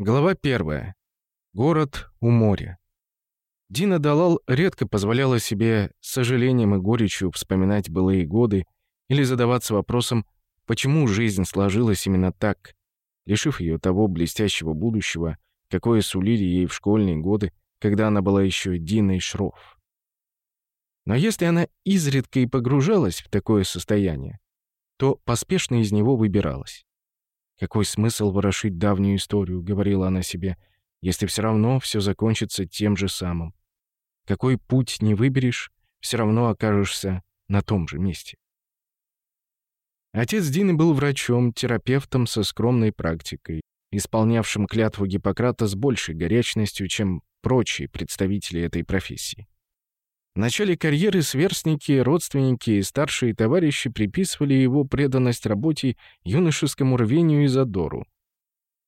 Глава 1. Город у моря. Дина Далал редко позволяла себе с сожалением и горечью вспоминать былые годы или задаваться вопросом, почему жизнь сложилась именно так, лишив ее того блестящего будущего, какое сулили ей в школьные годы, когда она была еще Диной Шров. Но если она изредка и погружалась в такое состояние, то поспешно из него выбиралась. Какой смысл ворошить давнюю историю, говорила она себе, если все равно все закончится тем же самым. Какой путь не выберешь, все равно окажешься на том же месте. Отец Дины был врачом, терапевтом со скромной практикой, исполнявшим клятву Гиппократа с большей горячностью, чем прочие представители этой профессии. В начале карьеры сверстники, родственники и старшие товарищи приписывали его преданность работе юношескому рвению и задору.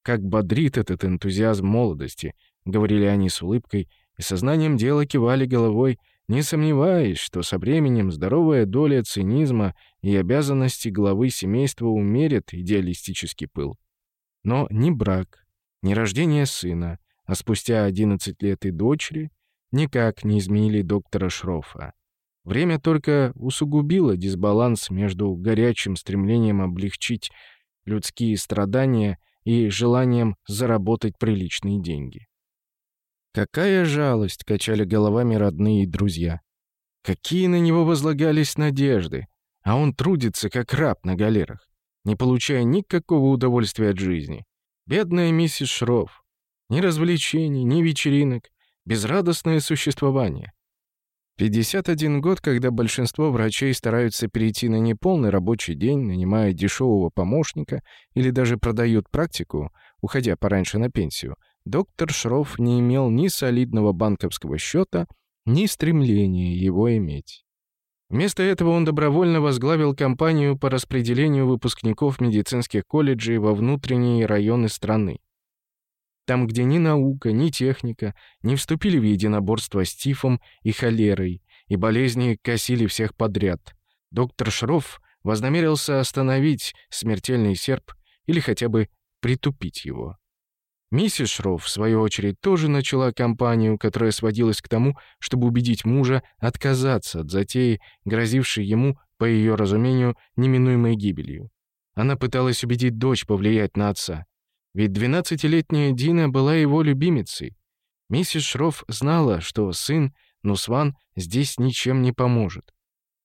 «Как бодрит этот энтузиазм молодости», — говорили они с улыбкой, и сознанием дела кивали головой, не сомневаясь, что со временем здоровая доля цинизма и обязанности главы семейства умерит идеалистический пыл. Но ни брак, ни рождение сына, а спустя 11 лет и дочери — никак не изменили доктора Шрофа. Время только усугубило дисбаланс между горячим стремлением облегчить людские страдания и желанием заработать приличные деньги. «Какая жалость!» — качали головами родные и друзья. Какие на него возлагались надежды! А он трудится, как раб на галерах, не получая никакого удовольствия от жизни. Бедная миссис Шров! Ни развлечений, ни вечеринок, безрадостное существование. 51 год, когда большинство врачей стараются перейти на неполный рабочий день, нанимая дешевого помощника или даже продают практику, уходя пораньше на пенсию, доктор Шров не имел ни солидного банковского счета, ни стремления его иметь. Вместо этого он добровольно возглавил кампанию по распределению выпускников медицинских колледжей во внутренние районы страны там, где ни наука, ни техника не вступили в единоборство с тифом и холерой, и болезни косили всех подряд. Доктор Шров вознамерился остановить смертельный серп или хотя бы притупить его. Миссис Шров, в свою очередь, тоже начала кампанию, которая сводилась к тому, чтобы убедить мужа отказаться от затеи, грозившей ему, по ее разумению, неминуемой гибелью. Она пыталась убедить дочь повлиять на отца, ведь 12-летняя Дина была его любимицей. Миссис Шроф знала, что сын Нусван здесь ничем не поможет.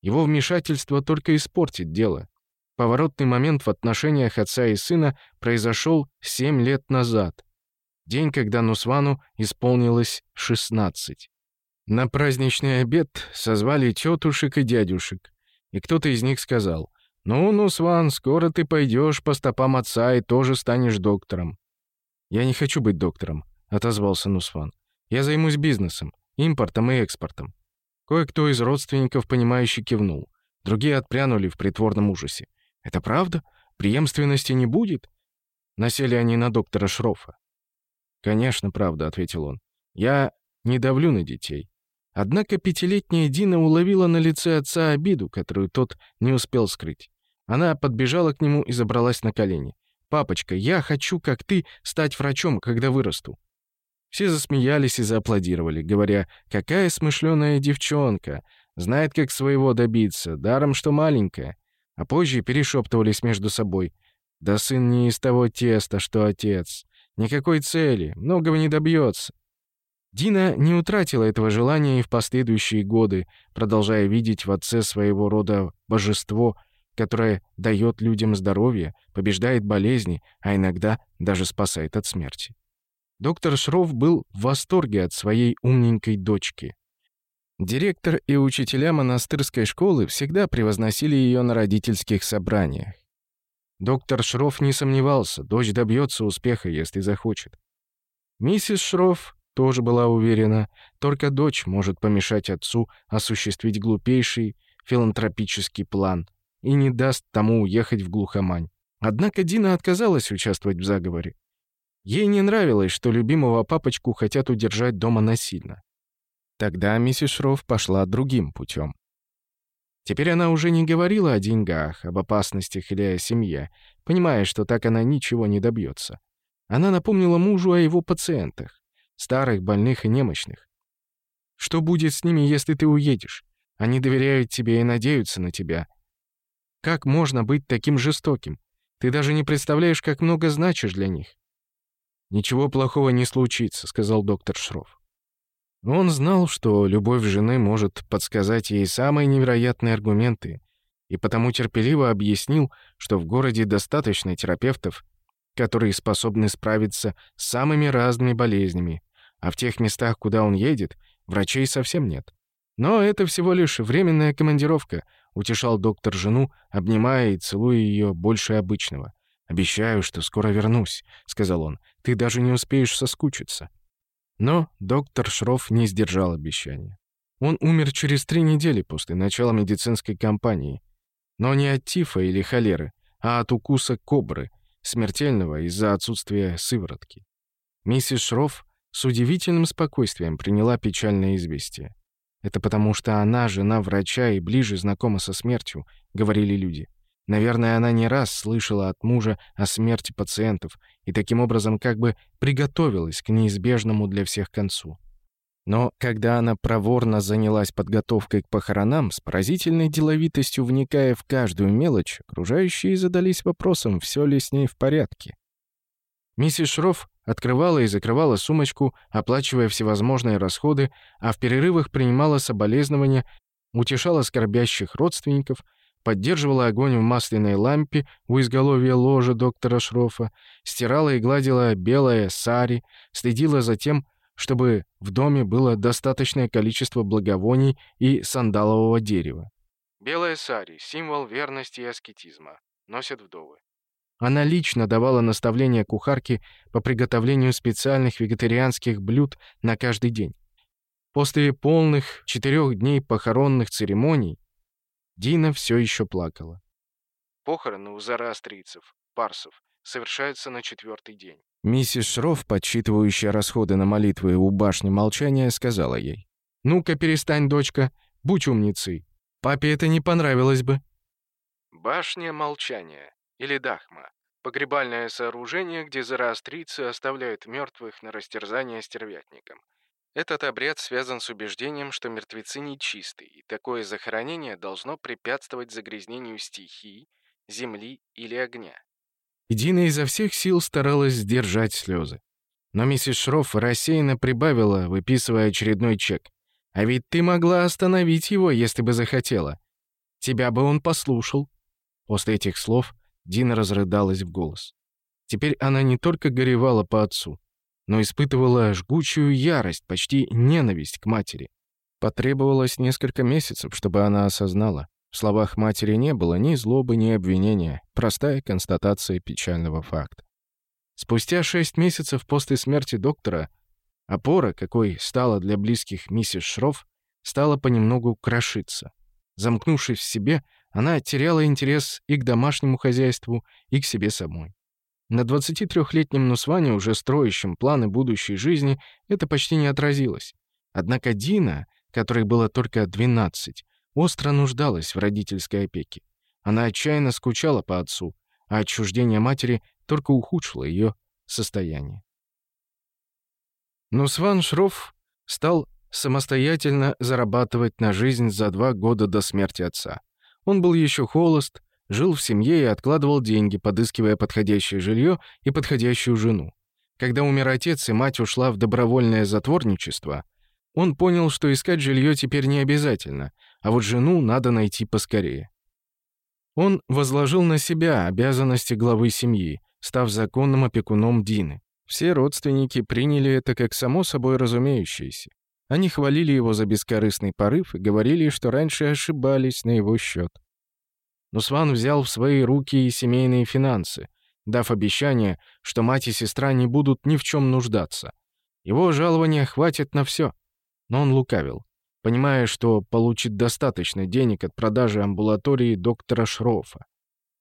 Его вмешательство только испортит дело. Поворотный момент в отношениях отца и сына произошел 7 лет назад. День, когда Нусвану исполнилось 16. На праздничный обед созвали тетушек и дядюшек, и кто-то из них сказал — «Ну, ну, Сван, скоро ты пойдешь по стопам отца и тоже станешь доктором». «Я не хочу быть доктором», — отозвался Нусван. «Я займусь бизнесом, импортом и экспортом». Кое-кто из родственников, понимающе кивнул. Другие отпрянули в притворном ужасе. «Это правда? Преемственности не будет?» Насели они на доктора Шрофа. «Конечно, правда», — ответил он. «Я не давлю на детей». Однако пятилетняя Дина уловила на лице отца обиду, которую тот не успел скрыть. Она подбежала к нему и забралась на колени. «Папочка, я хочу, как ты, стать врачом, когда вырасту». Все засмеялись и зааплодировали, говоря, «Какая смышленая девчонка! Знает, как своего добиться, даром, что маленькая». А позже перешептывались между собой. «Да сын не из того теста, что отец. Никакой цели, многого не добьется. Дина не утратила этого желания и в последующие годы, продолжая видеть в отце своего рода божество — которая дает людям здоровье, побеждает болезни, а иногда даже спасает от смерти. Доктор Шров был в восторге от своей умненькой дочки. Директор и учителя монастырской школы всегда превозносили ее на родительских собраниях. Доктор Шров не сомневался, дочь добьется успеха, если захочет. Миссис Шров тоже была уверена, только дочь может помешать отцу осуществить глупейший филантропический план, и не даст тому уехать в глухомань. Однако Дина отказалась участвовать в заговоре. Ей не нравилось, что любимого папочку хотят удержать дома насильно. Тогда миссис Шров пошла другим путем. Теперь она уже не говорила о деньгах, об опасностях или о семье, понимая, что так она ничего не добьется. Она напомнила мужу о его пациентах, старых, больных и немощных. «Что будет с ними, если ты уедешь? Они доверяют тебе и надеются на тебя. Как можно быть таким жестоким? Ты даже не представляешь, как много значишь для них». «Ничего плохого не случится», — сказал доктор Шров. Он знал, что любовь жены может подсказать ей самые невероятные аргументы, и потому терпеливо объяснил, что в городе достаточно терапевтов, которые способны справиться с самыми разными болезнями, а в тех местах, куда он едет, врачей совсем нет. Но это всего лишь временная командировка, Утешал доктор жену, обнимая и целуя ее больше обычного. «Обещаю, что скоро вернусь», — сказал он. «Ты даже не успеешь соскучиться». Но доктор Шроф не сдержал обещания. Он умер через три недели после начала медицинской кампании. Но не от тифа или холеры, а от укуса кобры, смертельного из-за отсутствия сыворотки. Миссис Шроф с удивительным спокойствием приняла печальное известие. «Это потому что она жена врача и ближе знакома со смертью», — говорили люди. Наверное, она не раз слышала от мужа о смерти пациентов и таким образом как бы приготовилась к неизбежному для всех концу. Но когда она проворно занялась подготовкой к похоронам, с поразительной деловитостью вникая в каждую мелочь, окружающие задались вопросом, все ли с ней в порядке. Миссис Шрофф открывала и закрывала сумочку, оплачивая всевозможные расходы, а в перерывах принимала соболезнования, утешала скорбящих родственников, поддерживала огонь в масляной лампе у изголовья ложа доктора Шрофа, стирала и гладила белое сари, следила за тем, чтобы в доме было достаточное количество благовоний и сандалового дерева. Белое сари — символ верности и аскетизма. Носят вдовы. Она лично давала наставления кухарке по приготовлению специальных вегетарианских блюд на каждый день. После полных четырех дней похоронных церемоний Дина все еще плакала. Похороны у зороастрийцев, парсов, совершаются на четвертый день. Миссис Шров, подсчитывающая расходы на молитвы у башни молчания, сказала ей. «Ну-ка перестань, дочка, будь умницей. Папе это не понравилось бы». Башня молчания или дахма, погребальное сооружение, где зороастрицы оставляют мертвых на растерзание стервятником Этот обряд связан с убеждением, что мертвецы нечисты, и такое захоронение должно препятствовать загрязнению стихии, земли или огня. Дина изо всех сил старалась сдержать слезы. Но миссис Шроф рассеянно прибавила, выписывая очередной чек. «А ведь ты могла остановить его, если бы захотела. Тебя бы он послушал». После этих слов Дина разрыдалась в голос. Теперь она не только горевала по отцу, но испытывала жгучую ярость, почти ненависть к матери. Потребовалось несколько месяцев, чтобы она осознала. В словах матери не было ни злобы, ни обвинения, простая констатация печального факта. Спустя шесть месяцев после смерти доктора опора, какой стала для близких миссис Шрофф, стала понемногу крошиться. Замкнувшись в себе, она теряла интерес и к домашнему хозяйству, и к себе самой. На 23-летнем Нусване, уже строящем планы будущей жизни, это почти не отразилось. Однако Дина, которой было только 12, остро нуждалась в родительской опеке. Она отчаянно скучала по отцу, а отчуждение матери только ухудшило ее состояние. Нусван Шров стал самостоятельно зарабатывать на жизнь за два года до смерти отца. Он был еще холост, жил в семье и откладывал деньги, подыскивая подходящее жилье и подходящую жену. Когда умер отец и мать ушла в добровольное затворничество, он понял, что искать жилье теперь не обязательно, а вот жену надо найти поскорее. Он возложил на себя обязанности главы семьи, став законным опекуном Дины. Все родственники приняли это как само собой разумеющееся. Они хвалили его за бескорыстный порыв и говорили, что раньше ошибались на его счет. Но Сван взял в свои руки и семейные финансы, дав обещание, что мать и сестра не будут ни в чем нуждаться. Его жалования хватит на все. Но он лукавил, понимая, что получит достаточно денег от продажи амбулатории доктора Шрофа.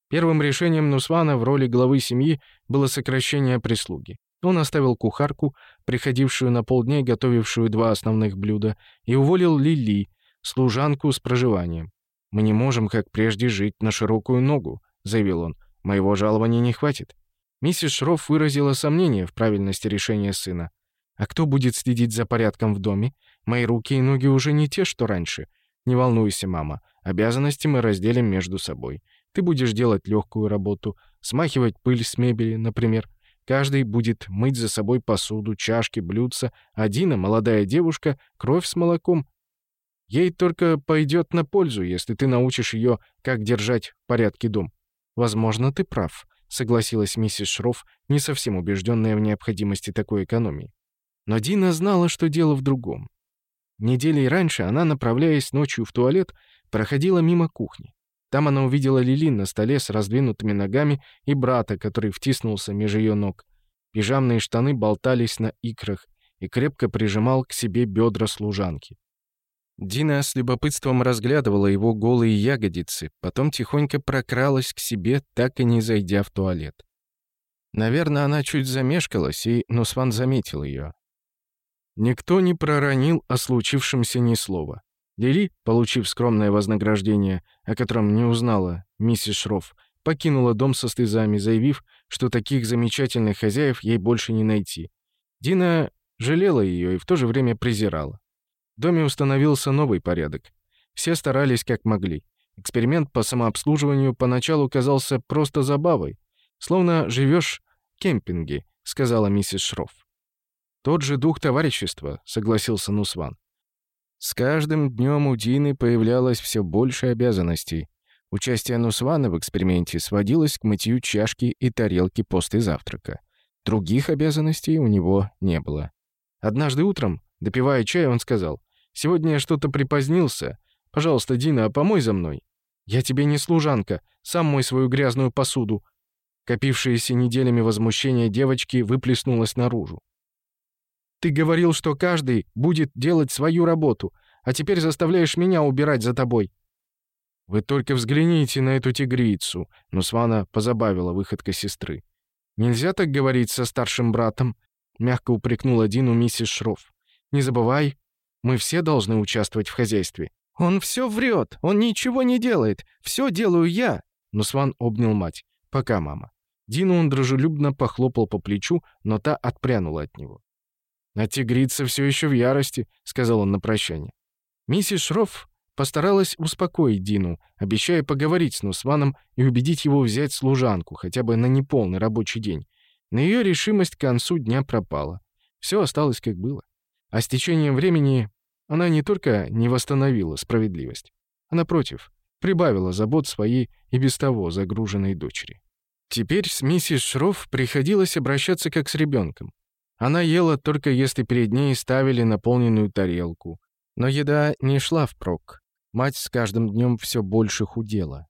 Первым решением Нусвана в роли главы семьи было сокращение прислуги. Он оставил кухарку, приходившую на полдня и готовившую два основных блюда, и уволил Лили, служанку с проживанием. «Мы не можем, как прежде, жить на широкую ногу», — заявил он. «Моего жалования не хватит». Миссис Шроф выразила сомнение в правильности решения сына. «А кто будет следить за порядком в доме? Мои руки и ноги уже не те, что раньше. Не волнуйся, мама. Обязанности мы разделим между собой. Ты будешь делать легкую работу, смахивать пыль с мебели, например. Каждый будет мыть за собой посуду, чашки, блюдца. А Дина, молодая девушка, кровь с молоком. Ей только пойдет на пользу, если ты научишь ее, как держать в порядке дом. Возможно, ты прав, согласилась миссис Шроф, не совсем убежденная в необходимости такой экономии. Но Дина знала, что дело в другом. Неделей раньше она, направляясь ночью в туалет, проходила мимо кухни. Там она увидела Лили на столе с раздвинутыми ногами и брата, который втиснулся между ее ног. Пижамные штаны болтались на икрах и крепко прижимал к себе бедра служанки. Дина с любопытством разглядывала его голые ягодицы, потом тихонько прокралась к себе, так и не зайдя в туалет. Наверное, она чуть замешкалась, и Нусван заметил ее. Никто не проронил о случившемся ни слова. Лили, получив скромное вознаграждение, о котором не узнала миссис Шрофф, покинула дом со слезами, заявив, что таких замечательных хозяев ей больше не найти. Дина жалела ее и в то же время презирала. В доме установился новый порядок. Все старались как могли. Эксперимент по самообслуживанию поначалу казался просто забавой. «Словно живешь в кемпинге», — сказала миссис Шрофф. «Тот же дух товарищества», — согласился Нусван. С каждым днем у Дины появлялось все больше обязанностей. Участие Нусвана в эксперименте сводилось к мытью чашки и тарелки после завтрака. Других обязанностей у него не было. Однажды утром, допивая чай, он сказал, «Сегодня я что-то припозднился. Пожалуйста, Дина, а помой за мной». «Я тебе не служанка. Сам мой свою грязную посуду». Копившееся неделями возмущение девочки выплеснулось наружу. Ты говорил, что каждый будет делать свою работу, а теперь заставляешь меня убирать за тобой». «Вы только взгляните на эту тигрицу», — Нусвана позабавила выходка сестры. «Нельзя так говорить со старшим братом», — мягко упрекнул один у миссис Шроф. «Не забывай, мы все должны участвовать в хозяйстве». «Он все врет, он ничего не делает, все делаю я», — Нусван обнял мать. «Пока, мама». Дину он дружелюбно похлопал по плечу, но та отпрянула от него. «А тигрица все еще в ярости», — сказал он на прощание. Миссис Шрофф постаралась успокоить Дину, обещая поговорить с Нусманом и убедить его взять служанку хотя бы на неполный рабочий день. Но ее решимость к концу дня пропала. Все осталось как было. А с течением времени она не только не восстановила справедливость, а, напротив, прибавила забот своей и без того загруженной дочери. Теперь с миссис Шрофф приходилось обращаться как с ребенком. Она ела только если перед ней ставили наполненную тарелку. Но еда не шла впрок. Мать с каждым днем все больше худела.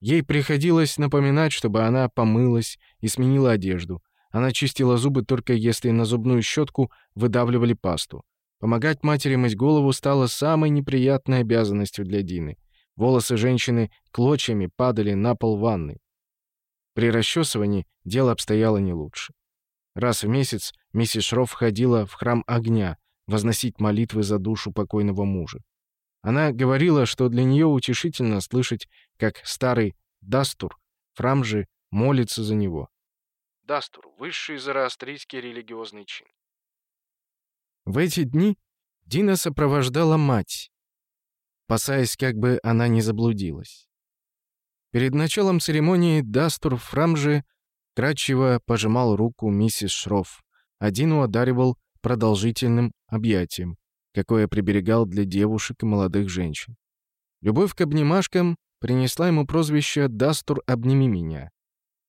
Ей приходилось напоминать, чтобы она помылась и сменила одежду. Она чистила зубы только если на зубную щетку выдавливали пасту. Помогать матери мыть голову стало самой неприятной обязанностью для Дины. Волосы женщины клочьями падали на пол ванны. При расчесывании дело обстояло не лучше. Раз в месяц Миссис Шроф ходила в храм огня возносить молитвы за душу покойного мужа. Она говорила, что для нее утешительно слышать, как старый Дастур, Фрамжи, молится за него. Дастур — высший зороастрийский религиозный чин. В эти дни Дина сопровождала мать, опасаясь, как бы она не заблудилась. Перед началом церемонии Дастур Фрамжи кратчево пожимал руку миссис Шроф. Адину одаривал продолжительным объятием, какое приберегал для девушек и молодых женщин. Любовь к обнимашкам принесла ему прозвище «Дастур, обними меня»,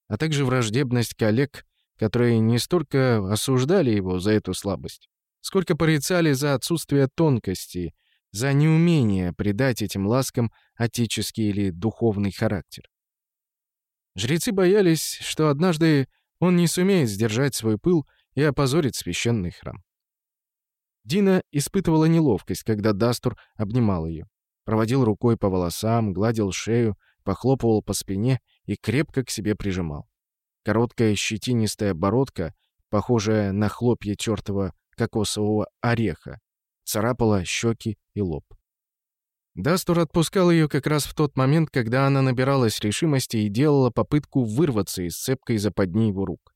а также враждебность коллег, которые не столько осуждали его за эту слабость, сколько порицали за отсутствие тонкости, за неумение придать этим ласкам отеческий или духовный характер. Жрецы боялись, что однажды он не сумеет сдержать свой пыл и опозорит священный храм. Дина испытывала неловкость, когда Дастур обнимал ее. Проводил рукой по волосам, гладил шею, похлопывал по спине и крепко к себе прижимал. Короткая щетинистая бородка, похожая на хлопья чертова кокосового ореха, царапала щеки и лоб. Дастур отпускал ее как раз в тот момент, когда она набиралась решимости и делала попытку вырваться из цепкой западни его рук.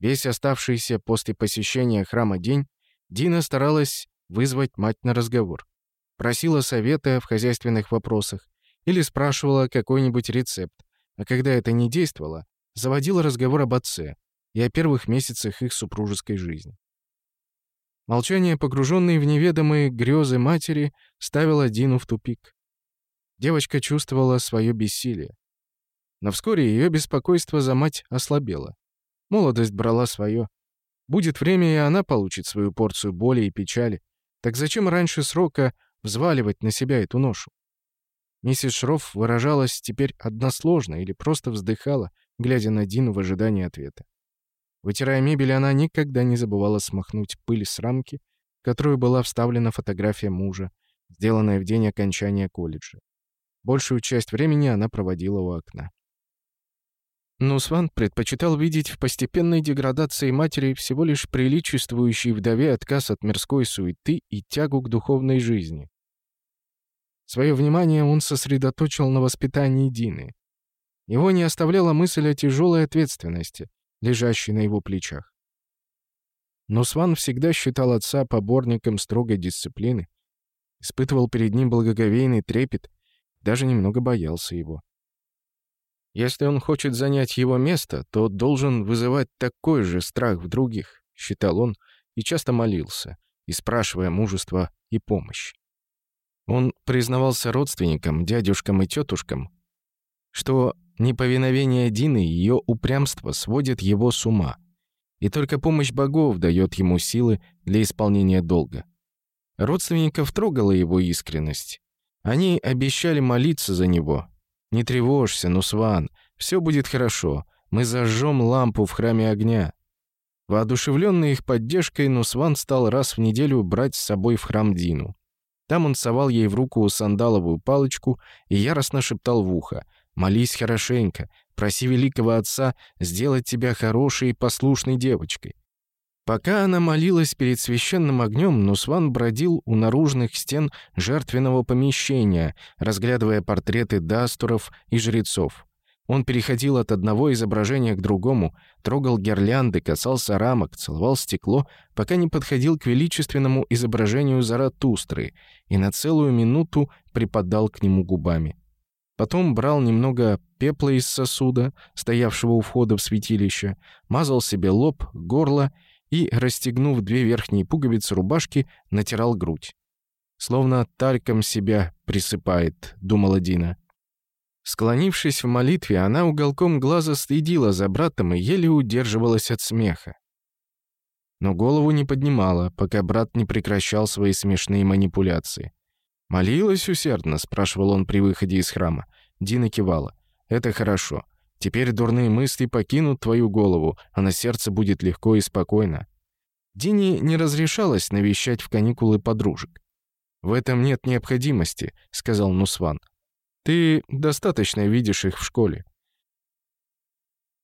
Весь оставшийся после посещения храма день Дина старалась вызвать мать на разговор. Просила совета в хозяйственных вопросах или спрашивала какой-нибудь рецепт, а когда это не действовало, заводила разговор об отце и о первых месяцах их супружеской жизни. Молчание, погруженное в неведомые грезы матери, ставило Дину в тупик. Девочка чувствовала свое бессилие. Но вскоре ее беспокойство за мать ослабело. Молодость брала свое. Будет время, и она получит свою порцию боли и печали. Так зачем раньше срока взваливать на себя эту ношу? Миссис Шроф выражалась теперь односложно или просто вздыхала, глядя на Дину в ожидании ответа. Вытирая мебель, она никогда не забывала смахнуть пыль с рамки, в которую была вставлена фотография мужа, сделанная в день окончания колледжа. Большую часть времени она проводила у окна. Но Сван предпочитал видеть в постепенной деградации матери всего лишь приличествующий вдове отказ от мирской суеты и тягу к духовной жизни. Свое внимание он сосредоточил на воспитании Дины. Его не оставляла мысль о тяжелой ответственности, лежащей на его плечах. Но Сван всегда считал отца поборником строгой дисциплины, испытывал перед ним благоговейный трепет, даже немного боялся его. Если он хочет занять его место, то должен вызывать такой же страх в других, считал он и часто молился, и спрашивая мужества и помощь. Он признавался родственникам, дядюшкам и тетушкам, что неповиновение Дины и ее упрямство сводят его с ума, и только помощь богов дает ему силы для исполнения долга. Родственников трогала его искренность. Они обещали молиться за него, «Не тревожься, Нусван, все будет хорошо. Мы зажжем лампу в храме огня». Воодушевленный их поддержкой, Нусван стал раз в неделю брать с собой в храм Дину. Там он совал ей в руку сандаловую палочку и яростно шептал в ухо «Молись хорошенько, проси великого отца сделать тебя хорошей и послушной девочкой. Пока она молилась перед священным огнем, Нусван бродил у наружных стен жертвенного помещения, разглядывая портреты дастуров и жрецов. Он переходил от одного изображения к другому, трогал гирлянды, касался рамок, целовал стекло, пока не подходил к величественному изображению Заратустры и на целую минуту припадал к нему губами. Потом брал немного пепла из сосуда, стоявшего у входа в святилище, мазал себе лоб, горло и, расстегнув две верхние пуговицы рубашки, натирал грудь. «Словно тальком себя присыпает», — думала Дина. Склонившись в молитве, она уголком глаза следила за братом и еле удерживалась от смеха. Но голову не поднимала, пока брат не прекращал свои смешные манипуляции. «Молилась усердно?» — спрашивал он при выходе из храма. Дина кивала. «Это хорошо. Теперь дурные мысли покинут твою голову, а на сердце будет легко и спокойно. Дине не разрешалось навещать в каникулы подружек. «В этом нет необходимости», — сказал Нусван. «Ты достаточно видишь их в школе».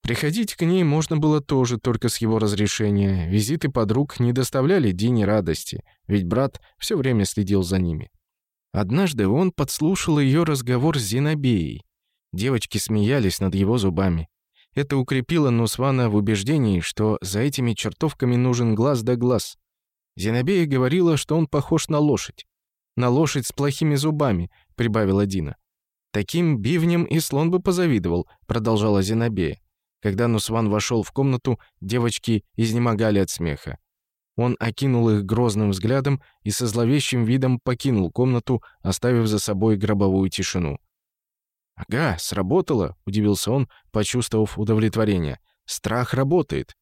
Приходить к ней можно было тоже только с его разрешения. Визиты подруг не доставляли Дине радости, ведь брат все время следил за ними. Однажды он подслушал ее разговор с Зинобией, Девочки смеялись над его зубами. Это укрепило Нусвана в убеждении, что за этими чертовками нужен глаз да глаз. Зенобея говорила, что он похож на лошадь. «На лошадь с плохими зубами», — прибавила Дина. «Таким бивнем и слон бы позавидовал», — продолжала Зенобея. Когда Нусван вошел в комнату, девочки изнемогали от смеха. Он окинул их грозным взглядом и со зловещим видом покинул комнату, оставив за собой гробовую тишину. «Ага, сработало», — удивился он, почувствовав удовлетворение. «Страх работает».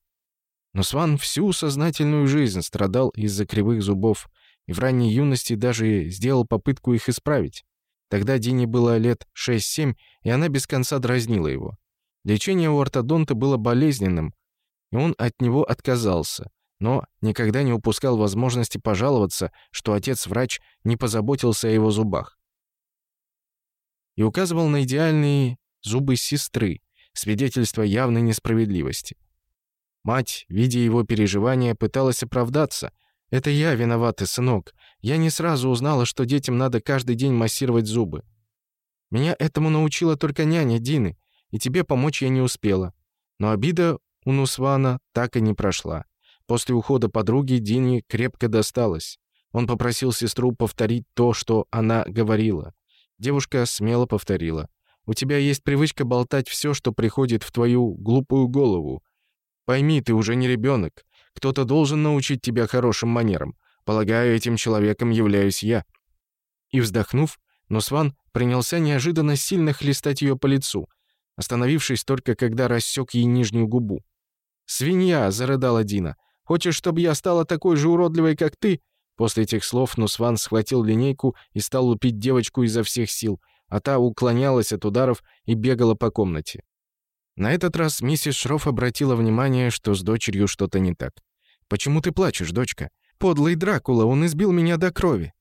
Но Сван всю сознательную жизнь страдал из-за кривых зубов и в ранней юности даже сделал попытку их исправить. Тогда Дине было лет 6-7, и она без конца дразнила его. Лечение у ортодонта было болезненным, и он от него отказался, но никогда не упускал возможности пожаловаться, что отец-врач не позаботился о его зубах и указывал на идеальные зубы сестры, свидетельство явной несправедливости. Мать, видя его переживания, пыталась оправдаться. «Это я виновата, сынок. Я не сразу узнала, что детям надо каждый день массировать зубы. Меня этому научила только няня Дины, и тебе помочь я не успела». Но обида у Нусвана так и не прошла. После ухода подруги Дине крепко досталось. Он попросил сестру повторить то, что она говорила. Девушка смело повторила. «У тебя есть привычка болтать все, что приходит в твою глупую голову. Пойми, ты уже не ребенок. Кто-то должен научить тебя хорошим манерам. Полагаю, этим человеком являюсь я». И вздохнув, Нусван принялся неожиданно сильно хлестать ее по лицу, остановившись только когда рассек ей нижнюю губу. «Свинья!» — зарыдала Дина. «Хочешь, чтобы я стала такой же уродливой, как ты? После этих слов Нусван схватил линейку и стал лупить девочку изо всех сил, а та уклонялась от ударов и бегала по комнате. На этот раз миссис Шроф обратила внимание, что с дочерью что-то не так. «Почему ты плачешь, дочка? Подлый Дракула, он избил меня до крови!»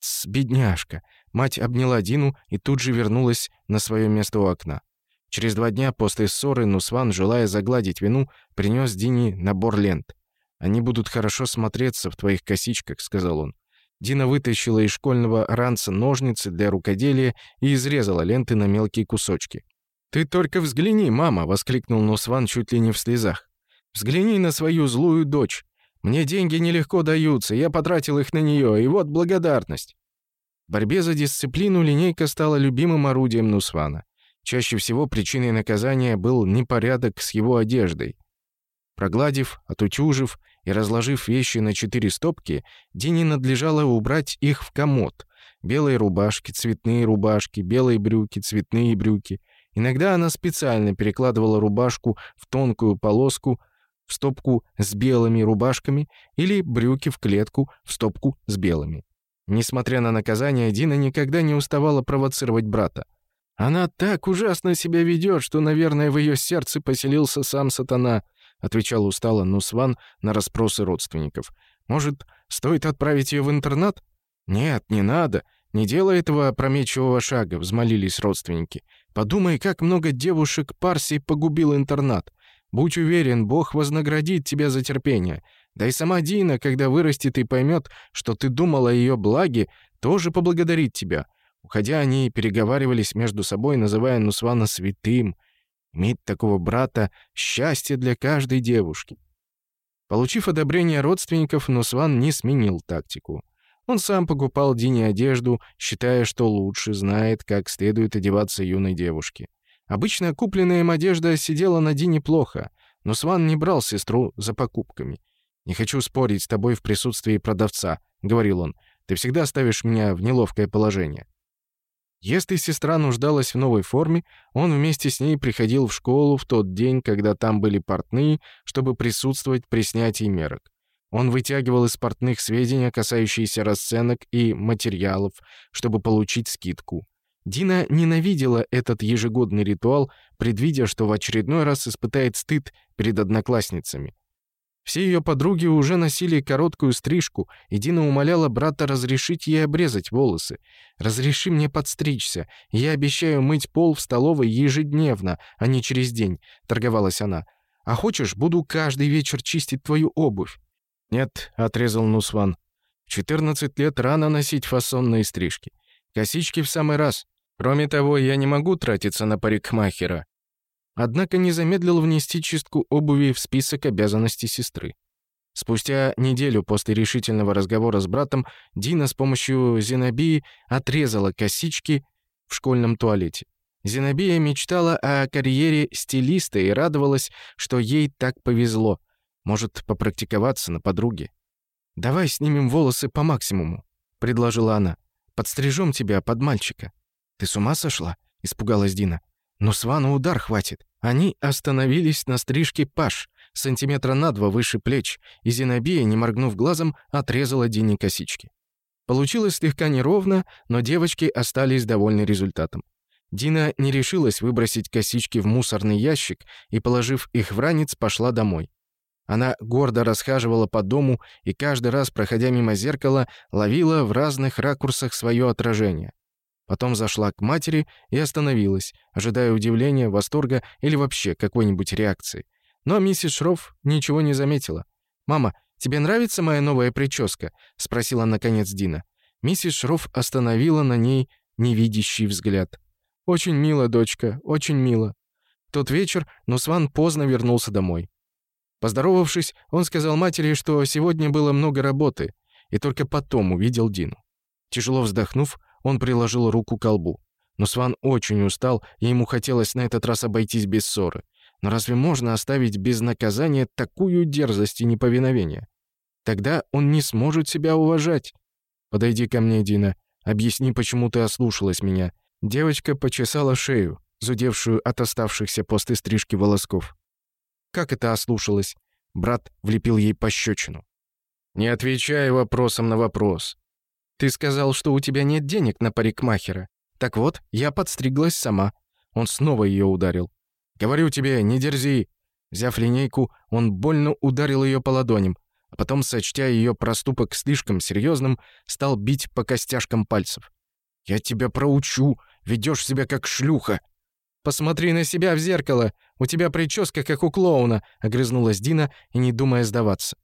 «Тсс, бедняжка!» Мать обняла Дину и тут же вернулась на свое место у окна. Через два дня после ссоры Нусван, желая загладить вину, принес Дине набор лент. «Они будут хорошо смотреться в твоих косичках», — сказал он. Дина вытащила из школьного ранца ножницы для рукоделия и изрезала ленты на мелкие кусочки. «Ты только взгляни, мама!» — воскликнул Носван чуть ли не в слезах. «Взгляни на свою злую дочь! Мне деньги нелегко даются, я потратил их на нее, и вот благодарность!» В борьбе за дисциплину линейка стала любимым орудием Нусвана. Чаще всего причиной наказания был непорядок с его одеждой. Прогладив, отутюжив и разложив вещи на четыре стопки, Дине надлежало убрать их в комод. Белые рубашки, цветные рубашки, белые брюки, цветные брюки. Иногда она специально перекладывала рубашку в тонкую полоску, в стопку с белыми рубашками или брюки в клетку в стопку с белыми. Несмотря на наказание, Дина никогда не уставала провоцировать брата. «Она так ужасно себя ведет, что, наверное, в ее сердце поселился сам сатана», — отвечал устало Нусван на расспросы родственников. «Может, стоит отправить ее в интернат?» «Нет, не надо. Не делай этого опрометчивого шага», — взмолились родственники. «Подумай, как много девушек Парси погубил интернат. Будь уверен, Бог вознаградит тебя за терпение. Да и сама Дина, когда вырастет и поймет, что ты думал о ее благе, тоже поблагодарит тебя». Уходя, они переговаривались между собой, называя Нусвана святым — Иметь такого брата — счастье для каждой девушки. Получив одобрение родственников, Нусван не сменил тактику. Он сам покупал Дине одежду, считая, что лучше знает, как следует одеваться юной девушке. Обычно купленная им одежда сидела на Дине плохо, но Сван не брал сестру за покупками. «Не хочу спорить с тобой в присутствии продавца», — говорил он. «Ты всегда ставишь меня в неловкое положение». Если сестра нуждалась в новой форме, он вместе с ней приходил в школу в тот день, когда там были портные, чтобы присутствовать при снятии мерок. Он вытягивал из портных сведения, касающиеся расценок и материалов, чтобы получить скидку. Дина ненавидела этот ежегодный ритуал, предвидя, что в очередной раз испытает стыд перед одноклассницами. Все ее подруги уже носили короткую стрижку, и Дина умоляла брата разрешить ей обрезать волосы. «Разреши мне подстричься. Я обещаю мыть пол в столовой ежедневно, а не через день», — торговалась она. «А хочешь, буду каждый вечер чистить твою обувь?» «Нет», — отрезал Нусван. «В 14 лет рано носить фасонные стрижки. Косички в самый раз. Кроме того, я не могу тратиться на парикмахера однако не замедлил внести чистку обуви в список обязанностей сестры. Спустя неделю после решительного разговора с братом Дина с помощью Зенобии отрезала косички в школьном туалете. Зенобия мечтала о карьере стилиста и радовалась, что ей так повезло. Может, попрактиковаться на подруге. «Давай снимем волосы по максимуму», — предложила она. «Подстрижем тебя под мальчика». «Ты с ума сошла?» — испугалась Дина. «Но с удар хватит. Они остановились на стрижке паш, сантиметра на два выше плеч, и Зинобия, не моргнув глазом, отрезала Дине косички. Получилось слегка неровно, но девочки остались довольны результатом. Дина не решилась выбросить косички в мусорный ящик и, положив их в ранец, пошла домой. Она гордо расхаживала по дому и каждый раз, проходя мимо зеркала, ловила в разных ракурсах свое отражение. Потом зашла к матери и остановилась, ожидая удивления, восторга или вообще какой-нибудь реакции. Но миссис Шроф ничего не заметила. «Мама, тебе нравится моя новая прическа?» — спросила наконец Дина. Миссис Шроф остановила на ней невидящий взгляд. «Очень мило, дочка, очень мило». В тот вечер Нусван поздно вернулся домой. Поздоровавшись, он сказал матери, что сегодня было много работы, и только потом увидел Дину. Тяжело вздохнув, он приложил руку к колбу. Но Сван очень устал, и ему хотелось на этот раз обойтись без ссоры. Но разве можно оставить без наказания такую дерзость и неповиновение? Тогда он не сможет себя уважать. «Подойди ко мне, Дина. Объясни, почему ты ослушалась меня». Девочка почесала шею, зудевшую от оставшихся после стрижки волосков. «Как это ослушалась?» Брат влепил ей пощечину. «Не отвечай вопросом на вопрос. Ты сказал, что у тебя нет денег на парикмахера. Так вот, я подстриглась сама». Он снова ее ударил. «Говорю тебе, не дерзи!» Взяв линейку, он больно ударил ее по ладоням, а потом, сочтя ее проступок слишком серьезным, стал бить по костяшкам пальцев. «Я тебя проучу! Ведешь себя как шлюха!» «Посмотри на себя в зеркало! У тебя прическа, как у клоуна!» — огрызнулась Дина и не думая сдаваться.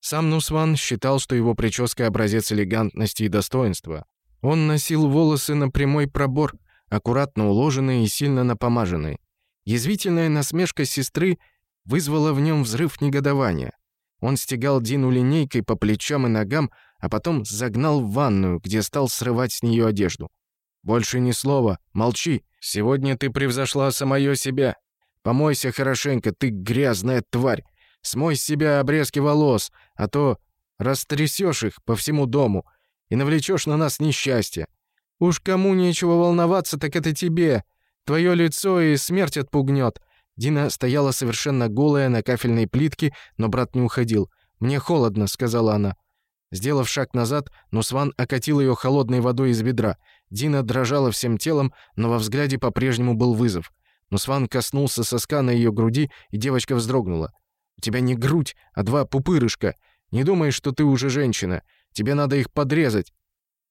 Сам Нусван считал, что его прическа – образец элегантности и достоинства. Он носил волосы на прямой пробор, аккуратно уложенные и сильно напомаженные. Язвительная насмешка сестры вызвала в нем взрыв негодования. Он стегал Дину линейкой по плечам и ногам, а потом загнал в ванную, где стал срывать с нее одежду. «Больше ни слова. Молчи. Сегодня ты превзошла самое себя. Помойся хорошенько, ты грязная тварь. Смой с себя обрезки волос, а то растрясешь их по всему дому и навлечешь на нас несчастье. Уж кому нечего волноваться, так это тебе. Твое лицо и смерть отпугнет». Дина стояла совершенно голая на кафельной плитке, но брат не уходил. «Мне холодно», — сказала она. Сделав шаг назад, Нусван окатил ее холодной водой из бедра. Дина дрожала всем телом, но во взгляде по-прежнему был вызов. Нусван коснулся соска на ее груди, и девочка вздрогнула. «У тебя не грудь, а два пупырышка. Не думай, что ты уже женщина. Тебе надо их подрезать.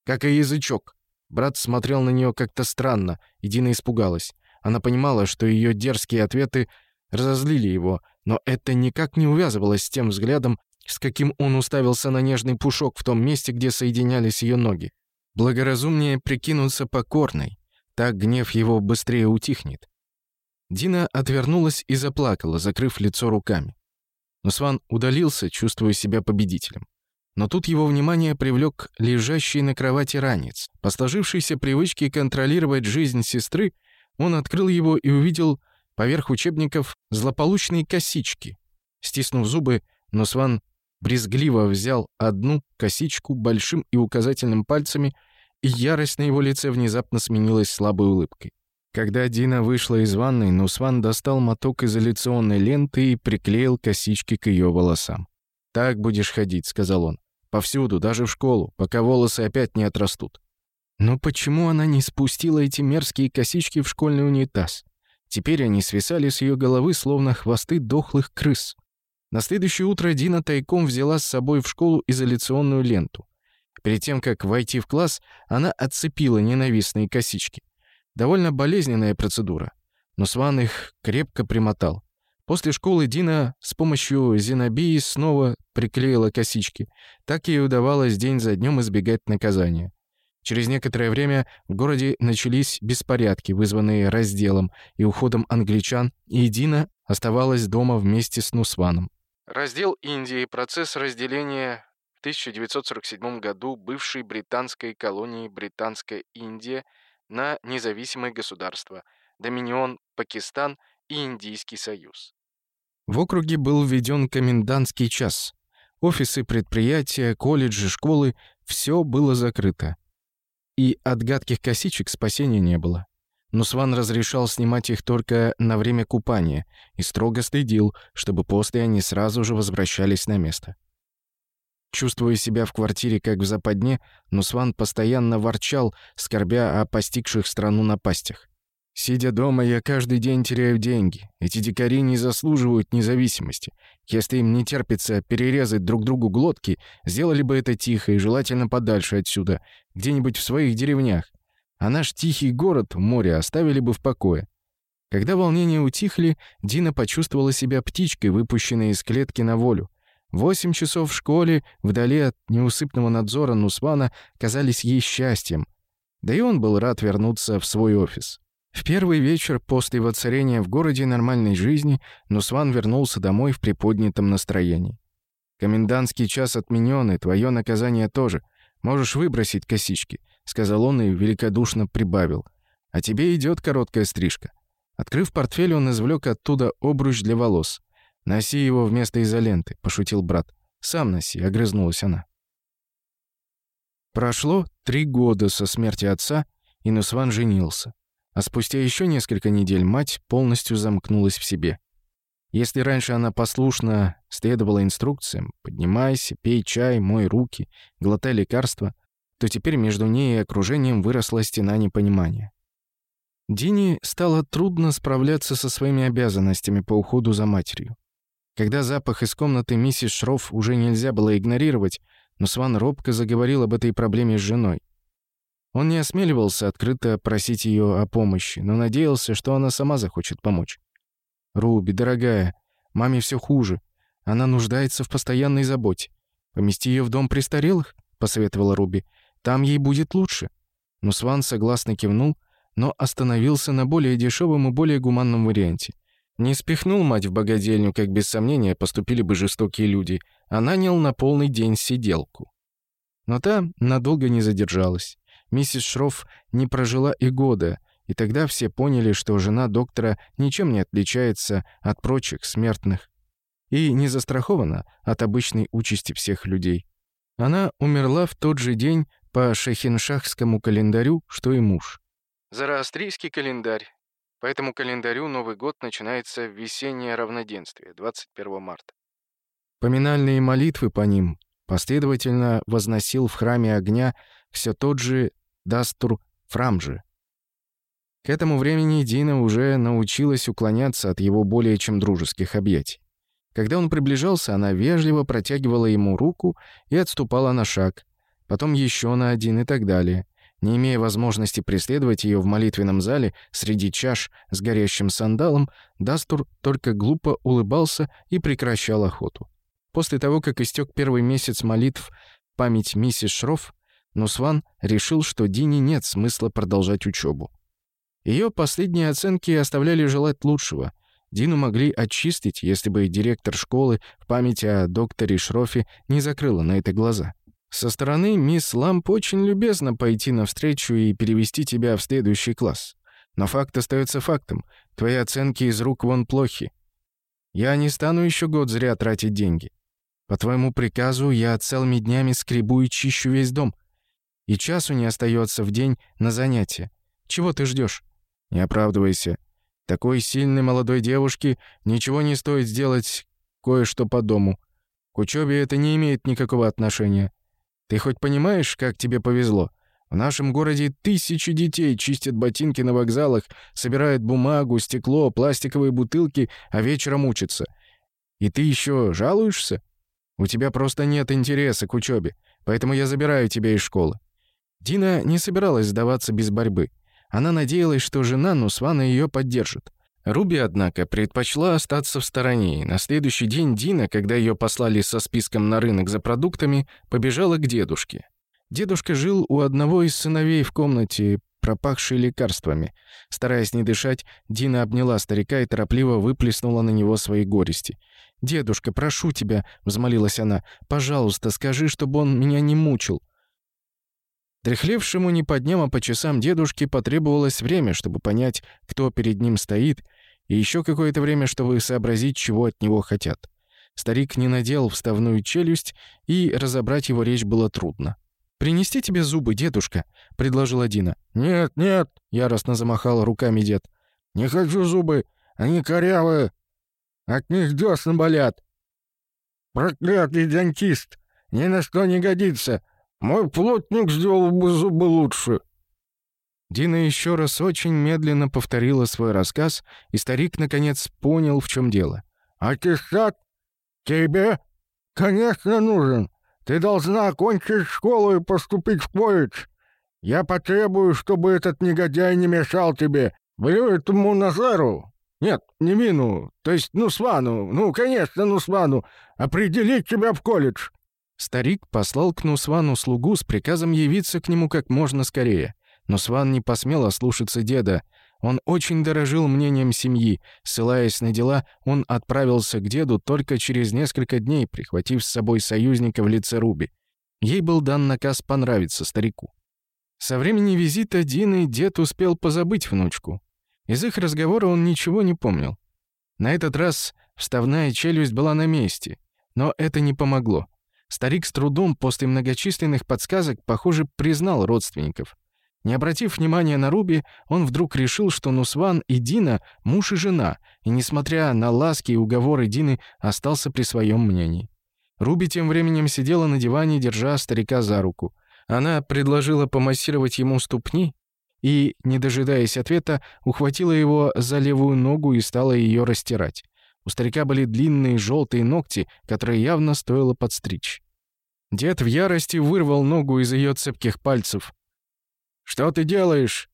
Как и язычок». Брат смотрел на нее как-то странно, и Дина испугалась. Она понимала, что ее дерзкие ответы разозлили его, но это никак не увязывалось с тем взглядом, с каким он уставился на нежный пушок в том месте, где соединялись ее ноги. Благоразумнее прикинуться покорной. Так гнев его быстрее утихнет. Дина отвернулась и заплакала, закрыв лицо руками. Мусван удалился, чувствуя себя победителем. Но тут его внимание привлек лежащий на кровати ранец. По сложившейся привычке контролировать жизнь сестры, он открыл его и увидел поверх учебников злополучные косички. Стиснув зубы, Носван брезгливо взял одну косичку большим и указательным пальцами, и ярость на его лице внезапно сменилась слабой улыбкой. Когда Дина вышла из ванной, Нусван достал моток изоляционной ленты и приклеил косички к ее волосам. «Так будешь ходить», — сказал он. «Повсюду, даже в школу, пока волосы опять не отрастут». Но почему она не спустила эти мерзкие косички в школьный унитаз? Теперь они свисали с ее головы, словно хвосты дохлых крыс. На следующее утро Дина тайком взяла с собой в школу изоляционную ленту. Перед тем, как войти в класс, она отцепила ненавистные косички. Довольно болезненная процедура. Но Сван их крепко примотал. После школы Дина с помощью Зенобии снова приклеила косички. Так ей удавалось день за днем избегать наказания. Через некоторое время в городе начались беспорядки, вызванные разделом и уходом англичан, и Дина оставалась дома вместе с Нусваном. Раздел Индии, процесс разделения в 1947 году бывшей британской колонии Британская Индия – на независимые государства – Доминион, Пакистан и Индийский Союз. В округе был введен комендантский час. Офисы, предприятия, колледжи, школы – все было закрыто. И от гадких косичек спасения не было. Но Сван разрешал снимать их только на время купания и строго следил, чтобы после они сразу же возвращались на место. Чувствуя себя в квартире как в западне, Нусван постоянно ворчал, скорбя о постигших страну напастях. «Сидя дома, я каждый день теряю деньги. Эти дикари не заслуживают независимости. Если им не терпится перерезать друг другу глотки, сделали бы это тихо и желательно подальше отсюда, где-нибудь в своих деревнях. А наш тихий город, море, оставили бы в покое». Когда волнения утихли, Дина почувствовала себя птичкой, выпущенной из клетки на волю. Восемь часов в школе, вдали от неусыпного надзора Нусвана казались ей счастьем. Да и он был рад вернуться в свой офис. В первый вечер после воцарения в городе нормальной жизни Нусван вернулся домой в приподнятом настроении. «Комендантский час отменен, и твое наказание тоже. Можешь выбросить косички», — сказал он и великодушно прибавил. «А тебе идет короткая стрижка». Открыв портфель, он извлек оттуда обруч для волос. «Носи его вместо изоленты», — пошутил брат. «Сам носи», — огрызнулась она. Прошло три года со смерти отца, и Нусван женился. А спустя еще несколько недель мать полностью замкнулась в себе. Если раньше она послушно следовала инструкциям «поднимайся, пей чай, мой руки, глотай лекарства», то теперь между ней и окружением выросла стена непонимания. Дине стало трудно справляться со своими обязанностями по уходу за матерью. Когда запах из комнаты миссис Шроф уже нельзя было игнорировать, но Сван робко заговорил об этой проблеме с женой. Он не осмеливался открыто просить ее о помощи, но надеялся, что она сама захочет помочь. «Руби, дорогая, маме все хуже. Она нуждается в постоянной заботе. Помести ее в дом престарелых?» — посоветовала Руби. «Там ей будет лучше». Но Сван согласно кивнул, но остановился на более дешевом и более гуманном варианте — не спихнул мать в богадельню, как без сомнения поступили бы жестокие люди, а нанял на полный день сиделку. Но та надолго не задержалась. Миссис Шрофф не прожила и года, и тогда все поняли, что жена доктора ничем не отличается от прочих смертных и не застрахована от обычной участи всех людей. Она умерла в тот же день по шахиншахскому календарю, что и муж. Зороастрийский календарь по этому календарю Новый год начинается в весеннее равноденствие, 21 марта. Поминальные молитвы по ним последовательно возносил в храме огня все тот же Дастур Фрамжи. К этому времени Дина уже научилась уклоняться от его более чем дружеских объятий. Когда он приближался, она вежливо протягивала ему руку и отступала на шаг, потом еще на один и так далее не имея возможности преследовать ее в молитвенном зале среди чаш с горящим сандалом, Дастур только глупо улыбался и прекращал охоту. После того, как истек первый месяц молитв память миссис Шроф, Нусван решил, что Дине нет смысла продолжать учебу. Ее последние оценки оставляли желать лучшего. Дину могли очистить, если бы директор школы в память о докторе Шрофе не закрыла на это глаза. Со стороны мисс Ламп очень любезно пойти навстречу и перевести тебя в следующий класс. Но факт остается фактом. Твои оценки из рук вон плохи. Я не стану еще год зря тратить деньги. По твоему приказу я целыми днями скребу и чищу весь дом. И часу не остается в день на занятия. Чего ты ждешь? Не оправдывайся. Такой сильной молодой девушке ничего не стоит сделать кое-что по дому. К учебе это не имеет никакого отношения. Ты хоть понимаешь, как тебе повезло? В нашем городе тысячи детей чистят ботинки на вокзалах, собирают бумагу, стекло, пластиковые бутылки, а вечером учатся. И ты еще жалуешься? У тебя просто нет интереса к учебе, поэтому я забираю тебя из школы». Дина не собиралась сдаваться без борьбы. Она надеялась, что жена Нусвана ее поддержит. Руби, однако, предпочла остаться в стороне, и на следующий день Дина, когда ее послали со списком на рынок за продуктами, побежала к дедушке. Дедушка жил у одного из сыновей в комнате, пропахшей лекарствами. Стараясь не дышать, Дина обняла старика и торопливо выплеснула на него свои горести. «Дедушка, прошу тебя», — взмолилась она, — «пожалуйста, скажи, чтобы он меня не мучил. Дряхлевшему не по дням, а по часам дедушке потребовалось время, чтобы понять, кто перед ним стоит, и еще какое-то время, чтобы сообразить, чего от него хотят. Старик не надел вставную челюсть, и разобрать его речь было трудно. «Принести тебе зубы, дедушка?» — предложила Дина. «Нет, нет!» — яростно замахал руками дед. «Не хочу зубы! Они корявые! От них десны болят! Проклятый дантист! Ни на что не годится! Мой плотник сделал бы зубы лучше». Дина еще раз очень медленно повторила свой рассказ, и старик наконец понял, в чем дело. «А тебе, конечно, нужен. Ты должна окончить школу и поступить в колледж. Я потребую, чтобы этот негодяй не мешал тебе. Велю этому Назару. Нет, не Мину. то есть Нусману, ну, конечно, Нусману, определить тебя в колледж. Старик послал к Нусвану слугу с приказом явиться к нему как можно скорее. Нусван не посмел ослушаться деда. Он очень дорожил мнением семьи. Ссылаясь на дела, он отправился к деду только через несколько дней, прихватив с собой союзника в лице Руби. Ей был дан наказ понравиться старику. Со времени визита Дины дед успел позабыть внучку. Из их разговора он ничего не помнил. На этот раз вставная челюсть была на месте, но это не помогло. Старик с трудом после многочисленных подсказок, похоже, признал родственников. Не обратив внимания на Руби, он вдруг решил, что Нусван и Дина — муж и жена, и, несмотря на ласки и уговоры Дины, остался при своем мнении. Руби тем временем сидела на диване, держа старика за руку. Она предложила помассировать ему ступни и, не дожидаясь ответа, ухватила его за левую ногу и стала ее растирать. У старика были длинные желтые ногти, которые явно стоило подстричь. Дед в ярости вырвал ногу из ее цепких пальцев. «Что ты делаешь?»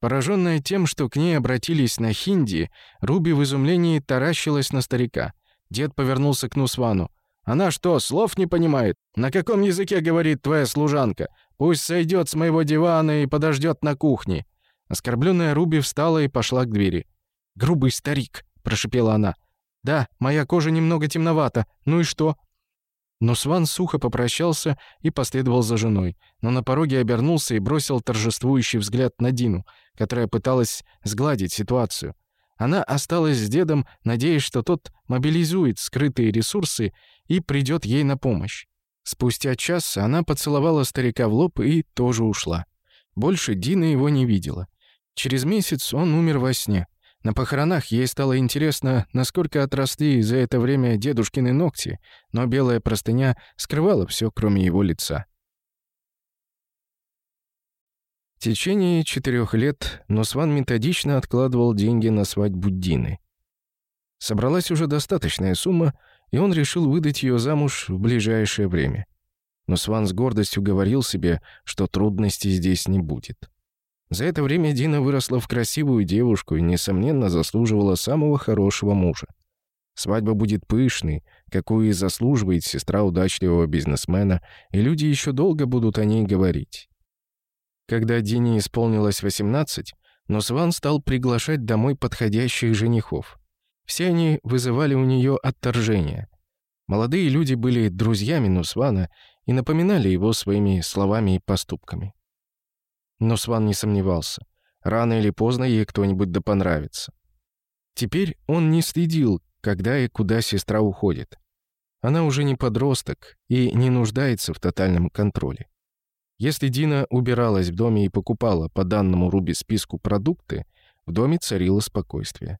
Пораженная тем, что к ней обратились на хинди, Руби в изумлении таращилась на старика. Дед повернулся к Нусвану. «Она что, слов не понимает? На каком языке говорит твоя служанка? Пусть сойдет с моего дивана и подождет на кухне». Оскорбленная Руби встала и пошла к двери. «Грубый старик», — прошипела она. Да, моя кожа немного темновата. Ну и что? Но Сван сухо попрощался и последовал за женой, но на пороге обернулся и бросил торжествующий взгляд на Дину, которая пыталась сгладить ситуацию. Она осталась с дедом, надеясь, что тот мобилизует скрытые ресурсы и придет ей на помощь. Спустя час она поцеловала старика в лоб и тоже ушла. Больше Дина его не видела. Через месяц он умер во сне. На похоронах ей стало интересно, насколько отросли за это время дедушкины ногти, но белая простыня скрывала все, кроме его лица. В течение четырех лет Носван методично откладывал деньги на свадьбу Дины. Собралась уже достаточная сумма, и он решил выдать ее замуж в ближайшее время. Носван с гордостью говорил себе, что трудностей здесь не будет. За это время Дина выросла в красивую девушку и, несомненно, заслуживала самого хорошего мужа. Свадьба будет пышной, какую и заслуживает сестра удачливого бизнесмена, и люди еще долго будут о ней говорить. Когда Дине исполнилось 18, Носван стал приглашать домой подходящих женихов. Все они вызывали у нее отторжение. Молодые люди были друзьями Нусвана и напоминали его своими словами и поступками. Но Сван не сомневался. Рано или поздно ей кто-нибудь да понравится. Теперь он не следил, когда и куда сестра уходит. Она уже не подросток и не нуждается в тотальном контроле. Если Дина убиралась в доме и покупала по данному Руби списку продукты, в доме царило спокойствие.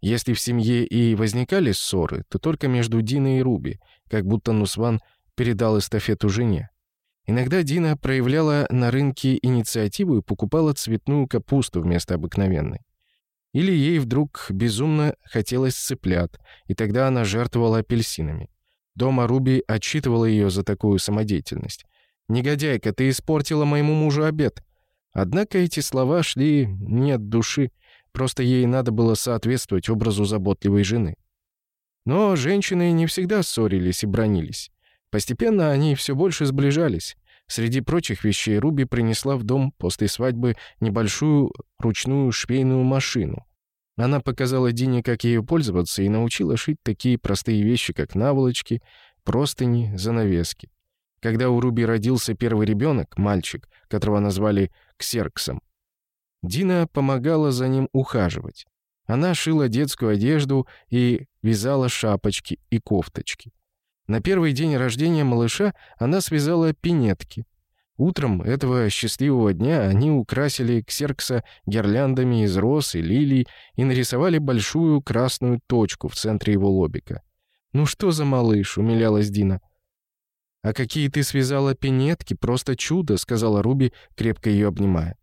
Если в семье и возникали ссоры, то только между Диной и Руби, как будто Нусван передал эстафету жене. Иногда Дина проявляла на рынке инициативу и покупала цветную капусту вместо обыкновенной. Или ей вдруг безумно хотелось цыплят, и тогда она жертвовала апельсинами. Дома Руби отчитывала ее за такую самодеятельность. «Негодяйка, ты испортила моему мужу обед!» Однако эти слова шли не от души, просто ей надо было соответствовать образу заботливой жены. Но женщины не всегда ссорились и бронились. Постепенно они все больше сближались. Среди прочих вещей Руби принесла в дом после свадьбы небольшую ручную швейную машину. Она показала Дине, как ею пользоваться, и научила шить такие простые вещи, как наволочки, простыни, занавески. Когда у Руби родился первый ребенок, мальчик, которого назвали Ксерксом, Дина помогала за ним ухаживать. Она шила детскую одежду и вязала шапочки и кофточки. На первый день рождения малыша она связала пинетки. Утром этого счастливого дня они украсили ксеркса гирляндами из роз и лилий и нарисовали большую красную точку в центре его лобика. «Ну что за малыш?» — умилялась Дина. «А какие ты связала пинетки, просто чудо!» — сказала Руби, крепко ее обнимая.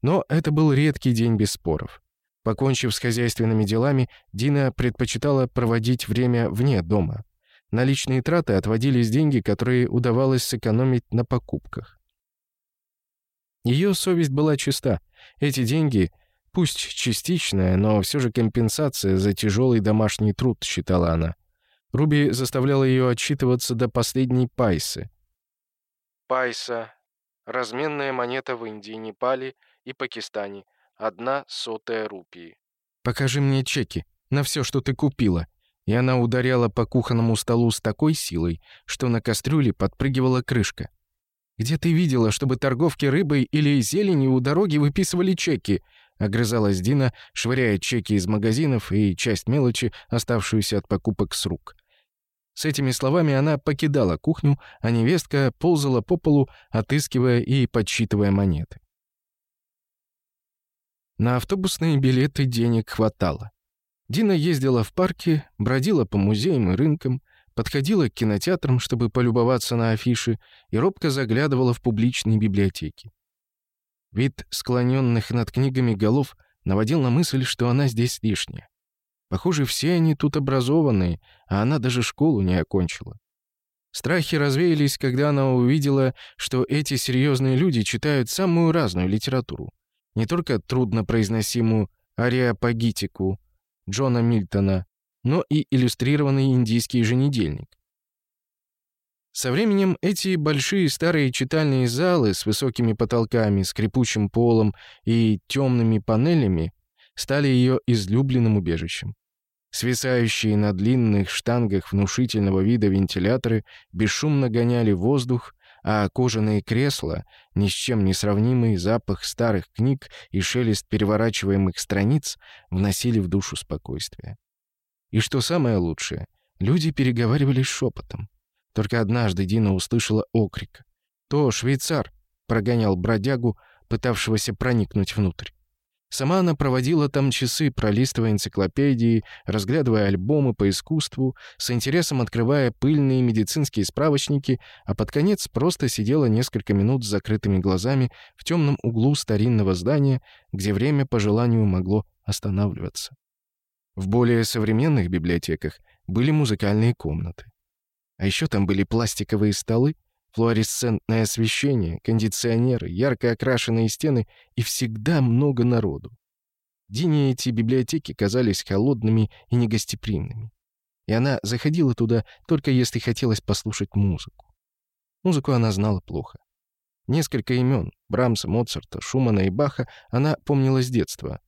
Но это был редкий день без споров. Покончив с хозяйственными делами, Дина предпочитала проводить время вне дома. На личные траты отводились деньги, которые удавалось сэкономить на покупках. Ее совесть была чиста. Эти деньги, пусть частичная, но все же компенсация за тяжелый домашний труд, считала она. Руби заставляла ее отчитываться до последней пайсы. Пайса – разменная монета в Индии, Непале и Пакистане, одна сотая рупии. «Покажи мне чеки на все, что ты купила», и она ударяла по кухонному столу с такой силой, что на кастрюле подпрыгивала крышка. «Где ты видела, чтобы торговки рыбой или зеленью у дороги выписывали чеки?» — огрызалась Дина, швыряя чеки из магазинов и часть мелочи, оставшуюся от покупок с рук. С этими словами она покидала кухню, а невестка ползала по полу, отыскивая и подсчитывая монеты. На автобусные билеты денег хватало. Дина ездила в парке, бродила по музеям и рынкам, подходила к кинотеатрам, чтобы полюбоваться на афиши, и робко заглядывала в публичные библиотеки. Вид склоненных над книгами голов наводил на мысль, что она здесь лишняя. Похоже, все они тут образованные, а она даже школу не окончила. Страхи развеялись, когда она увидела, что эти серьезные люди читают самую разную литературу. Не только труднопроизносимую ариапагитику, Джона Мильтона, но и иллюстрированный индийский еженедельник. Со временем эти большие старые читальные залы с высокими потолками, скрипучим полом и темными панелями стали ее излюбленным убежищем. Свисающие на длинных штангах внушительного вида вентиляторы бесшумно гоняли воздух, а кожаные кресла, ни с чем не сравнимый запах старых книг и шелест переворачиваемых страниц вносили в душу спокойствие. И что самое лучшее, люди переговаривались шепотом. Только однажды Дина услышала окрик. «То швейцар!» — прогонял бродягу, пытавшегося проникнуть внутрь. Сама она проводила там часы, пролистывая энциклопедии, разглядывая альбомы по искусству, с интересом открывая пыльные медицинские справочники, а под конец просто сидела несколько минут с закрытыми глазами в темном углу старинного здания, где время по желанию могло останавливаться. В более современных библиотеках были музыкальные комнаты. А еще там были пластиковые столы, Флуоресцентное освещение, кондиционеры, ярко окрашенные стены и всегда много народу. Дине эти библиотеки казались холодными и негостеприимными. И она заходила туда только если хотелось послушать музыку. Музыку она знала плохо. Несколько имен — Брамса, Моцарта, Шумана и Баха — она помнила с детства.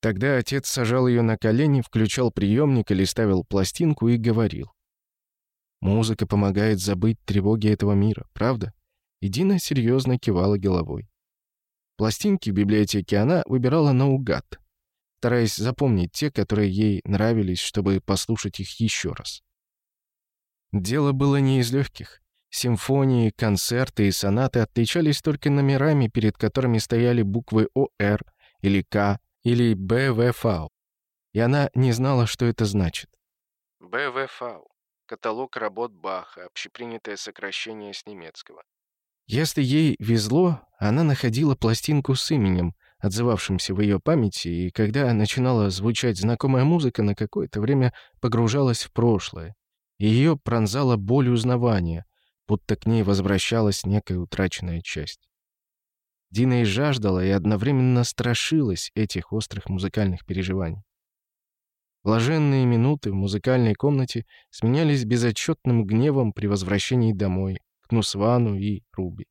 Тогда отец сажал ее на колени, включал приемник или ставил пластинку и говорил. Музыка помогает забыть тревоги этого мира, правда? И серьезно кивала головой. Пластинки в библиотеке она выбирала наугад, стараясь запомнить те, которые ей нравились, чтобы послушать их еще раз. Дело было не из легких. Симфонии, концерты и сонаты отличались только номерами, перед которыми стояли буквы ОР или К или БВФ, И она не знала, что это значит. БВФ каталог работ Баха, общепринятое сокращение с немецкого. Если ей везло, она находила пластинку с именем, отзывавшимся в ее памяти, и когда начинала звучать знакомая музыка, на какое-то время погружалась в прошлое. Ее пронзала боль узнавания, будто к ней возвращалась некая утраченная часть. Дина и жаждала, и одновременно страшилась этих острых музыкальных переживаний. Блаженные минуты в музыкальной комнате сменялись безотчетным гневом при возвращении домой, к Нусвану и Руби.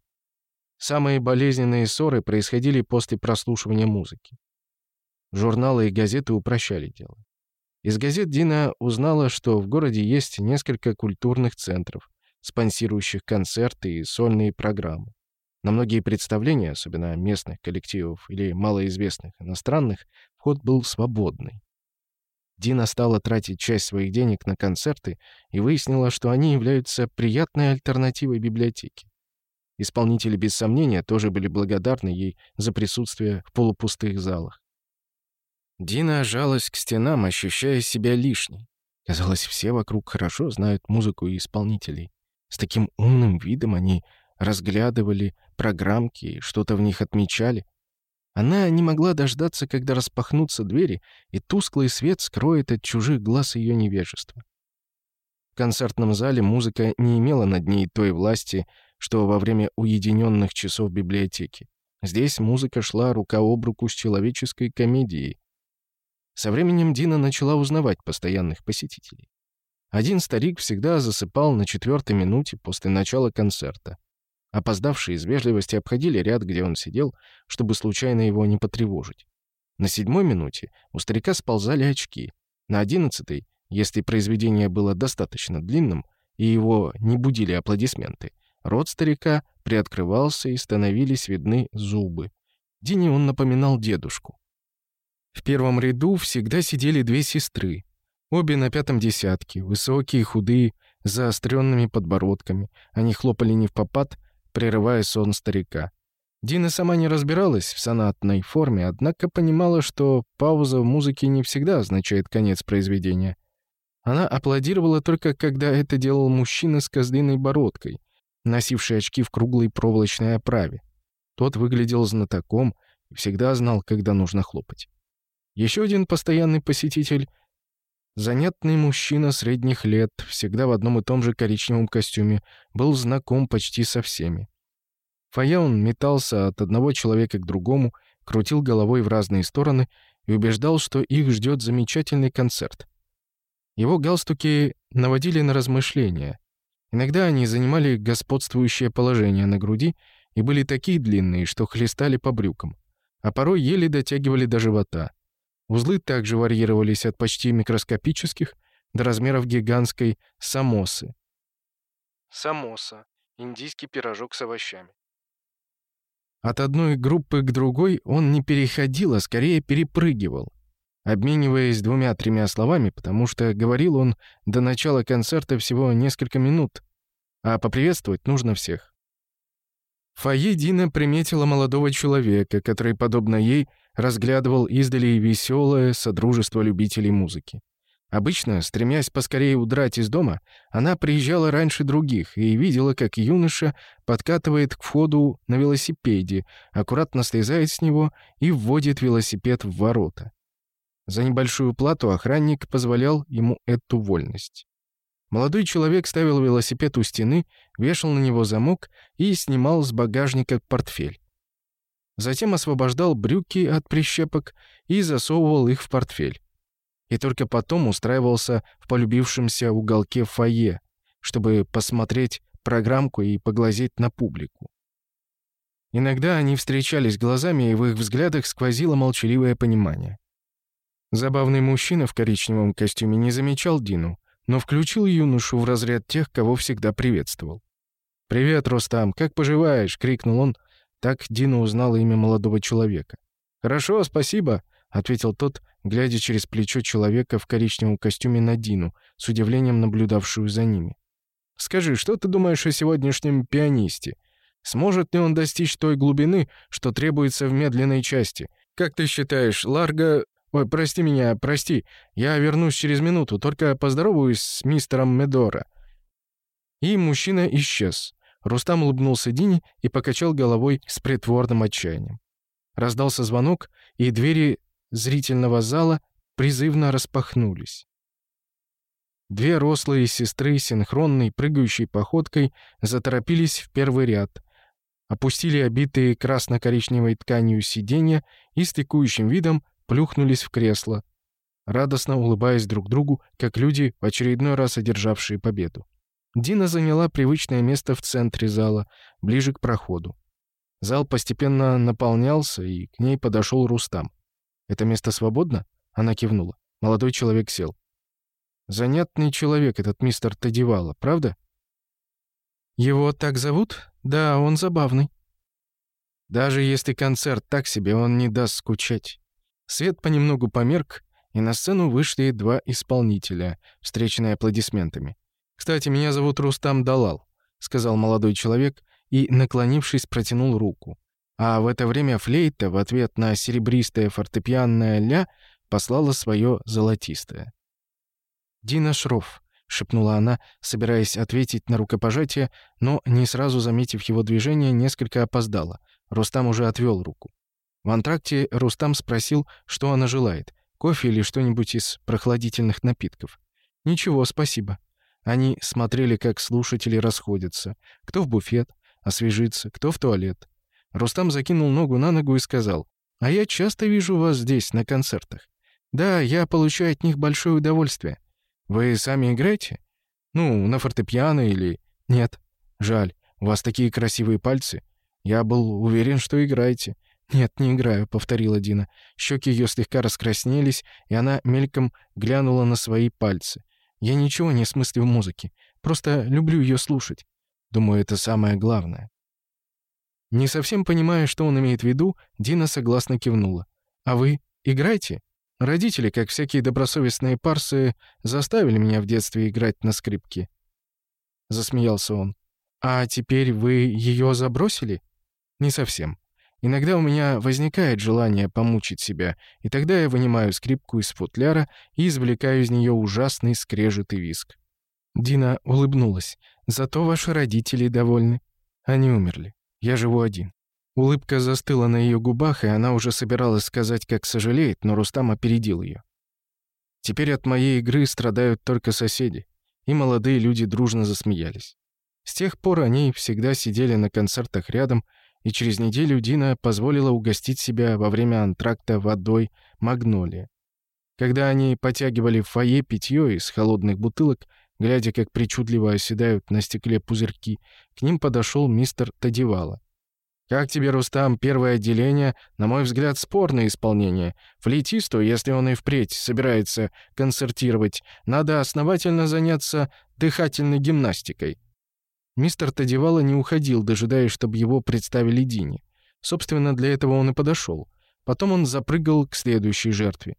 Самые болезненные ссоры происходили после прослушивания музыки. Журналы и газеты упрощали дело. Из газет Дина узнала, что в городе есть несколько культурных центров, спонсирующих концерты и сольные программы. На многие представления, особенно местных коллективов или малоизвестных иностранных, вход был свободный. Дина стала тратить часть своих денег на концерты и выяснила, что они являются приятной альтернативой библиотеке. Исполнители, без сомнения, тоже были благодарны ей за присутствие в полупустых залах. Дина жалась к стенам, ощущая себя лишней. Казалось, все вокруг хорошо знают музыку и исполнителей. С таким умным видом они разглядывали программки и что-то в них отмечали. Она не могла дождаться, когда распахнутся двери, и тусклый свет скроет от чужих глаз ее невежество. В концертном зале музыка не имела над ней той власти, что во время уединенных часов библиотеки. Здесь музыка шла рука об руку с человеческой комедией. Со временем Дина начала узнавать постоянных посетителей. Один старик всегда засыпал на четвертой минуте после начала концерта. Опоздавшие из вежливости обходили ряд, где он сидел, чтобы случайно его не потревожить. На седьмой минуте у старика сползали очки. На одиннадцатой, если произведение было достаточно длинным, и его не будили аплодисменты, рот старика приоткрывался и становились видны зубы. Дине он напоминал дедушку. В первом ряду всегда сидели две сестры. Обе на пятом десятке, высокие, худые, заостренными подбородками. Они хлопали не в попад, прерывая сон старика. Дина сама не разбиралась в сонатной форме, однако понимала, что пауза в музыке не всегда означает конец произведения. Она аплодировала только, когда это делал мужчина с козлиной бородкой, носивший очки в круглой проволочной оправе. Тот выглядел знатоком и всегда знал, когда нужно хлопать. Еще один постоянный посетитель Занятный мужчина средних лет, всегда в одном и том же коричневом костюме, был знаком почти со всеми. Фаяун метался от одного человека к другому, крутил головой в разные стороны и убеждал, что их ждет замечательный концерт. Его галстуки наводили на размышления. Иногда они занимали господствующее положение на груди и были такие длинные, что хлестали по брюкам, а порой еле дотягивали до живота — Узлы также варьировались от почти микроскопических до размеров гигантской самосы. Самоса – индийский пирожок с овощами. От одной группы к другой он не переходил, а скорее перепрыгивал обмениваясь двумя-тремя словами, потому что говорил он до начала концерта всего несколько минут, а поприветствовать нужно всех. Фаедина приметила молодого человека, который, подобно ей, разглядывал издали веселое содружество любителей музыки. Обычно, стремясь поскорее удрать из дома, она приезжала раньше других и видела, как юноша подкатывает к входу на велосипеде, аккуратно слезает с него и вводит велосипед в ворота. За небольшую плату охранник позволял ему эту вольность. Молодой человек ставил велосипед у стены, вешал на него замок и снимал с багажника портфель затем освобождал брюки от прищепок и засовывал их в портфель. И только потом устраивался в полюбившемся уголке фойе, чтобы посмотреть программку и поглазеть на публику. Иногда они встречались глазами, и в их взглядах сквозило молчаливое понимание. Забавный мужчина в коричневом костюме не замечал Дину, но включил юношу в разряд тех, кого всегда приветствовал. «Привет, Рустам, как поживаешь?» — крикнул он, так Дина узнала имя молодого человека. «Хорошо, спасибо», — ответил тот, глядя через плечо человека в коричневом костюме на Дину, с удивлением наблюдавшую за ними. «Скажи, что ты думаешь о сегодняшнем пианисте? Сможет ли он достичь той глубины, что требуется в медленной части? Как ты считаешь, Ларго... Ой, прости меня, прости, я вернусь через минуту, только поздороваюсь с мистером Медора». И мужчина исчез. Рустам улыбнулся Дине и покачал головой с притворным отчаянием. Раздался звонок, и двери зрительного зала призывно распахнулись. Две рослые сестры, синхронной прыгающей походкой, заторопились в первый ряд, опустили обитые красно-коричневой тканью сиденья и с текущим видом плюхнулись в кресло, радостно улыбаясь друг другу, как люди, в очередной раз одержавшие победу. Дина заняла привычное место в центре зала, ближе к проходу. Зал постепенно наполнялся, и к ней подошел Рустам. «Это место свободно?» — она кивнула. Молодой человек сел. «Занятный человек этот мистер Тадивала, правда?» «Его так зовут? Да, он забавный». «Даже если концерт так себе, он не даст скучать». Свет понемногу померк, и на сцену вышли два исполнителя, встреченные аплодисментами. «Кстати, меня зовут Рустам Далал», — сказал молодой человек и, наклонившись, протянул руку. А в это время флейта в ответ на серебристое фортепианное «ля» послала свое золотистое. «Дина Шров — шепнула она, собираясь ответить на рукопожатие, но, не сразу заметив его движение, несколько опоздала. Рустам уже отвёл руку. В антракте Рустам спросил, что она желает, кофе или что-нибудь из прохладительных напитков. «Ничего, спасибо», они смотрели, как слушатели расходятся. Кто в буфет, освежиться, кто в туалет. Рустам закинул ногу на ногу и сказал, «А я часто вижу вас здесь, на концертах. Да, я получаю от них большое удовольствие. Вы сами играете? Ну, на фортепиано или...» «Нет. Жаль. У вас такие красивые пальцы. Я был уверен, что играете». «Нет, не играю», — повторила Дина. Щеки ее слегка раскраснелись, и она мельком глянула на свои пальцы. Я ничего не смыслю в музыке, просто люблю ее слушать. Думаю, это самое главное». Не совсем понимая, что он имеет в виду, Дина согласно кивнула. «А вы играете?» Родители, как всякие добросовестные парсы, заставили меня в детстве играть на скрипке. Засмеялся он. «А теперь вы ее забросили?» «Не совсем. Иногда у меня возникает желание помучить себя, и тогда я вынимаю скрипку из футляра и извлекаю из нее ужасный скрежет и виск. Дина улыбнулась. «Зато ваши родители довольны. Они умерли. Я живу один». Улыбка застыла на ее губах, и она уже собиралась сказать, как сожалеет, но Рустам опередил ее. «Теперь от моей игры страдают только соседи». И молодые люди дружно засмеялись. С тех пор они всегда сидели на концертах рядом, и через неделю Дина позволила угостить себя во время антракта водой магнолия. Когда они потягивали в фойе питье из холодных бутылок, глядя, как причудливо оседают на стекле пузырьки, к ним подошел мистер Тадивала. «Как тебе, Рустам, первое отделение? На мой взгляд, спорное исполнение. Флейтисту, если он и впредь собирается концертировать, надо основательно заняться дыхательной гимнастикой. Мистер Тадевала не уходил, дожидаясь, чтобы его представили Дине. Собственно, для этого он и подошел. Потом он запрыгал к следующей жертве.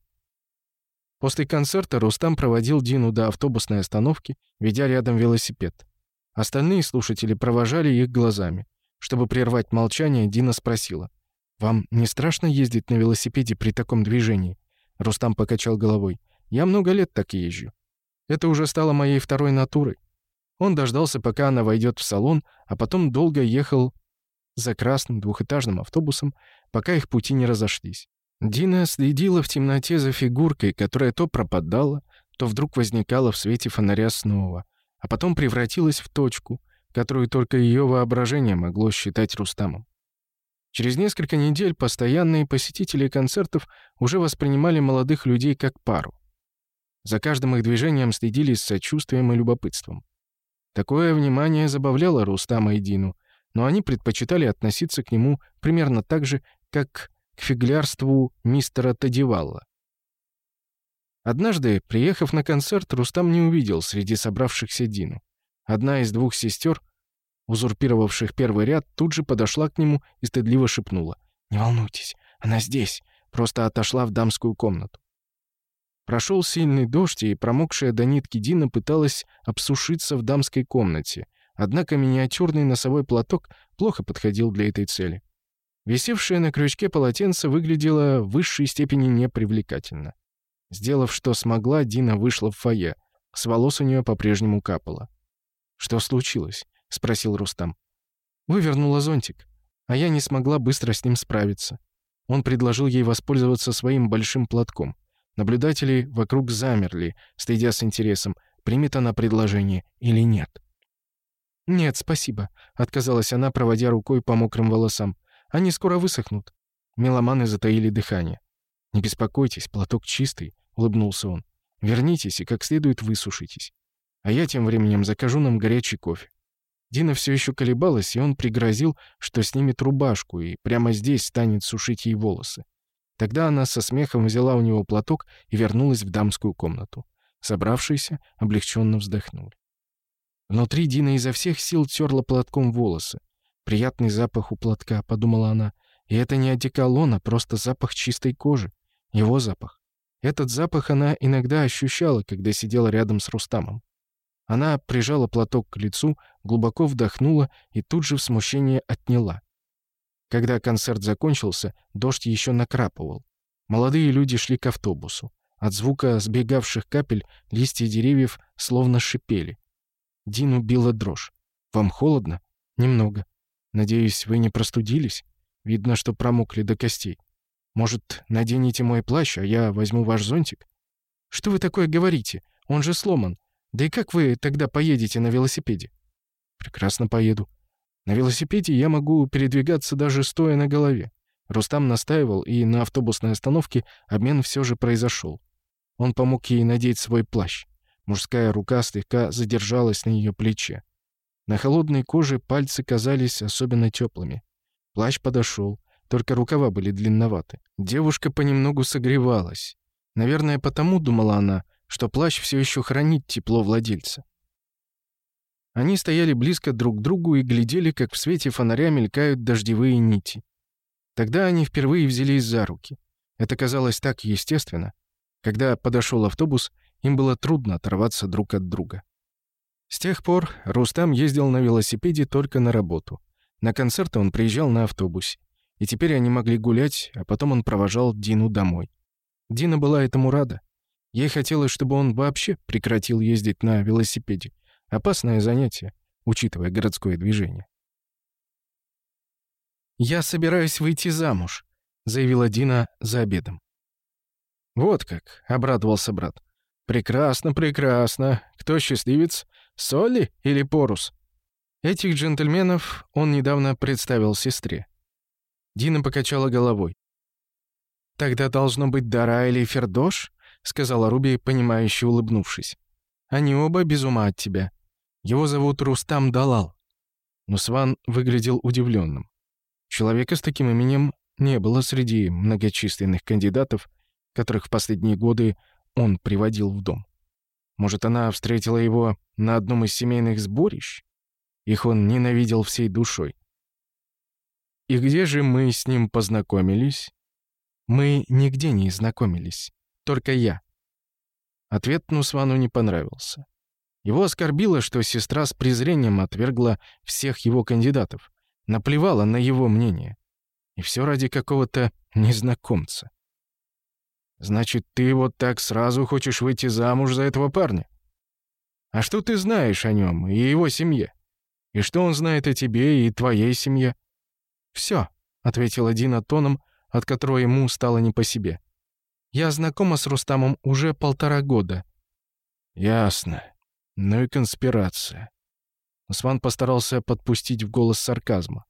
После концерта Рустам проводил Дину до автобусной остановки, ведя рядом велосипед. Остальные слушатели провожали их глазами. Чтобы прервать молчание, Дина спросила. «Вам не страшно ездить на велосипеде при таком движении?» Рустам покачал головой. «Я много лет так езжу. Это уже стало моей второй натурой. Он дождался, пока она войдет в салон, а потом долго ехал за красным двухэтажным автобусом, пока их пути не разошлись. Дина следила в темноте за фигуркой, которая то пропадала, то вдруг возникала в свете фонаря снова, а потом превратилась в точку, которую только ее воображение могло считать Рустамом. Через несколько недель постоянные посетители концертов уже воспринимали молодых людей как пару. За каждым их движением следили с сочувствием и любопытством. Такое внимание забавляло Рустама и Дину, но они предпочитали относиться к нему примерно так же, как к фиглярству мистера Тадивалла. Однажды, приехав на концерт, Рустам не увидел среди собравшихся Дину. Одна из двух сестер, узурпировавших первый ряд, тут же подошла к нему и стыдливо шепнула. «Не волнуйтесь, она здесь, просто отошла в дамскую комнату». Прошел сильный дождь, и промокшая до нитки Дина пыталась обсушиться в дамской комнате. Однако миниатюрный носовой платок плохо подходил для этой цели. Висевшее на крючке полотенце выглядело в высшей степени непривлекательно. Сделав, что смогла, Дина вышла в фойе. С волос у нее по-прежнему капало. «Что случилось?» — спросил Рустам. Вывернула зонтик, а я не смогла быстро с ним справиться. Он предложил ей воспользоваться своим большим платком. Наблюдатели вокруг замерли, стыдя с интересом, примет она предложение или нет. «Нет, спасибо», — отказалась она, проводя рукой по мокрым волосам. «Они скоро высохнут». Меломаны затаили дыхание. «Не беспокойтесь, платок чистый», — улыбнулся он. «Вернитесь и как следует высушитесь. А я тем временем закажу нам горячий кофе». Дина все еще колебалась, и он пригрозил, что снимет рубашку и прямо здесь станет сушить ей волосы. Тогда она со смехом взяла у него платок и вернулась в дамскую комнату. Собравшиеся облегченно вздохнули. Внутри Дина изо всех сил терла платком волосы. «Приятный запах у платка», — подумала она. «И это не одеколон, а просто запах чистой кожи. Его запах». Этот запах она иногда ощущала, когда сидела рядом с Рустамом. Она прижала платок к лицу, глубоко вдохнула и тут же в смущении отняла. Когда концерт закончился, дождь еще накрапывал. Молодые люди шли к автобусу. От звука сбегавших капель листья деревьев словно шипели. Дину била дрожь. «Вам холодно?» «Немного. Надеюсь, вы не простудились? Видно, что промокли до костей. Может, наденете мой плащ, а я возьму ваш зонтик?» «Что вы такое говорите? Он же сломан. Да и как вы тогда поедете на велосипеде?» «Прекрасно поеду. На велосипеде я могу передвигаться даже стоя на голове. Рустам настаивал, и на автобусной остановке обмен все же произошел. Он помог ей надеть свой плащ. Мужская рука слегка задержалась на ее плече. На холодной коже пальцы казались особенно теплыми. Плащ подошел, только рукава были длинноваты. Девушка понемногу согревалась. Наверное, потому, думала она, что плащ все еще хранит тепло владельца. Они стояли близко друг к другу и глядели, как в свете фонаря мелькают дождевые нити. Тогда они впервые взялись за руки. Это казалось так естественно. Когда подошел автобус, им было трудно оторваться друг от друга. С тех пор Рустам ездил на велосипеде только на работу. На концерты он приезжал на автобусе. И теперь они могли гулять, а потом он провожал Дину домой. Дина была этому рада. Ей хотелось, чтобы он вообще прекратил ездить на велосипеде, Опасное занятие, учитывая городское движение. «Я собираюсь выйти замуж», — заявила Дина за обедом. «Вот как», — обрадовался брат. «Прекрасно, прекрасно. Кто счастливец? Солли или Порус?» Этих джентльменов он недавно представил сестре. Дина покачала головой. «Тогда должно быть Дара или Фердош?» — сказала Руби, понимающе улыбнувшись. «Они оба без ума от тебя. Его зовут Рустам Далал. Нусван выглядел удивленным. Человека с таким именем не было среди многочисленных кандидатов, которых в последние годы он приводил в дом. Может, она встретила его на одном из семейных сборищ? Их он ненавидел всей душой. И где же мы с ним познакомились? Мы нигде не знакомились, только я. Ответ Нусвану не понравился. Его оскорбило, что сестра с презрением отвергла всех его кандидатов, наплевала на его мнение. И все ради какого-то незнакомца. «Значит, ты вот так сразу хочешь выйти замуж за этого парня? А что ты знаешь о нем и его семье? И что он знает о тебе и твоей семье?» «Все», — ответила Дина тоном, от которого ему стало не по себе. «Я знакома с Рустамом уже полтора года». «Ясно», но и конспирация. Усман постарался подпустить в голос сарказма.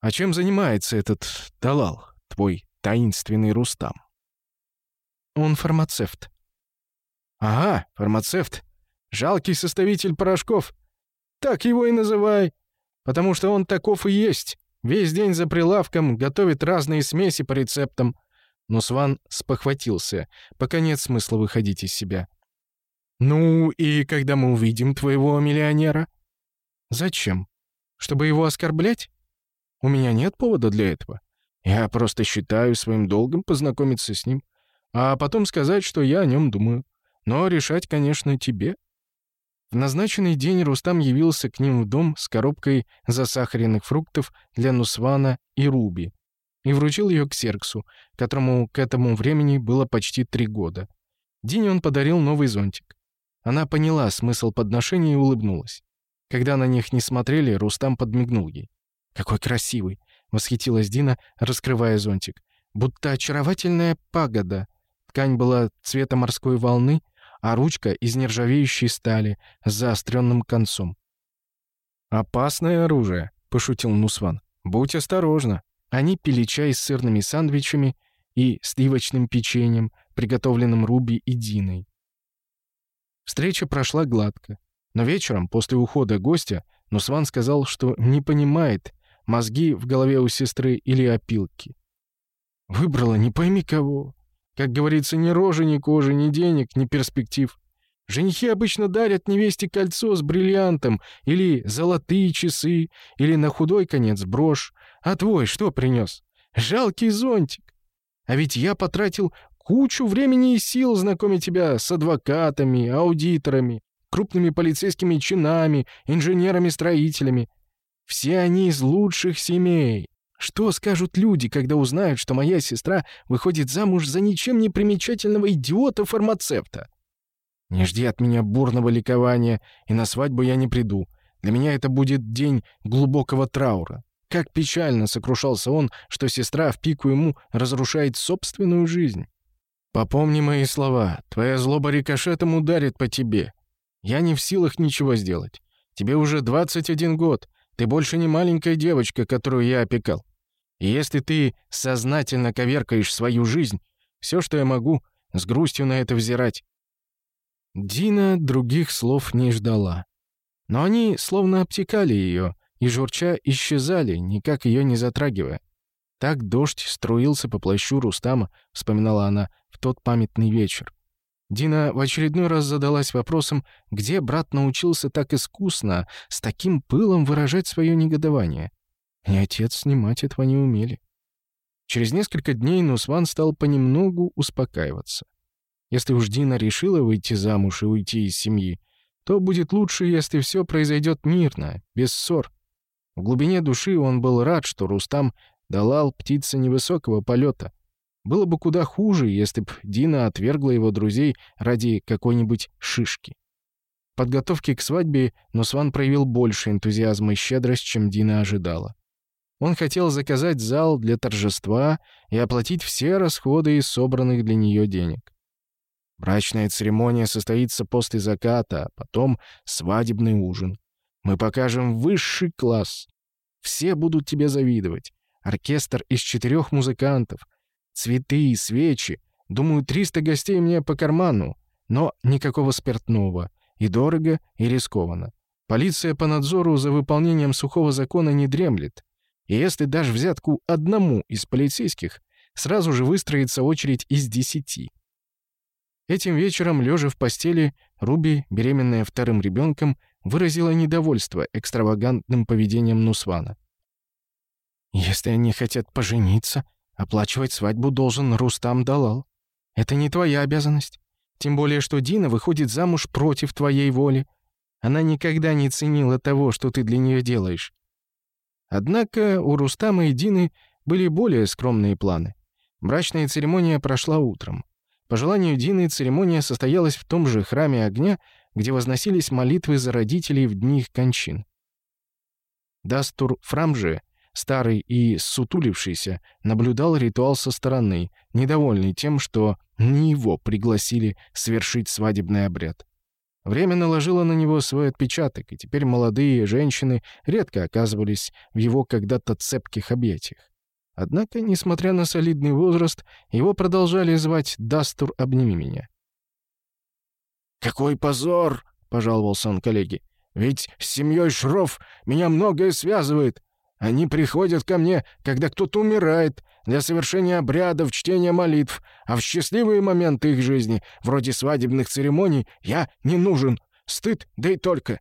«А чем занимается этот Далал, твой таинственный Рустам?» «Он фармацевт». «Ага, фармацевт. Жалкий составитель порошков. Так его и называй, потому что он таков и есть. Весь день за прилавком готовит разные смеси по рецептам». Но Сван спохватился, пока нет смысла выходить из себя. «Ну, и когда мы увидим твоего миллионера?» «Зачем? Чтобы его оскорблять? У меня нет повода для этого. Я просто считаю своим долгом познакомиться с ним, а потом сказать, что я о нем думаю. Но решать, конечно, тебе». В назначенный день Рустам явился к ним в дом с коробкой засахаренных фруктов для Нусвана и Руби и вручил ее Ксерксу, которому к этому времени было почти три года. Дине он подарил новый зонтик. Она поняла смысл подношения и улыбнулась. Когда на них не смотрели, Рустам подмигнул ей. «Какой красивый!» — восхитилась Дина, раскрывая зонтик. «Будто очаровательная пагода. Ткань была цвета морской волны, а ручка — из нержавеющей стали с заостренным концом». «Опасное оружие», — пошутил Нусван. «Будь осторожна». Они пили чай с сырными сандвичами и сливочным печеньем, приготовленным Руби и Диной. Встреча прошла гладко. Но вечером, после ухода гостя, Нусван сказал, что не понимает, мозги в голове у сестры или опилки. Выбрала не пойми кого. Как говорится, ни рожи, ни кожи, ни денег, ни перспектив. Женихи обычно дарят невесте кольцо с бриллиантом или золотые часы, или на худой конец брошь. А твой что принёс? Жалкий зонтик. А ведь я потратил кучу времени и сил знакомить тебя с адвокатами, аудиторами, крупными полицейскими чинами, инженерами-строителями. Все они из лучших семей. Что скажут люди, когда узнают, что моя сестра выходит замуж за ничем не примечательного идиота-фармацевта? Не жди от меня бурного ликования, и на свадьбу я не приду. Для меня это будет день глубокого траура. Как печально сокрушался он, что сестра в пику ему разрушает собственную жизнь. Попомни мои слова. Твоя злоба рикошетом ударит по тебе. Я не в силах ничего сделать. Тебе уже 21 год. Ты больше не маленькая девочка, которую я опекал. И если ты сознательно коверкаешь свою жизнь, все, что я могу, с грустью на это взирать». Дина других слов не ждала. Но они словно обтекали ее и журча исчезали, никак ее не затрагивая. Так дождь струился по плащу Рустама, вспоминала она, в тот памятный вечер. Дина в очередной раз задалась вопросом, где брат научился так искусно, с таким пылом выражать свое негодование. И отец, ни мать этого не умели. Через несколько дней Нусван стал понемногу успокаиваться. Если уж Дина решила выйти замуж и уйти из семьи, то будет лучше, если все произойдет мирно, без ссор. В глубине души он был рад, что Рустам Далал — птица невысокого полета. Было бы куда хуже, если б Дина отвергла его друзей ради какой-нибудь шишки. В подготовке к свадьбе Нусван проявил больше энтузиазма и щедрость, чем Дина ожидала. Он хотел заказать зал для торжества и оплатить все расходы из собранных для нее денег. Брачная церемония состоится после заката, а потом свадебный ужин. Мы покажем высший класс. Все будут тебе завидовать оркестр из четырех музыкантов, цветы и свечи. Думаю, 300 гостей мне по карману, но никакого спиртного. И дорого, и рискованно. Полиция по надзору за выполнением сухого закона не дремлет. И если дашь взятку одному из полицейских, сразу же выстроится очередь из десяти. Этим вечером, лежа в постели, Руби, беременная вторым ребенком, выразила недовольство экстравагантным поведением Нусвана. Если они хотят пожениться, оплачивать свадьбу должен Рустам Далал. Это не твоя обязанность. Тем более, что Дина выходит замуж против твоей воли. Она никогда не ценила того, что ты для нее делаешь. Однако у Рустама и Дины были более скромные планы. Брачная церемония прошла утром. По желанию Дины церемония состоялась в том же храме огня, где возносились молитвы за родителей в дни их кончин. Дастур Фрамже старый и сутулившийся, наблюдал ритуал со стороны, недовольный тем, что не его пригласили совершить свадебный обряд. Время наложило на него свой отпечаток, и теперь молодые женщины редко оказывались в его когда-то цепких объятиях. Однако, несмотря на солидный возраст, его продолжали звать «Дастур, обними меня». «Какой позор!» — пожаловался он коллеге. «Ведь с семьей Шров меня многое связывает, они приходят ко мне, когда кто-то умирает, для совершения обрядов, чтения молитв, а в счастливые моменты их жизни, вроде свадебных церемоний, я не нужен. Стыд, да и только».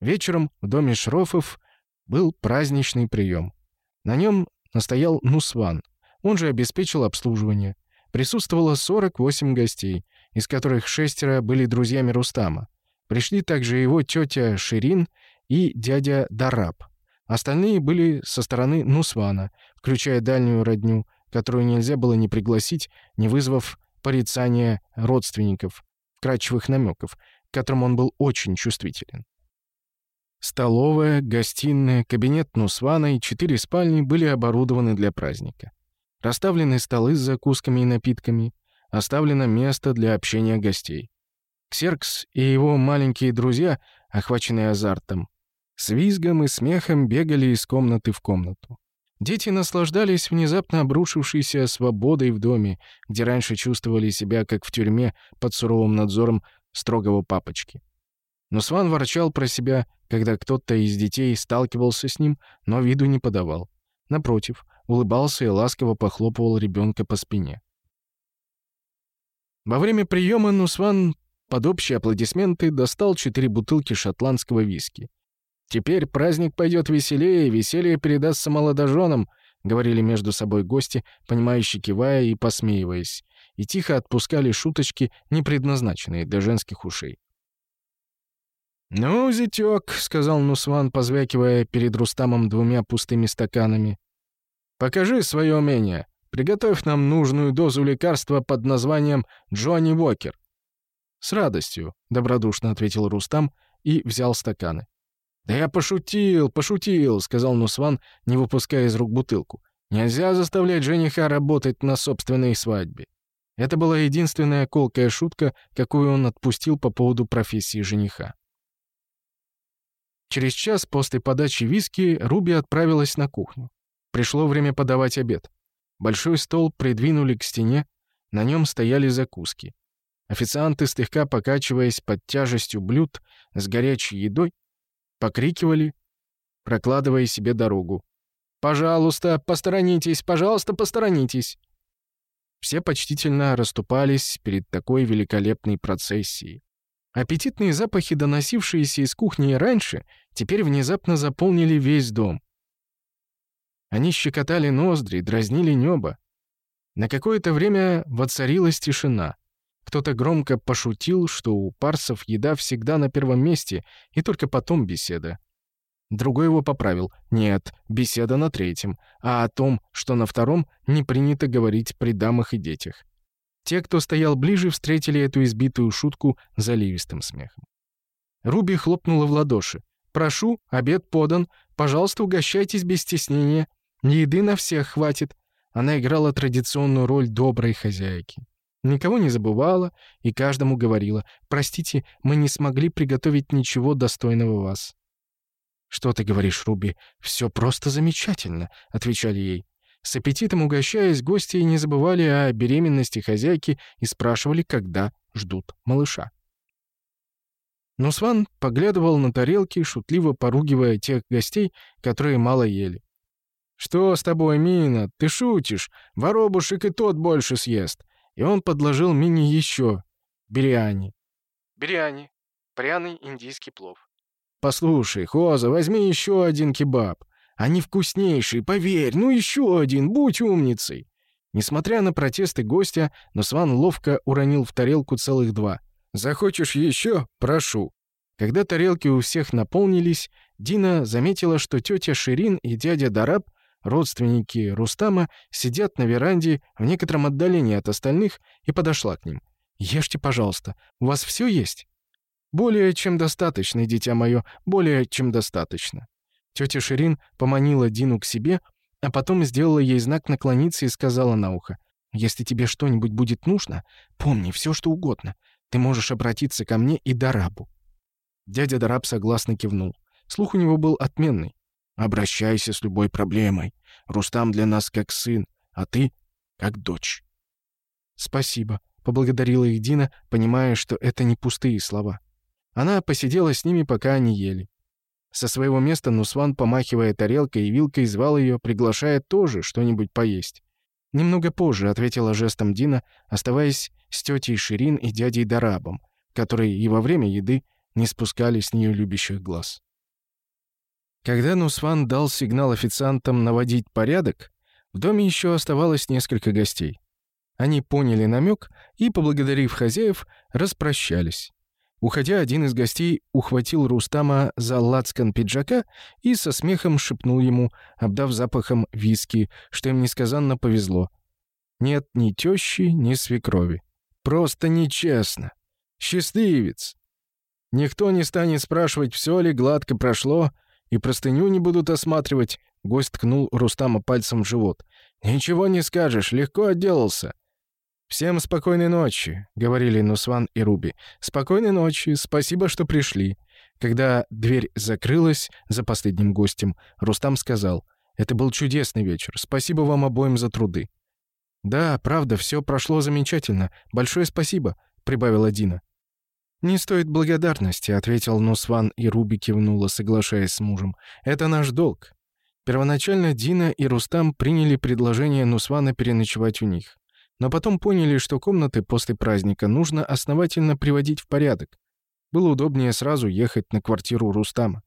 Вечером в доме Шрофов был праздничный прием. На нем настоял Нусван. Он же обеспечил обслуживание. Присутствовало 48 гостей, из которых шестеро были друзьями Рустама. Пришли также его тетя Ширин и дядя Дараб. Остальные были со стороны Нусвана, включая дальнюю родню, которую нельзя было не пригласить, не вызвав порицания родственников, вкрадчивых намеков, к которым он был очень чувствителен. Столовая, гостиная, кабинет Нусвана и четыре спальни были оборудованы для праздника. Расставлены столы с закусками и напитками, оставлено место для общения гостей. Ксеркс и его маленькие друзья, охваченные азартом, с визгом и смехом бегали из комнаты в комнату. Дети наслаждались внезапно обрушившейся свободой в доме, где раньше чувствовали себя как в тюрьме под суровым надзором строгого папочки. Но Сван ворчал про себя, когда кто-то из детей сталкивался с ним, но виду не подавал. Напротив, улыбался и ласково похлопывал ребенка по спине. Во время приема Нусван под общие аплодисменты достал четыре бутылки шотландского виски. Теперь праздник пойдет веселее, веселье передастся молодоженам», — говорили между собой гости, понимающе кивая и посмеиваясь, и тихо отпускали шуточки, не предназначенные для женских ушей. «Ну, зятёк», — сказал Нусван, позвякивая перед Рустамом двумя пустыми стаканами, — «покажи свое умение. Приготовь нам нужную дозу лекарства под названием Джонни Уокер». «С радостью», — добродушно ответил Рустам и взял стаканы. «Да я пошутил, пошутил», — сказал Нусван, не выпуская из рук бутылку. «Нельзя заставлять жениха работать на собственной свадьбе». Это была единственная колкая шутка, какую он отпустил по поводу профессии жениха. Через час после подачи виски Руби отправилась на кухню. Пришло время подавать обед. Большой стол придвинули к стене, на нем стояли закуски. Официанты, слегка покачиваясь под тяжестью блюд с горячей едой, покрикивали, прокладывая себе дорогу. «Пожалуйста, посторонитесь! Пожалуйста, посторонитесь!» Все почтительно расступались перед такой великолепной процессией. Аппетитные запахи, доносившиеся из кухни раньше, теперь внезапно заполнили весь дом. Они щекотали ноздри, дразнили небо. На какое-то время воцарилась тишина. Кто-то громко пошутил, что у парсов еда всегда на первом месте, и только потом беседа. Другой его поправил. Нет, беседа на третьем. А о том, что на втором, не принято говорить при дамах и детях. Те, кто стоял ближе, встретили эту избитую шутку заливистым смехом. Руби хлопнула в ладоши. «Прошу, обед подан. Пожалуйста, угощайтесь без стеснения. Еды на всех хватит». Она играла традиционную роль доброй хозяйки. Никого не забывала и каждому говорила, «Простите, мы не смогли приготовить ничего достойного вас». «Что ты говоришь, Руби? Все просто замечательно», — отвечали ей. С аппетитом угощаясь, гости не забывали о беременности хозяйки и спрашивали, когда ждут малыша. Нусван поглядывал на тарелки, шутливо поругивая тех гостей, которые мало ели. «Что с тобой, Мина? Ты шутишь? Воробушек и тот больше съест и он подложил Мине еще бириани. Бириани — пряный индийский плов. «Послушай, Хоза, возьми еще один кебаб. Они вкуснейшие, поверь, ну еще один, будь умницей!» Несмотря на протесты гостя, Носван ловко уронил в тарелку целых два. «Захочешь еще? Прошу!» Когда тарелки у всех наполнились, Дина заметила, что тетя Ширин и дядя Дараб Родственники Рустама сидят на веранде в некотором отдалении от остальных и подошла к ним. «Ешьте, пожалуйста. У вас все есть?» «Более чем достаточно, дитя мое, более чем достаточно». Тетя Ширин поманила Дину к себе, а потом сделала ей знак наклониться и сказала на ухо. «Если тебе что-нибудь будет нужно, помни все, что угодно. Ты можешь обратиться ко мне и Дарабу». Дядя Дараб согласно кивнул. Слух у него был отменный. Обращайся с любой проблемой. Рустам для нас как сын, а ты — как дочь». «Спасибо», — поблагодарила их Дина, понимая, что это не пустые слова. Она посидела с ними, пока они ели. Со своего места Нусван, помахивая тарелкой и вилкой, звал ее, приглашая тоже что-нибудь поесть. «Немного позже», — ответила жестом Дина, оставаясь с тетей Ширин и дядей Дарабом, которые и во время еды не спускали с нее любящих глаз. Когда Нусван дал сигнал официантам наводить порядок, в доме еще оставалось несколько гостей. Они поняли намек и, поблагодарив хозяев, распрощались. Уходя, один из гостей ухватил Рустама за лацкан пиджака и со смехом шепнул ему, обдав запахом виски, что им несказанно повезло. Нет ни тещи, ни свекрови. Просто нечестно. Счастливец. Никто не станет спрашивать, все ли гладко прошло, и простыню не будут осматривать». Гость ткнул Рустама пальцем в живот. «Ничего не скажешь, легко отделался». «Всем спокойной ночи», — говорили Нусван и Руби. «Спокойной ночи, спасибо, что пришли». Когда дверь закрылась за последним гостем, Рустам сказал, «Это был чудесный вечер, спасибо вам обоим за труды». «Да, правда, все прошло замечательно, большое спасибо», — прибавила Дина. «Не стоит благодарности», — ответил Нусван, и Руби кивнула, соглашаясь с мужем. «Это наш долг». Первоначально Дина и Рустам приняли предложение Нусвана переночевать у них. Но потом поняли, что комнаты после праздника нужно основательно приводить в порядок. Было удобнее сразу ехать на квартиру Рустама.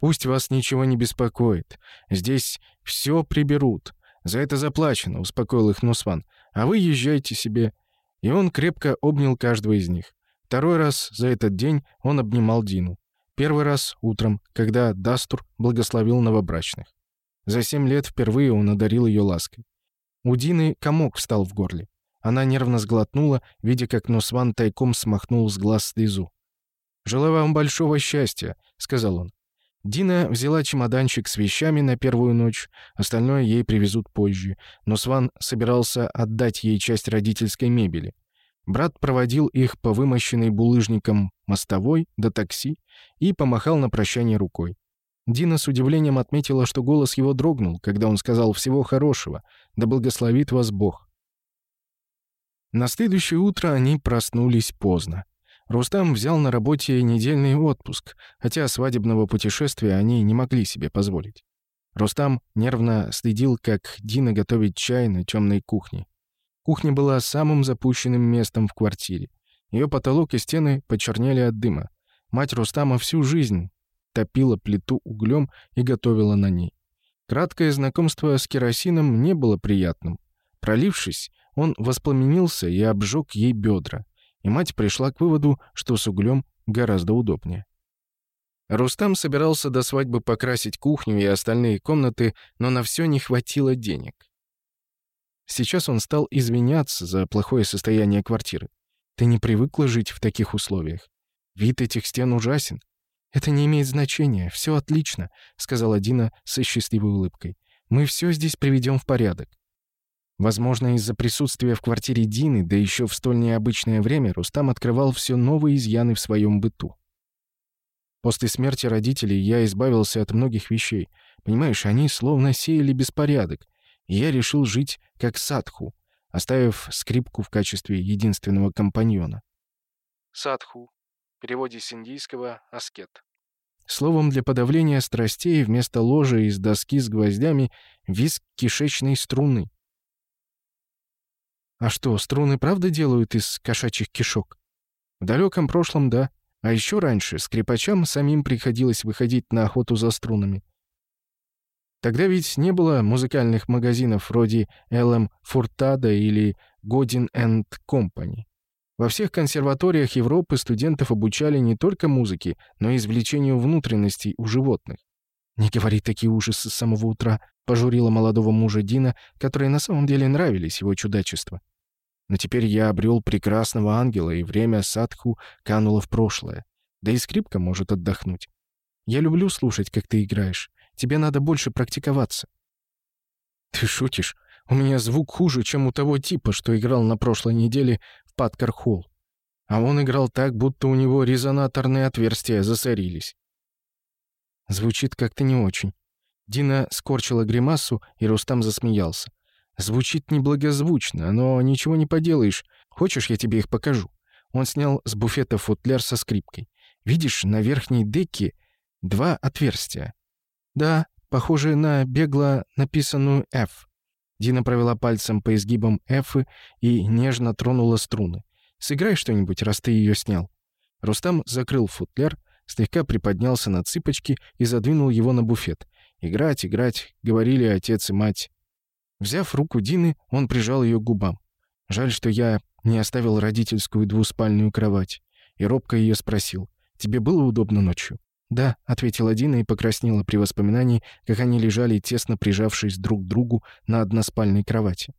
«Пусть вас ничего не беспокоит. Здесь все приберут. За это заплачено», — успокоил их Нусван. «А вы езжайте себе». И он крепко обнял каждого из них. Второй раз за этот день он обнимал Дину. Первый раз утром, когда Дастур благословил новобрачных. За семь лет впервые он одарил ее лаской. У Дины комок встал в горле. Она нервно сглотнула, видя, как Носван тайком смахнул с глаз слезу. «Желаю вам большого счастья», — сказал он. Дина взяла чемоданчик с вещами на первую ночь, остальное ей привезут позже, Носван собирался отдать ей часть родительской мебели. Брат проводил их по вымощенной булыжником мостовой до такси и помахал на прощание рукой. Дина с удивлением отметила, что голос его дрогнул, когда он сказал «Всего хорошего, да благословит вас Бог». На следующее утро они проснулись поздно. Рустам взял на работе недельный отпуск, хотя свадебного путешествия они не могли себе позволить. Рустам нервно следил, как Дина готовит чай на темной кухне. Кухня была самым запущенным местом в квартире. Ее потолок и стены почернели от дыма. Мать Рустама всю жизнь топила плиту углем и готовила на ней. Краткое знакомство с керосином не было приятным. Пролившись, он воспламенился и обжег ей бедра. И мать пришла к выводу, что с углем гораздо удобнее. Рустам собирался до свадьбы покрасить кухню и остальные комнаты, но на все не хватило денег. Сейчас он стал извиняться за плохое состояние квартиры. Ты не привыкла жить в таких условиях. Вид этих стен ужасен. Это не имеет значения, все отлично, сказала Дина со счастливой улыбкой. Мы все здесь приведем в порядок. Возможно, из-за присутствия в квартире Дины, да еще в столь необычное время, Рустам открывал все новые изъяны в своем быту. После смерти родителей я избавился от многих вещей. Понимаешь, они словно сеяли беспорядок и я решил жить как садху, оставив скрипку в качестве единственного компаньона. Садху. В переводе с индийского «аскет». Словом, для подавления страстей вместо ложа из доски с гвоздями виск кишечной струны. А что, струны правда делают из кошачьих кишок? В далеком прошлом, да. А еще раньше скрипачам самим приходилось выходить на охоту за струнами. Тогда ведь не было музыкальных магазинов вроде LM Furtado или Godin Company. Во всех консерваториях Европы студентов обучали не только музыке, но и извлечению внутренностей у животных. «Не говори такие ужасы с самого утра», — пожурила молодого мужа Дина, которые на самом деле нравились его чудачества. Но теперь я обрел прекрасного ангела, и время садху кануло в прошлое. Да и скрипка может отдохнуть. Я люблю слушать, как ты играешь. Тебе надо больше практиковаться». «Ты шутишь? У меня звук хуже, чем у того типа, что играл на прошлой неделе в Паткар-Холл. А он играл так, будто у него резонаторные отверстия засорились». Звучит как-то не очень. Дина скорчила гримасу, и Рустам засмеялся. Звучит неблагозвучно, но ничего не поделаешь. Хочешь, я тебе их покажу? Он снял с буфета футляр со скрипкой. Видишь, на верхней деке два отверстия. «Да, похоже на бегло написанную «Ф». Дина провела пальцем по изгибам «Ф» и нежно тронула струны. «Сыграй что-нибудь, раз ты ее снял». Рустам закрыл футляр, слегка приподнялся на цыпочки и задвинул его на буфет. «Играть, играть», — говорили отец и мать. Взяв руку Дины, он прижал ее к губам. «Жаль, что я не оставил родительскую двуспальную кровать». И робко ее спросил. «Тебе было удобно ночью?» «Да», — ответила Дина и покраснела при воспоминании, как они лежали, тесно прижавшись друг к другу на односпальной кровати.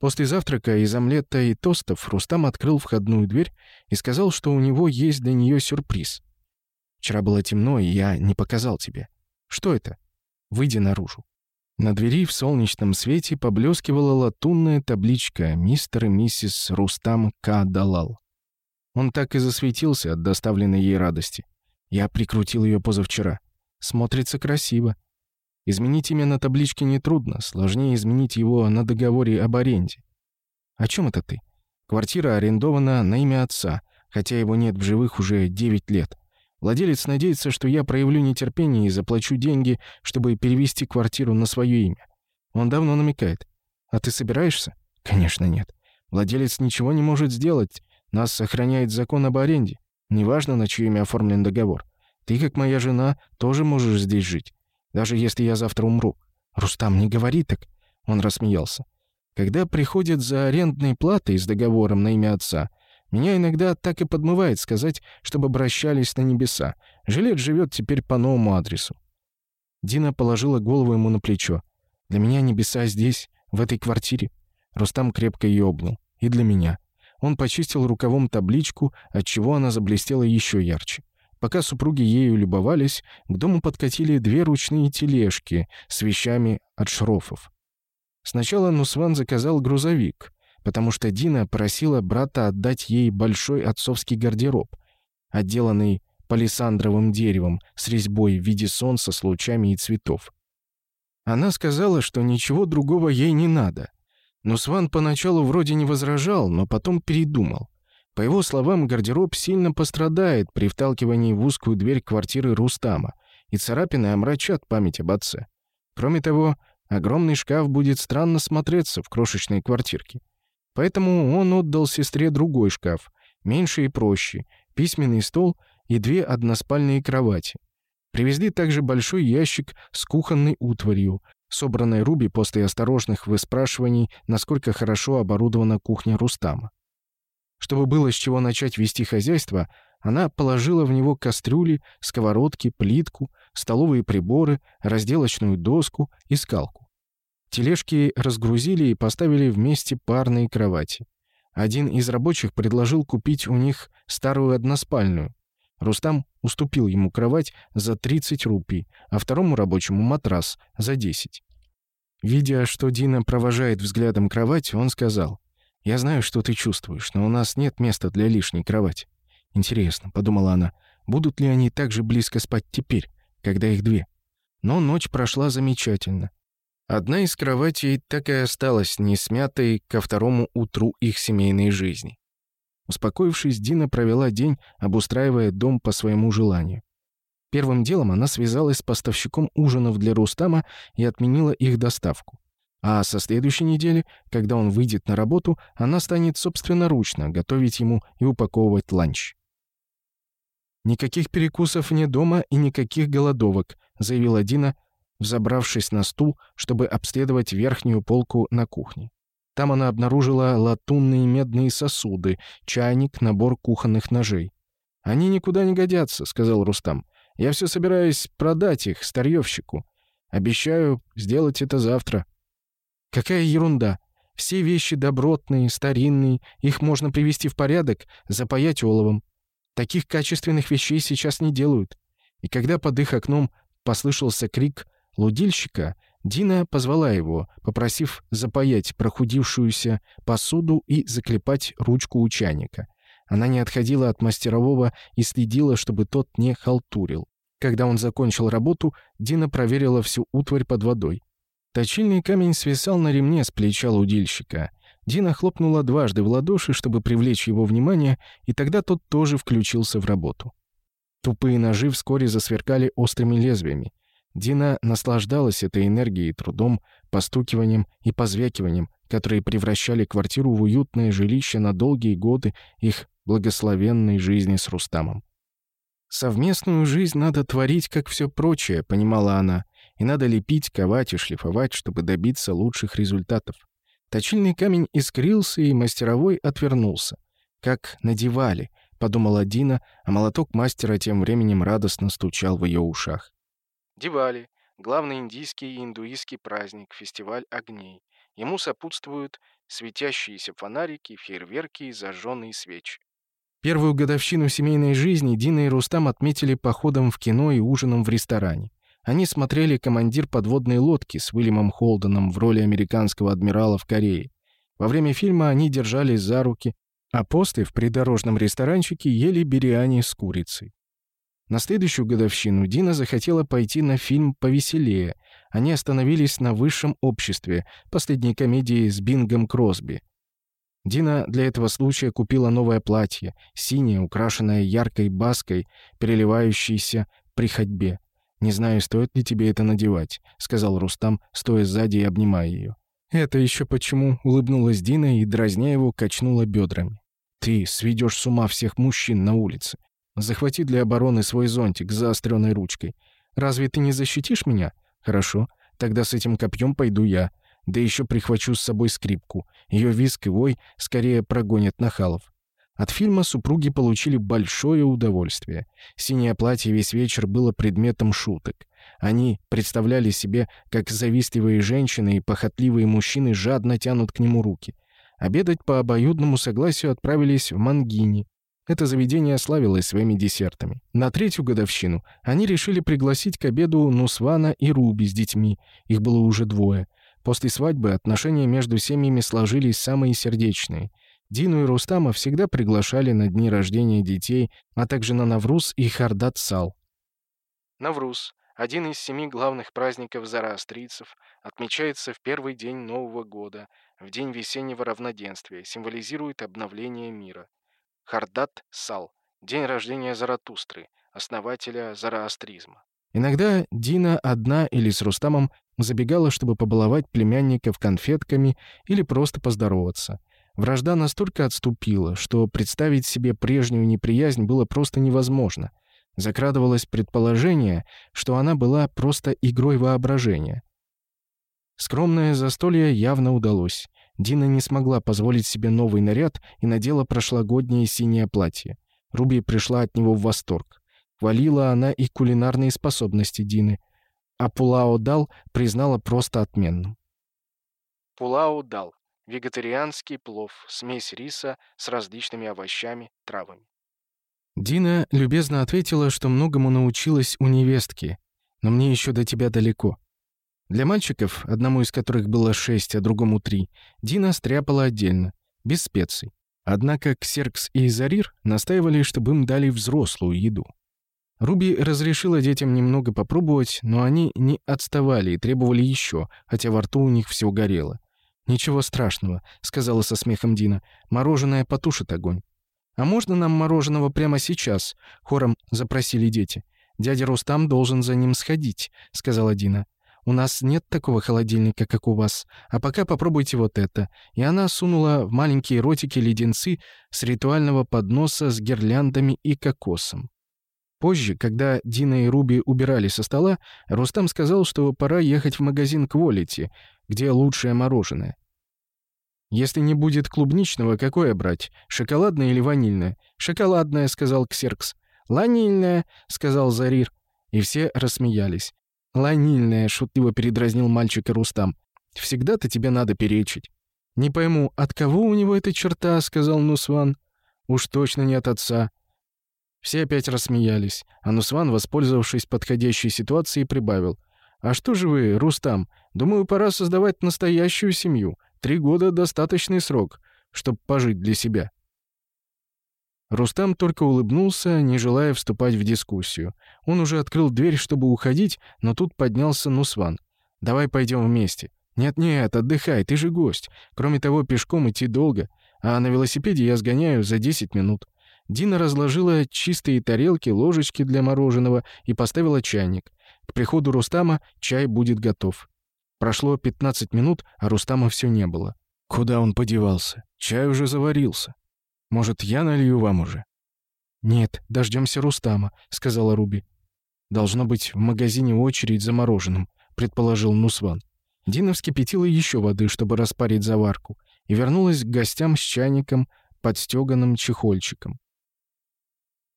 После завтрака из омлета и тостов Рустам открыл входную дверь и сказал, что у него есть для нее сюрприз. «Вчера было темно, и я не показал тебе. Что это? Выйди наружу». На двери в солнечном свете поблескивала латунная табличка «Мистер и миссис Рустам К. Далал». Он так и засветился от доставленной ей радости. Я прикрутил ее позавчера. Смотрится красиво. Изменить имя на табличке нетрудно, сложнее изменить его на договоре об аренде. О чем это ты? Квартира арендована на имя отца, хотя его нет в живых уже 9 лет. Владелец надеется, что я проявлю нетерпение и заплачу деньги, чтобы перевести квартиру на свое имя. Он давно намекает. А ты собираешься? Конечно, нет. Владелец ничего не может сделать. Нас сохраняет закон об аренде. Неважно, на чье имя оформлен договор. Ты, как моя жена, тоже можешь здесь жить. Даже если я завтра умру. Рустам, не говори так. Он рассмеялся. Когда приходят за арендной платой с договором на имя отца, меня иногда так и подмывает сказать, чтобы обращались на небеса. Жилет живет теперь по новому адресу. Дина положила голову ему на плечо. «Для меня небеса здесь, в этой квартире». Рустам крепко ее обнял. «И для меня. Он почистил рукавом табличку, отчего она заблестела еще ярче. Пока супруги ею любовались, к дому подкатили две ручные тележки с вещами от шрофов. Сначала Нусван заказал грузовик, потому что Дина просила брата отдать ей большой отцовский гардероб, отделанный палисандровым деревом с резьбой в виде солнца с лучами и цветов. Она сказала, что ничего другого ей не надо, но Сван поначалу вроде не возражал, но потом передумал. По его словам, гардероб сильно пострадает при вталкивании в узкую дверь квартиры Рустама, и царапины омрачат память об отце. Кроме того, огромный шкаф будет странно смотреться в крошечной квартирке. Поэтому он отдал сестре другой шкаф, меньше и проще, письменный стол и две односпальные кровати. Привезли также большой ящик с кухонной утварью, собранной Руби после осторожных выспрашиваний, насколько хорошо оборудована кухня Рустама. Чтобы было с чего начать вести хозяйство, она положила в него кастрюли, сковородки, плитку, столовые приборы, разделочную доску и скалку. Тележки разгрузили и поставили вместе парные кровати. Один из рабочих предложил купить у них старую односпальную. Рустам уступил ему кровать за 30 рупий, а второму рабочему матрас за 10. Видя, что Дина провожает взглядом кровать, он сказал, «Я знаю, что ты чувствуешь, но у нас нет места для лишней кровати». «Интересно», — подумала она, — «будут ли они так же близко спать теперь, когда их две?» Но ночь прошла замечательно. Одна из кроватей так и осталась не смятой ко второму утру их семейной жизни. Успокоившись, Дина провела день, обустраивая дом по своему желанию. Первым делом она связалась с поставщиком ужинов для Рустама и отменила их доставку. А со следующей недели, когда он выйдет на работу, она станет собственноручно готовить ему и упаковывать ланч. «Никаких перекусов вне дома и никаких голодовок», — заявила Дина, взобравшись на стул, чтобы обследовать верхнюю полку на кухне. Там она обнаружила латунные медные сосуды, чайник, набор кухонных ножей. «Они никуда не годятся», — сказал Рустам. «Я все собираюсь продать их старьевщику. Обещаю сделать это завтра». «Какая ерунда! Все вещи добротные, старинные, их можно привести в порядок, запаять оловом. Таких качественных вещей сейчас не делают». И когда под их окном послышался крик лудильщика, Дина позвала его, попросив запаять прохудившуюся посуду и заклепать ручку у чайника. Она не отходила от мастерового и следила, чтобы тот не халтурил. Когда он закончил работу, Дина проверила всю утварь под водой. Точильный камень свисал на ремне с плеча лудильщика. Дина хлопнула дважды в ладоши, чтобы привлечь его внимание, и тогда тот тоже включился в работу. Тупые ножи вскоре засверкали острыми лезвиями. Дина наслаждалась этой энергией, трудом, постукиванием и позвякиванием, которые превращали квартиру в уютное жилище на долгие годы их благословенной жизни с Рустамом. «Совместную жизнь надо творить, как все прочее», — понимала она, «и надо лепить, ковать и шлифовать, чтобы добиться лучших результатов». Точильный камень искрился, и мастеровой отвернулся. «Как надевали», — подумала Дина, а молоток мастера тем временем радостно стучал в ее ушах. Дивали – главный индийский и индуистский праздник, фестиваль огней. Ему сопутствуют светящиеся фонарики, фейерверки и зажженные свечи. Первую годовщину семейной жизни Дина и Рустам отметили походом в кино и ужином в ресторане. Они смотрели «Командир подводной лодки» с Уильямом Холденом в роли американского адмирала в Корее. Во время фильма они держались за руки, а после в придорожном ресторанчике ели бириани с курицей. На следующую годовщину Дина захотела пойти на фильм повеселее. Они остановились на «Высшем обществе», последней комедии с Бингом Кросби. Дина для этого случая купила новое платье, синее, украшенное яркой баской, переливающейся при ходьбе. «Не знаю, стоит ли тебе это надевать», — сказал Рустам, стоя сзади и обнимая ее. «Это еще почему?» — улыбнулась Дина и, дразня его, качнула бедрами. «Ты сведешь с ума всех мужчин на улице. Захвати для обороны свой зонтик с заостренной ручкой. Разве ты не защитишь меня? Хорошо. Тогда с этим копьем пойду я. Да еще прихвачу с собой скрипку. Ее виск и вой скорее прогонят нахалов. От фильма супруги получили большое удовольствие. Синее платье весь вечер было предметом шуток. Они представляли себе, как завистливые женщины и похотливые мужчины жадно тянут к нему руки. Обедать по обоюдному согласию отправились в Мангини. Это заведение славилось своими десертами. На третью годовщину они решили пригласить к обеду Нусвана и Руби с детьми. Их было уже двое. После свадьбы отношения между семьями сложились самые сердечные. Дину и Рустама всегда приглашали на дни рождения детей, а также на Навруз и Хардат Сал. Навруз – один из семи главных праздников зороастрийцев, отмечается в первый день Нового года, в день весеннего равноденствия, символизирует обновление мира. Хардат Сал, день рождения Заратустры, основателя зороастризма. Иногда Дина одна или с Рустамом забегала, чтобы побаловать племянников конфетками или просто поздороваться. Вражда настолько отступила, что представить себе прежнюю неприязнь было просто невозможно. Закрадывалось предположение, что она была просто игрой воображения. Скромное застолье явно удалось. Дина не смогла позволить себе новый наряд и надела прошлогоднее синее платье. Руби пришла от него в восторг. Хвалила она и кулинарные способности Дины, а Пулао Дал признала просто отменным. Пулао Дал – вегетарианский плов, смесь риса с различными овощами, травами. Дина любезно ответила, что многому научилась у невестки, но мне еще до тебя далеко. Для мальчиков, одному из которых было шесть, а другому три, Дина стряпала отдельно, без специй. Однако Ксеркс и Зарир настаивали, чтобы им дали взрослую еду. Руби разрешила детям немного попробовать, но они не отставали и требовали еще, хотя во рту у них все горело. «Ничего страшного», — сказала со смехом Дина. «Мороженое потушит огонь». «А можно нам мороженого прямо сейчас?» — хором запросили дети. «Дядя Рустам должен за ним сходить», — сказала Дина. У нас нет такого холодильника, как у вас. А пока попробуйте вот это». И она сунула в маленькие ротики леденцы с ритуального подноса с гирляндами и кокосом. Позже, когда Дина и Руби убирали со стола, Рустам сказал, что пора ехать в магазин Quality, где лучшее мороженое. «Если не будет клубничного, какое брать? Шоколадное или ванильное?» «Шоколадное», — сказал Ксеркс. Ванильное, — сказал Зарир. И все рассмеялись. «Ланильная», — шутливо передразнил мальчика Рустам. «Всегда-то тебе надо перечить». «Не пойму, от кого у него эта черта?» — сказал Нусван. «Уж точно не от отца». Все опять рассмеялись, а Нусван, воспользовавшись подходящей ситуацией, прибавил. «А что же вы, Рустам? Думаю, пора создавать настоящую семью. Три года — достаточный срок, чтобы пожить для себя». Рустам только улыбнулся, не желая вступать в дискуссию. Он уже открыл дверь, чтобы уходить, но тут поднялся Нусван. «Давай пойдем вместе». «Нет-нет, отдыхай, ты же гость. Кроме того, пешком идти долго, а на велосипеде я сгоняю за 10 минут». Дина разложила чистые тарелки, ложечки для мороженого и поставила чайник. К приходу Рустама чай будет готов. Прошло 15 минут, а Рустама все не было. Куда он подевался? Чай уже заварился. Может, я налью вам уже?» «Нет, дождемся Рустама», — сказала Руби. «Должно быть, в магазине очередь за мороженым», — предположил Нусван. Дина вскипятила еще воды, чтобы распарить заварку, и вернулась к гостям с чайником, подстеганным чехольчиком.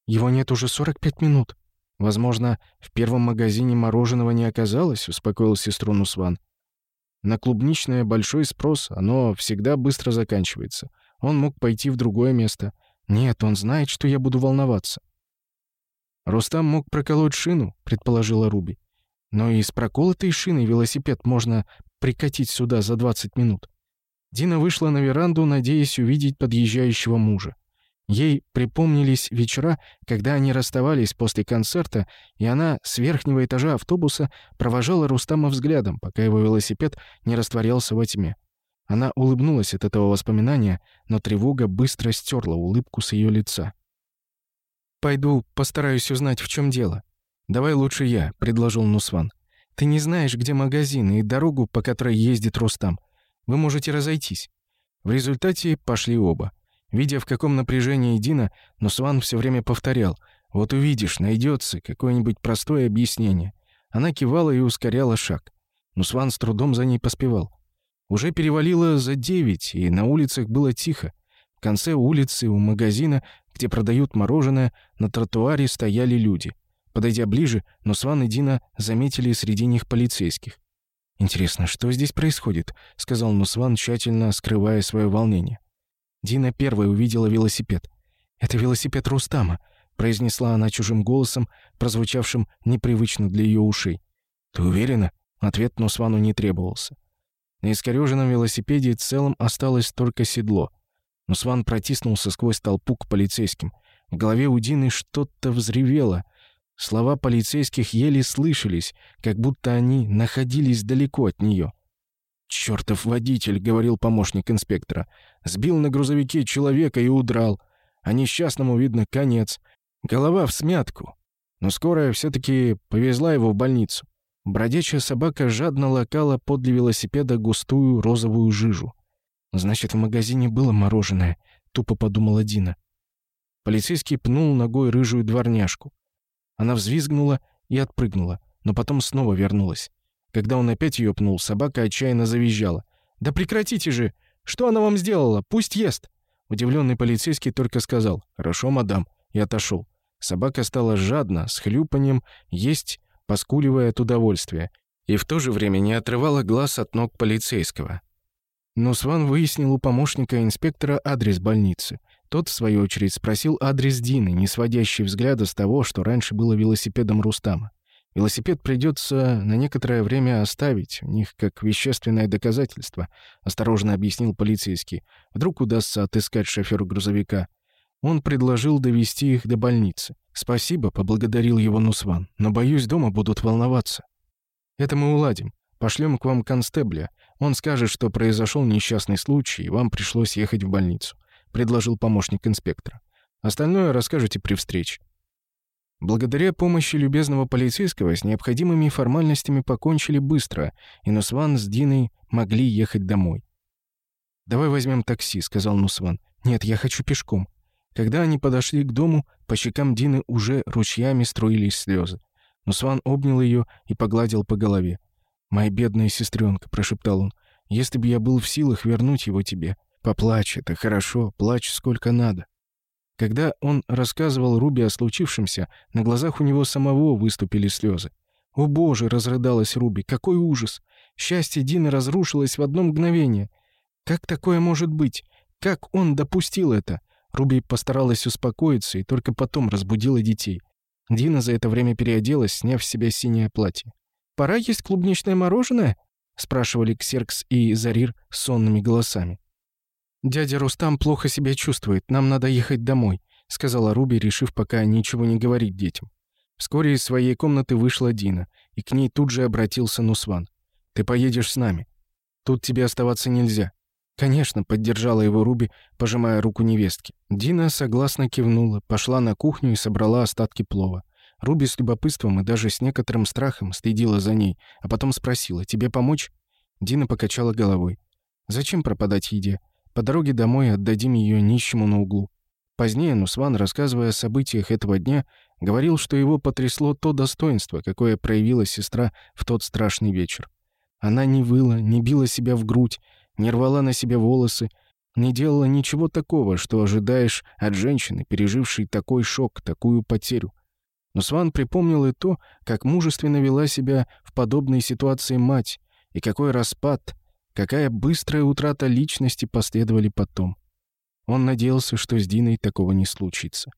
«Его нет уже 45 минут», «Возможно, в первом магазине мороженого не оказалось», — успокоил сестру Нусван. «На клубничное большой спрос, оно всегда быстро заканчивается. Он мог пойти в другое место. Нет, он знает, что я буду волноваться. «Рустам мог проколоть шину», — предположила Руби. «Но и с проколотой шиной велосипед можно прикатить сюда за 20 минут». Дина вышла на веранду, надеясь увидеть подъезжающего мужа. Ей припомнились вечера, когда они расставались после концерта, и она с верхнего этажа автобуса провожала Рустама взглядом, пока его велосипед не растворялся во тьме. Она улыбнулась от этого воспоминания, но тревога быстро стерла улыбку с ее лица. «Пойду, постараюсь узнать, в чем дело». «Давай лучше я», — предложил Нусван. «Ты не знаешь, где магазин и дорогу, по которой ездит Рустам. Вы можете разойтись». В результате пошли оба. Видя, в каком напряжении Дина, Нусван все время повторял «Вот увидишь, найдется какое-нибудь простое объяснение». Она кивала и ускоряла шаг. Нусван с трудом за ней поспевал. Уже перевалило за девять, и на улицах было тихо. В конце улицы у магазина, где продают мороженое, на тротуаре стояли люди. Подойдя ближе, Нусван и Дина заметили среди них полицейских. «Интересно, что здесь происходит?» — сказал Нусван, тщательно скрывая свое волнение. Дина первой увидела велосипед. «Это велосипед Рустама», — произнесла она чужим голосом, прозвучавшим непривычно для ее ушей. «Ты уверена?» — ответ Нусвану не требовался. На искорёженном велосипеде целом осталось только седло. Но Сван протиснулся сквозь толпу к полицейским. В голове у Дины что-то взревело. Слова полицейских еле слышались, как будто они находились далеко от неё. «Чёртов водитель», — говорил помощник инспектора. «Сбил на грузовике человека и удрал. А несчастному, видно, конец. Голова в смятку. Но скорая все-таки повезла его в больницу. Бродячая собака жадно лакала подле велосипеда густую розовую жижу. «Значит, в магазине было мороженое», — тупо подумала Дина. Полицейский пнул ногой рыжую дворняжку. Она взвизгнула и отпрыгнула, но потом снова вернулась. Когда он опять ее пнул, собака отчаянно завизжала. «Да прекратите же! Что она вам сделала? Пусть ест!» Удивленный полицейский только сказал «Хорошо, мадам», и отошел. Собака стала жадно, с хлюпанием, есть поскуливая от удовольствия, и в то же время не отрывала глаз от ног полицейского. Но Сван выяснил у помощника инспектора адрес больницы. Тот, в свою очередь, спросил адрес Дины, не сводящий взгляда с того, что раньше было велосипедом Рустама. Велосипед придется на некоторое время оставить, у них как вещественное доказательство, осторожно объяснил полицейский. Вдруг удастся отыскать шофера грузовика. Он предложил довести их до больницы. «Спасибо», — поблагодарил его Нусван, «но, боюсь, дома будут волноваться». «Это мы уладим. Пошлем к вам констебля. Он скажет, что произошел несчастный случай, и вам пришлось ехать в больницу», — предложил помощник инспектора. «Остальное расскажете при встрече». Благодаря помощи любезного полицейского с необходимыми формальностями покончили быстро, и Нусван с Диной могли ехать домой. «Давай возьмем такси», — сказал Нусван. «Нет, я хочу пешком». Когда они подошли к дому, по щекам Дины уже ручьями струились слезы. Но Сван обнял ее и погладил по голове. «Моя бедная сестренка», — прошептал он, — «если бы я был в силах вернуть его тебе. Поплачь, это хорошо, плачь сколько надо». Когда он рассказывал Руби о случившемся, на глазах у него самого выступили слезы. «О боже!» — разрыдалась Руби. «Какой ужас! Счастье Дины разрушилось в одно мгновение! Как такое может быть? Как он допустил это? Руби постаралась успокоиться и только потом разбудила детей. Дина за это время переоделась, сняв с себя синее платье. «Пора есть клубничное мороженое?» — спрашивали Ксеркс и Зарир сонными голосами. «Дядя Рустам плохо себя чувствует, нам надо ехать домой», — сказала Руби, решив пока ничего не говорить детям. Вскоре из своей комнаты вышла Дина, и к ней тут же обратился Нусван. «Ты поедешь с нами. Тут тебе оставаться нельзя. «Конечно», — поддержала его Руби, пожимая руку невестки. Дина согласно кивнула, пошла на кухню и собрала остатки плова. Руби с любопытством и даже с некоторым страхом следила за ней, а потом спросила, «Тебе помочь?» Дина покачала головой. «Зачем пропадать еде? По дороге домой отдадим ее нищему на углу». Позднее Нусван, рассказывая о событиях этого дня, говорил, что его потрясло то достоинство, какое проявила сестра в тот страшный вечер. Она не выла, не била себя в грудь, не рвала на себе волосы, не делала ничего такого, что ожидаешь от женщины, пережившей такой шок, такую потерю. Но Сван припомнил и то, как мужественно вела себя в подобной ситуации мать, и какой распад, какая быстрая утрата личности последовали потом. Он надеялся, что с Диной такого не случится.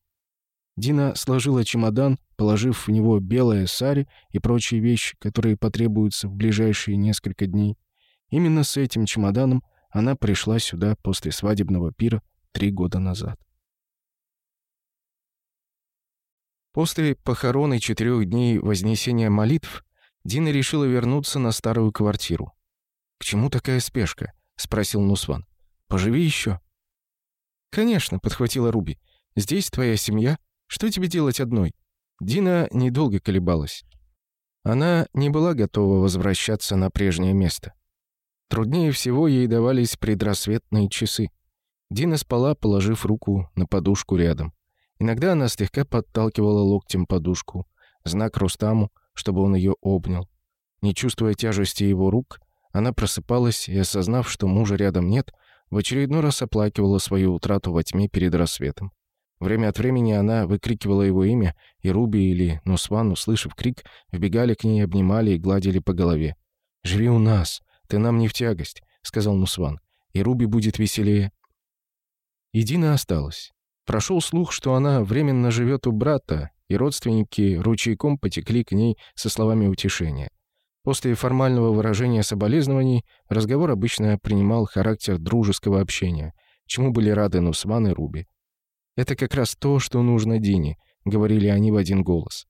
Дина сложила чемодан, положив в него белое сари и прочие вещи, которые потребуются в ближайшие несколько дней. Именно с этим чемоданом она пришла сюда после свадебного пира три года назад. После похорон и четырех дней вознесения молитв Дина решила вернуться на старую квартиру. «К чему такая спешка?» — спросил Нусван. «Поживи еще». «Конечно», — подхватила Руби. «Здесь твоя семья. Что тебе делать одной?» Дина недолго колебалась. Она не была готова возвращаться на прежнее место. Труднее всего ей давались предрассветные часы. Дина спала, положив руку на подушку рядом. Иногда она слегка подталкивала локтем подушку, знак Рустаму, чтобы он ее обнял. Не чувствуя тяжести его рук, она просыпалась и, осознав, что мужа рядом нет, в очередной раз оплакивала свою утрату во тьме перед рассветом. Время от времени она выкрикивала его имя, и Руби или Нусван, услышав крик, вбегали к ней, обнимали и гладили по голове. «Живи у нас! «Ты нам не в тягость», — сказал Мусван. «И Руби будет веселее». И Дина осталась. Прошел слух, что она временно живет у брата, и родственники ручейком потекли к ней со словами утешения. После формального выражения соболезнований разговор обычно принимал характер дружеского общения, чему были рады Нусван и Руби. «Это как раз то, что нужно Дине», — говорили они в один голос.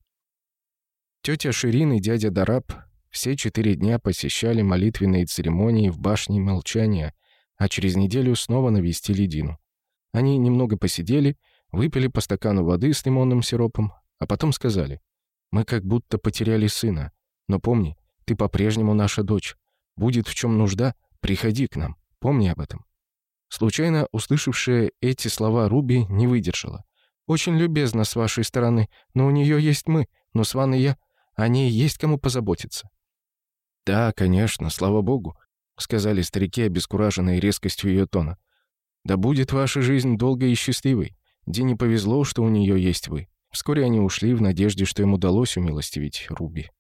Тетя Ширин и дядя Дараб все четыре дня посещали молитвенные церемонии в башне молчания, а через неделю снова навестили Дину. Они немного посидели, выпили по стакану воды с лимонным сиропом, а потом сказали, «Мы как будто потеряли сына, но помни, ты по-прежнему наша дочь. Будет в чем нужда, приходи к нам, помни об этом». Случайно услышавшая эти слова Руби не выдержала. «Очень любезно с вашей стороны, но у нее есть мы, но с Ван я, о ней есть кому позаботиться». «Да, конечно, слава богу», — сказали старики, обескураженные резкостью ее тона. «Да будет ваша жизнь долгой и счастливой. Дине повезло, что у нее есть вы». Вскоре они ушли в надежде, что им удалось умилостивить Руби.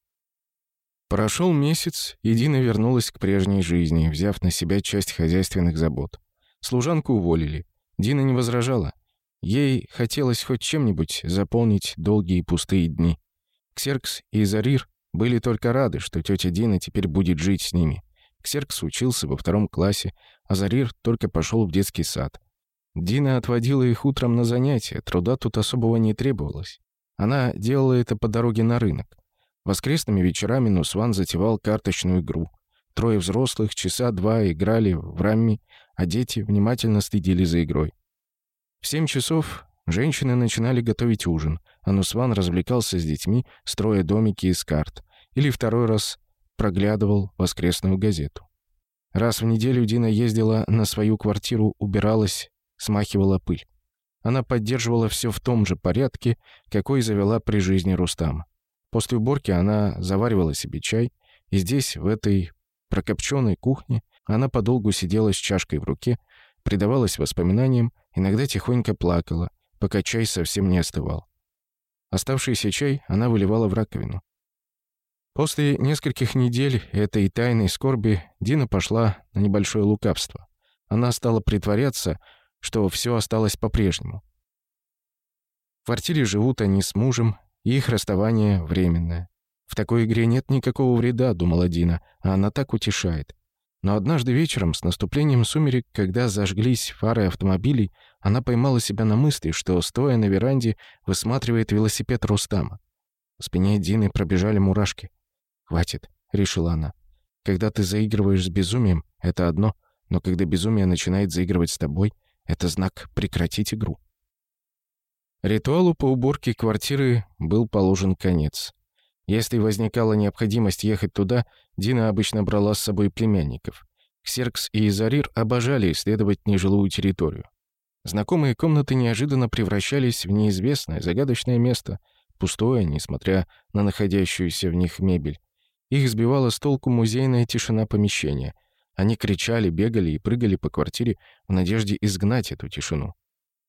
Прошел месяц, и Дина вернулась к прежней жизни, взяв на себя часть хозяйственных забот. Служанку уволили. Дина не возражала. Ей хотелось хоть чем-нибудь заполнить долгие пустые дни. Ксеркс и Зарир были только рады, что тетя Дина теперь будет жить с ними. Ксеркс учился во втором классе, а Зарир только пошел в детский сад. Дина отводила их утром на занятия, труда тут особого не требовалось. Она делала это по дороге на рынок. Воскресными вечерами Нусван затевал карточную игру. Трое взрослых часа два играли в рамми, а дети внимательно следили за игрой. В семь часов женщины начинали готовить ужин, Анусван развлекался с детьми, строя домики из карт, или второй раз проглядывал воскресную газету. Раз в неделю Дина ездила на свою квартиру, убиралась, смахивала пыль. Она поддерживала все в том же порядке, какой завела при жизни Рустама. После уборки она заваривала себе чай, и здесь, в этой прокопченной кухне, она подолгу сидела с чашкой в руке, предавалась воспоминаниям, иногда тихонько плакала, пока чай совсем не остывал. Оставшийся чай она выливала в раковину. После нескольких недель этой тайной скорби Дина пошла на небольшое лукавство. Она стала притворяться, что все осталось по-прежнему. В квартире живут они с мужем, и их расставание временное. «В такой игре нет никакого вреда», — думала Дина, а она так утешает. Но однажды вечером, с наступлением сумерек, когда зажглись фары автомобилей, она поймала себя на мысли, что, стоя на веранде, высматривает велосипед Рустама. В спине Дины пробежали мурашки. «Хватит», — решила она. «Когда ты заигрываешь с безумием, это одно, но когда безумие начинает заигрывать с тобой, это знак «прекратить игру». Ритуалу по уборке квартиры был положен конец. Если возникала необходимость ехать туда, Дина обычно брала с собой племянников. Ксеркс и Изарир обожали исследовать нежилую территорию. Знакомые комнаты неожиданно превращались в неизвестное, загадочное место, пустое, несмотря на находящуюся в них мебель. Их сбивала с толку музейная тишина помещения. Они кричали, бегали и прыгали по квартире в надежде изгнать эту тишину.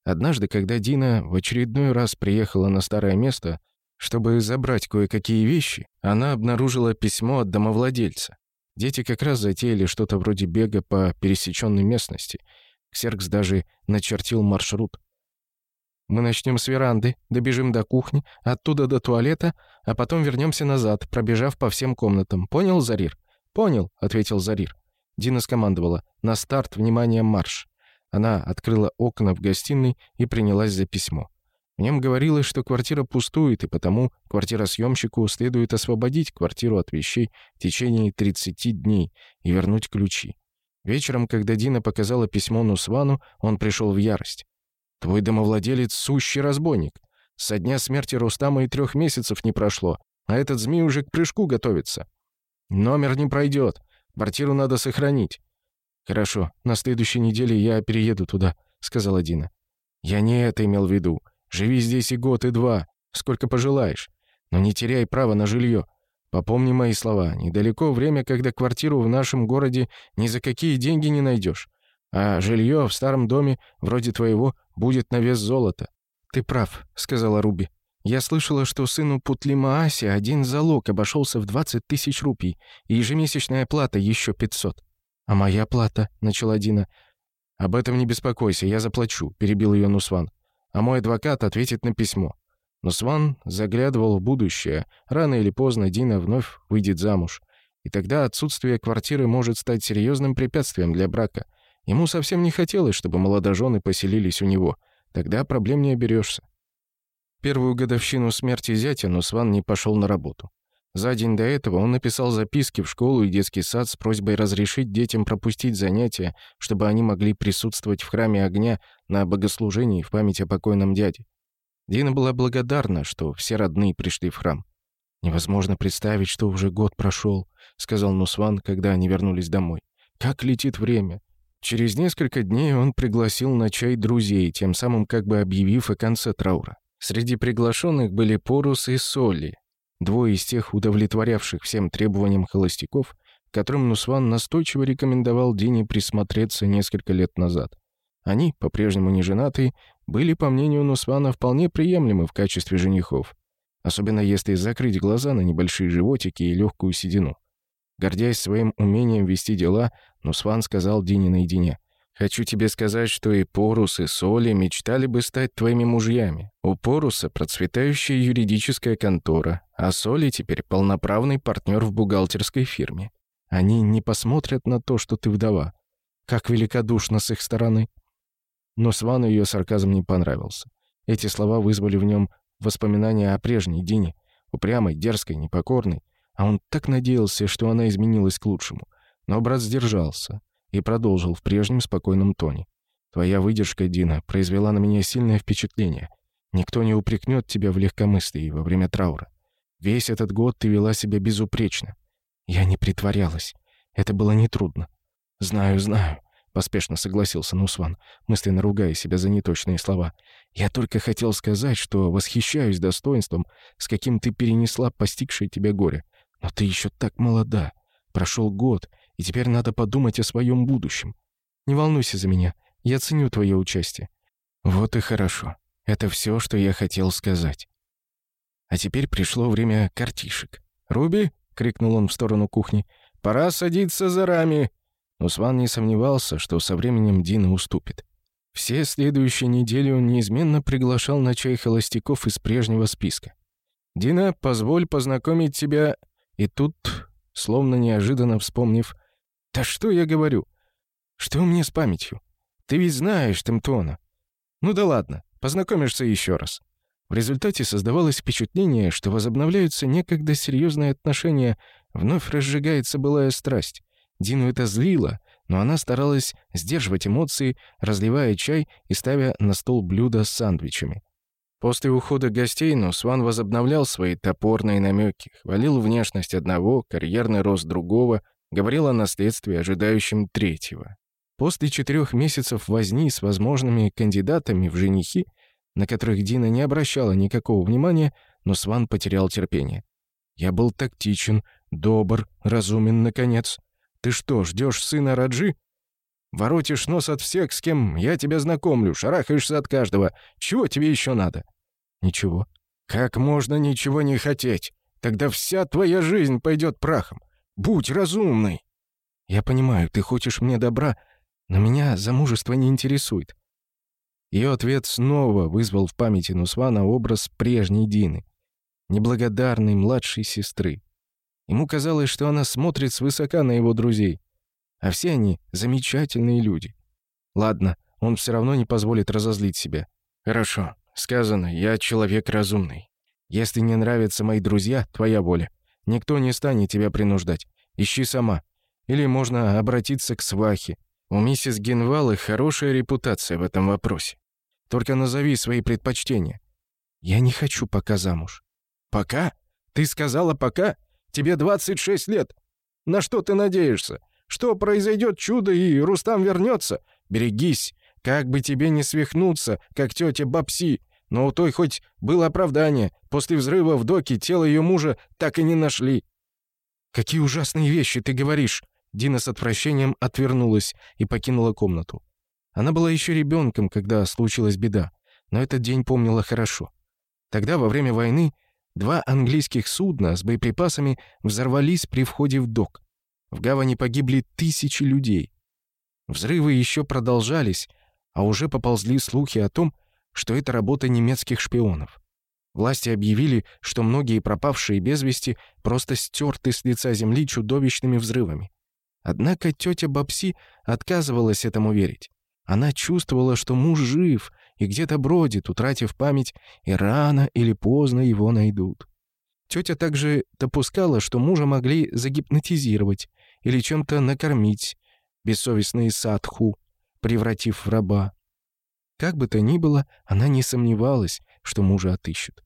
Однажды, когда Дина в очередной раз приехала на старое место — чтобы забрать кое-какие вещи, она обнаружила письмо от домовладельца. Дети как раз затеяли что-то вроде бега по пересеченной местности. Ксеркс даже начертил маршрут. «Мы начнем с веранды, добежим до кухни, оттуда до туалета, а потом вернемся назад, пробежав по всем комнатам. Понял, Зарир?» «Понял», — ответил Зарир. Дина скомандовала. «На старт, внимание, марш!» Она открыла окна в гостиной и принялась за письмо. В нем говорилось, что квартира пустует, и потому квартиросъемщику следует освободить квартиру от вещей в течение 30 дней и вернуть ключи. Вечером, когда Дина показала письмо Нусвану, он пришел в ярость. «Твой домовладелец — сущий разбойник. Со дня смерти Рустама и трех месяцев не прошло, а этот змей уже к прыжку готовится. Номер не пройдет. Квартиру надо сохранить». «Хорошо, на следующей неделе я перееду туда», — сказала Дина. «Я не это имел в виду. Живи здесь и год, и два, сколько пожелаешь. Но не теряй права на жилье. Попомни мои слова, недалеко время, когда квартиру в нашем городе ни за какие деньги не найдешь. А жилье в старом доме, вроде твоего, будет на вес золота». «Ты прав», — сказала Руби. «Я слышала, что сыну Путлимааси один залог обошелся в 20 тысяч рупий, и ежемесячная плата еще 500». «А моя плата?» — начала Дина. «Об этом не беспокойся, я заплачу», — перебил ее Нусван а мой адвокат ответит на письмо. Но Сван заглядывал в будущее. Рано или поздно Дина вновь выйдет замуж. И тогда отсутствие квартиры может стать серьезным препятствием для брака. Ему совсем не хотелось, чтобы молодожены поселились у него. Тогда проблем не оберешься. Первую годовщину смерти зятя Нусван не пошел на работу. За день до этого он написал записки в школу и детский сад с просьбой разрешить детям пропустить занятия, чтобы они могли присутствовать в храме огня на богослужении в память о покойном дяде. Дина была благодарна, что все родные пришли в храм. «Невозможно представить, что уже год прошел», — сказал Нусван, когда они вернулись домой. «Как летит время!» Через несколько дней он пригласил на чай друзей, тем самым как бы объявив о конце траура. Среди приглашенных были Порус и Соли, двое из тех удовлетворявших всем требованиям холостяков, которым Нусван настойчиво рекомендовал Дине присмотреться несколько лет назад. Они, по-прежнему не женатые, были, по мнению Нусвана, вполне приемлемы в качестве женихов, особенно если закрыть глаза на небольшие животики и легкую седину. Гордясь своим умением вести дела, Нусван сказал Дине наедине. «Хочу тебе сказать, что и Порус, и Соли мечтали бы стать твоими мужьями. У Поруса процветающая юридическая контора, а Соли теперь полноправный партнер в бухгалтерской фирме. Они не посмотрят на то, что ты вдова. Как великодушно с их стороны. Но Свану ее сарказм не понравился. Эти слова вызвали в нем воспоминания о прежней Дине, упрямой, дерзкой, непокорной, а он так надеялся, что она изменилась к лучшему. Но брат сдержался и продолжил в прежнем спокойном тоне. «Твоя выдержка, Дина, произвела на меня сильное впечатление. Никто не упрекнет тебя в легкомыслии во время траура. Весь этот год ты вела себя безупречно. Я не притворялась. Это было нетрудно. Знаю, знаю, поспешно согласился Нусван, мысленно ругая себя за неточные слова. Я только хотел сказать, что восхищаюсь достоинством, с каким ты перенесла постигшее тебя горе. Но ты еще так молода. Прошел год, и теперь надо подумать о своем будущем. Не волнуйся за меня, я ценю твое участие. Вот и хорошо. Это все, что я хотел сказать. А теперь пришло время картишек. «Руби!» — крикнул он в сторону кухни. «Пора садиться за рами!» Но Сван не сомневался, что со временем Дина уступит. Все следующие недели он неизменно приглашал на чай холостяков из прежнего списка. «Дина, позволь познакомить тебя...» И тут, словно неожиданно вспомнив... «Да что я говорю? Что у меня с памятью? Ты ведь знаешь Темтона. Ну да ладно, познакомишься еще раз». В результате создавалось впечатление, что возобновляются некогда серьезные отношения, вновь разжигается былая страсть. Дину это злило, но она старалась сдерживать эмоции, разливая чай и ставя на стол блюдо с сандвичами. После ухода гостей Нусван возобновлял свои топорные намеки, хвалил внешность одного, карьерный рост другого, говорил о наследстве, ожидающем третьего. После четырех месяцев возни с возможными кандидатами в женихи на которых Дина не обращала никакого внимания, но Сван потерял терпение. «Я был тактичен, добр, разумен, наконец. Ты что, ждешь сына Раджи? Воротишь нос от всех, с кем я тебя знакомлю, шарахаешься от каждого. Чего тебе еще надо?» «Ничего». «Как можно ничего не хотеть? Тогда вся твоя жизнь пойдет прахом. Будь разумный!» «Я понимаю, ты хочешь мне добра, но меня замужество не интересует. Ее ответ снова вызвал в памяти Нусвана образ прежней Дины, неблагодарной младшей сестры. Ему казалось, что она смотрит свысока на его друзей. А все они замечательные люди. Ладно, он все равно не позволит разозлить себя. «Хорошо, сказано, я человек разумный. Если не нравятся мои друзья, твоя воля. Никто не станет тебя принуждать. Ищи сама. Или можно обратиться к свахе. У миссис Генвалы хорошая репутация в этом вопросе. Только назови свои предпочтения». «Я не хочу пока замуж». «Пока? Ты сказала пока? Тебе 26 лет. На что ты надеешься? Что произойдет чудо и Рустам вернется? Берегись, как бы тебе не свихнуться, как тетя Бабси. Но у той хоть было оправдание. После взрыва в доке тело ее мужа так и не нашли». «Какие ужасные вещи ты говоришь!» Дина с отвращением отвернулась и покинула комнату. Она была еще ребенком, когда случилась беда, но этот день помнила хорошо. Тогда, во время войны, два английских судна с боеприпасами взорвались при входе в док. В гавани погибли тысячи людей. Взрывы еще продолжались, а уже поползли слухи о том, что это работа немецких шпионов. Власти объявили, что многие пропавшие без вести просто стерты с лица земли чудовищными взрывами. Однако тетя Бобси отказывалась этому верить. Она чувствовала, что муж жив и где-то бродит, утратив память, и рано или поздно его найдут. Тетя также допускала, что мужа могли загипнотизировать или чем-то накормить, бессовестные садху, превратив в раба. Как бы то ни было, она не сомневалась, что мужа отыщут.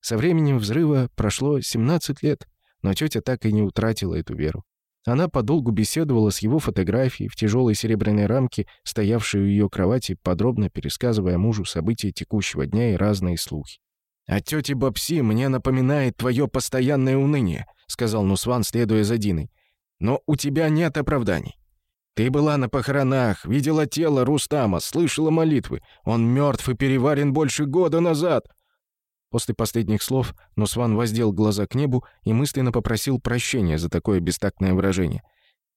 Со временем взрыва прошло 17 лет, но тетя так и не утратила эту веру. Она подолгу беседовала с его фотографией в тяжелой серебряной рамке, стоявшей у ее кровати, подробно пересказывая мужу события текущего дня и разные слухи. А тети Бобси мне напоминает твое постоянное уныние», — сказал Нусван, следуя за Диной. «Но у тебя нет оправданий. Ты была на похоронах, видела тело Рустама, слышала молитвы. Он мертв и переварен больше года назад. После последних слов Нусван воздел глаза к небу и мысленно попросил прощения за такое бестактное выражение.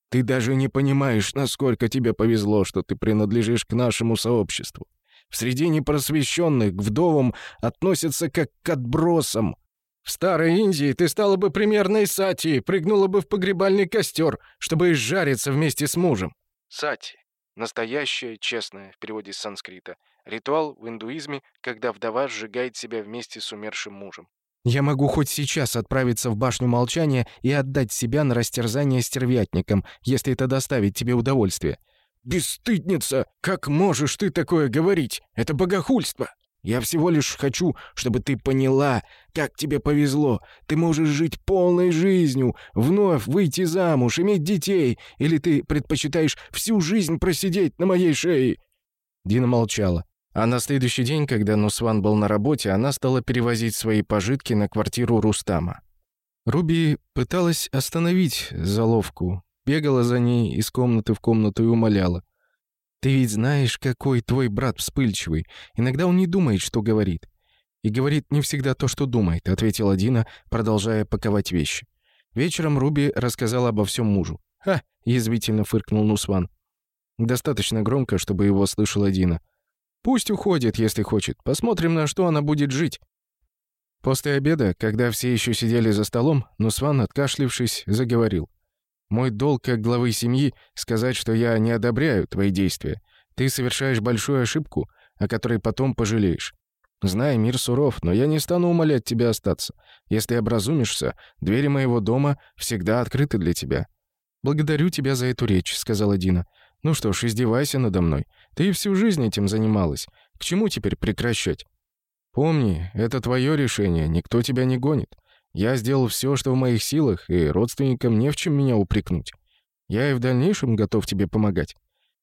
«Ты даже не понимаешь, насколько тебе повезло, что ты принадлежишь к нашему сообществу. В среде непросвещенных к вдовам относятся как к отбросам. В старой Индии ты стала бы примерной сати, прыгнула бы в погребальный костер, чтобы изжариться вместе с мужем». «Сати. Настоящая, честная, в переводе с санскрита — Ритуал в индуизме, когда вдова сжигает себя вместе с умершим мужем. Я могу хоть сейчас отправиться в башню молчания и отдать себя на растерзание стервятникам, если это доставит тебе удовольствие. «Бесстыдница! Как можешь ты такое говорить? Это богохульство!» «Я всего лишь хочу, чтобы ты поняла, как тебе повезло. Ты можешь жить полной жизнью, вновь выйти замуж, иметь детей, или ты предпочитаешь всю жизнь просидеть на моей шее?» Дина молчала. А на следующий день, когда Нусван был на работе, она стала перевозить свои пожитки на квартиру Рустама. Руби пыталась остановить заловку, бегала за ней из комнаты в комнату и умоляла. «Ты ведь знаешь, какой твой брат вспыльчивый. Иногда он не думает, что говорит. И говорит не всегда то, что думает», — ответила Дина, продолжая паковать вещи. Вечером Руби рассказала обо всем мужу. «Ха!» — язвительно фыркнул Нусван. Достаточно громко, чтобы его слышала Дина. Пусть уходит, если хочет. Посмотрим, на что она будет жить». После обеда, когда все еще сидели за столом, Нусван, откашлившись, заговорил. «Мой долг как главы семьи — сказать, что я не одобряю твои действия. Ты совершаешь большую ошибку, о которой потом пожалеешь. Знай, мир суров, но я не стану умолять тебя остаться. Если образумишься, двери моего дома всегда открыты для тебя». «Благодарю тебя за эту речь», — сказала Дина. Ну что ж, издевайся надо мной. Ты всю жизнь этим занималась. К чему теперь прекращать? Помни, это твое решение, никто тебя не гонит. Я сделал все, что в моих силах, и родственникам не в чем меня упрекнуть. Я и в дальнейшем готов тебе помогать.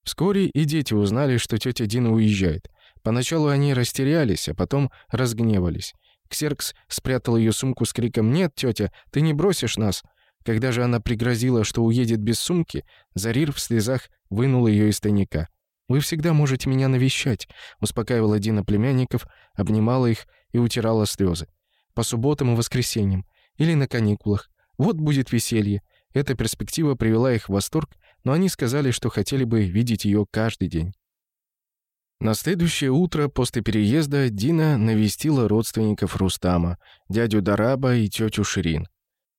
Вскоре и дети узнали, что тетя Дина уезжает. Поначалу они растерялись, а потом разгневались. Ксеркс спрятал ее сумку с криком «Нет, тетя, ты не бросишь нас!» Когда же она пригрозила, что уедет без сумки, Зарир в слезах вынул ее из тайника. «Вы всегда можете меня навещать», — успокаивала Дина племянников, обнимала их и утирала слезы. «По субботам и воскресеньям. Или на каникулах. Вот будет веселье». Эта перспектива привела их в восторг, но они сказали, что хотели бы видеть ее каждый день. На следующее утро после переезда Дина навестила родственников Рустама, дядю Дараба и тетю Ширин.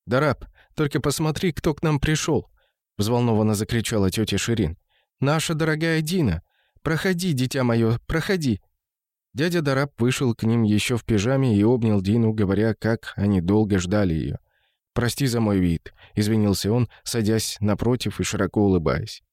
«Дараб, только посмотри, кто к нам пришел!» — взволнованно закричала тетя Ширин. «Наша дорогая Дина! Проходи, дитя мое, проходи!» Дядя Дараб вышел к ним еще в пижаме и обнял Дину, говоря, как они долго ждали ее. «Прости за мой вид», — извинился он, садясь напротив и широко улыбаясь.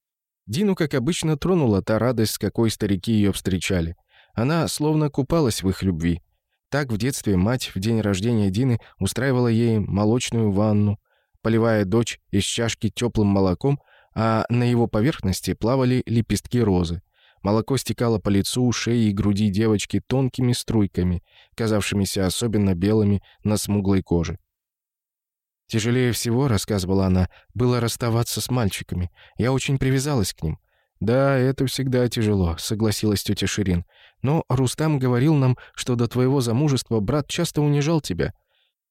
Дину, как обычно, тронула та радость, с какой старики ее встречали. Она словно купалась в их любви. Так в детстве мать в день рождения Дины устраивала ей молочную ванну, поливая дочь из чашки теплым молоком, а на его поверхности плавали лепестки розы. Молоко стекало по лицу, шее и груди девочки тонкими струйками, казавшимися особенно белыми на смуглой коже. «Тяжелее всего, — рассказывала она, — было расставаться с мальчиками. Я очень привязалась к ним. «Да, это всегда тяжело», — согласилась тетя Ширин. «Но Рустам говорил нам, что до твоего замужества брат часто унижал тебя.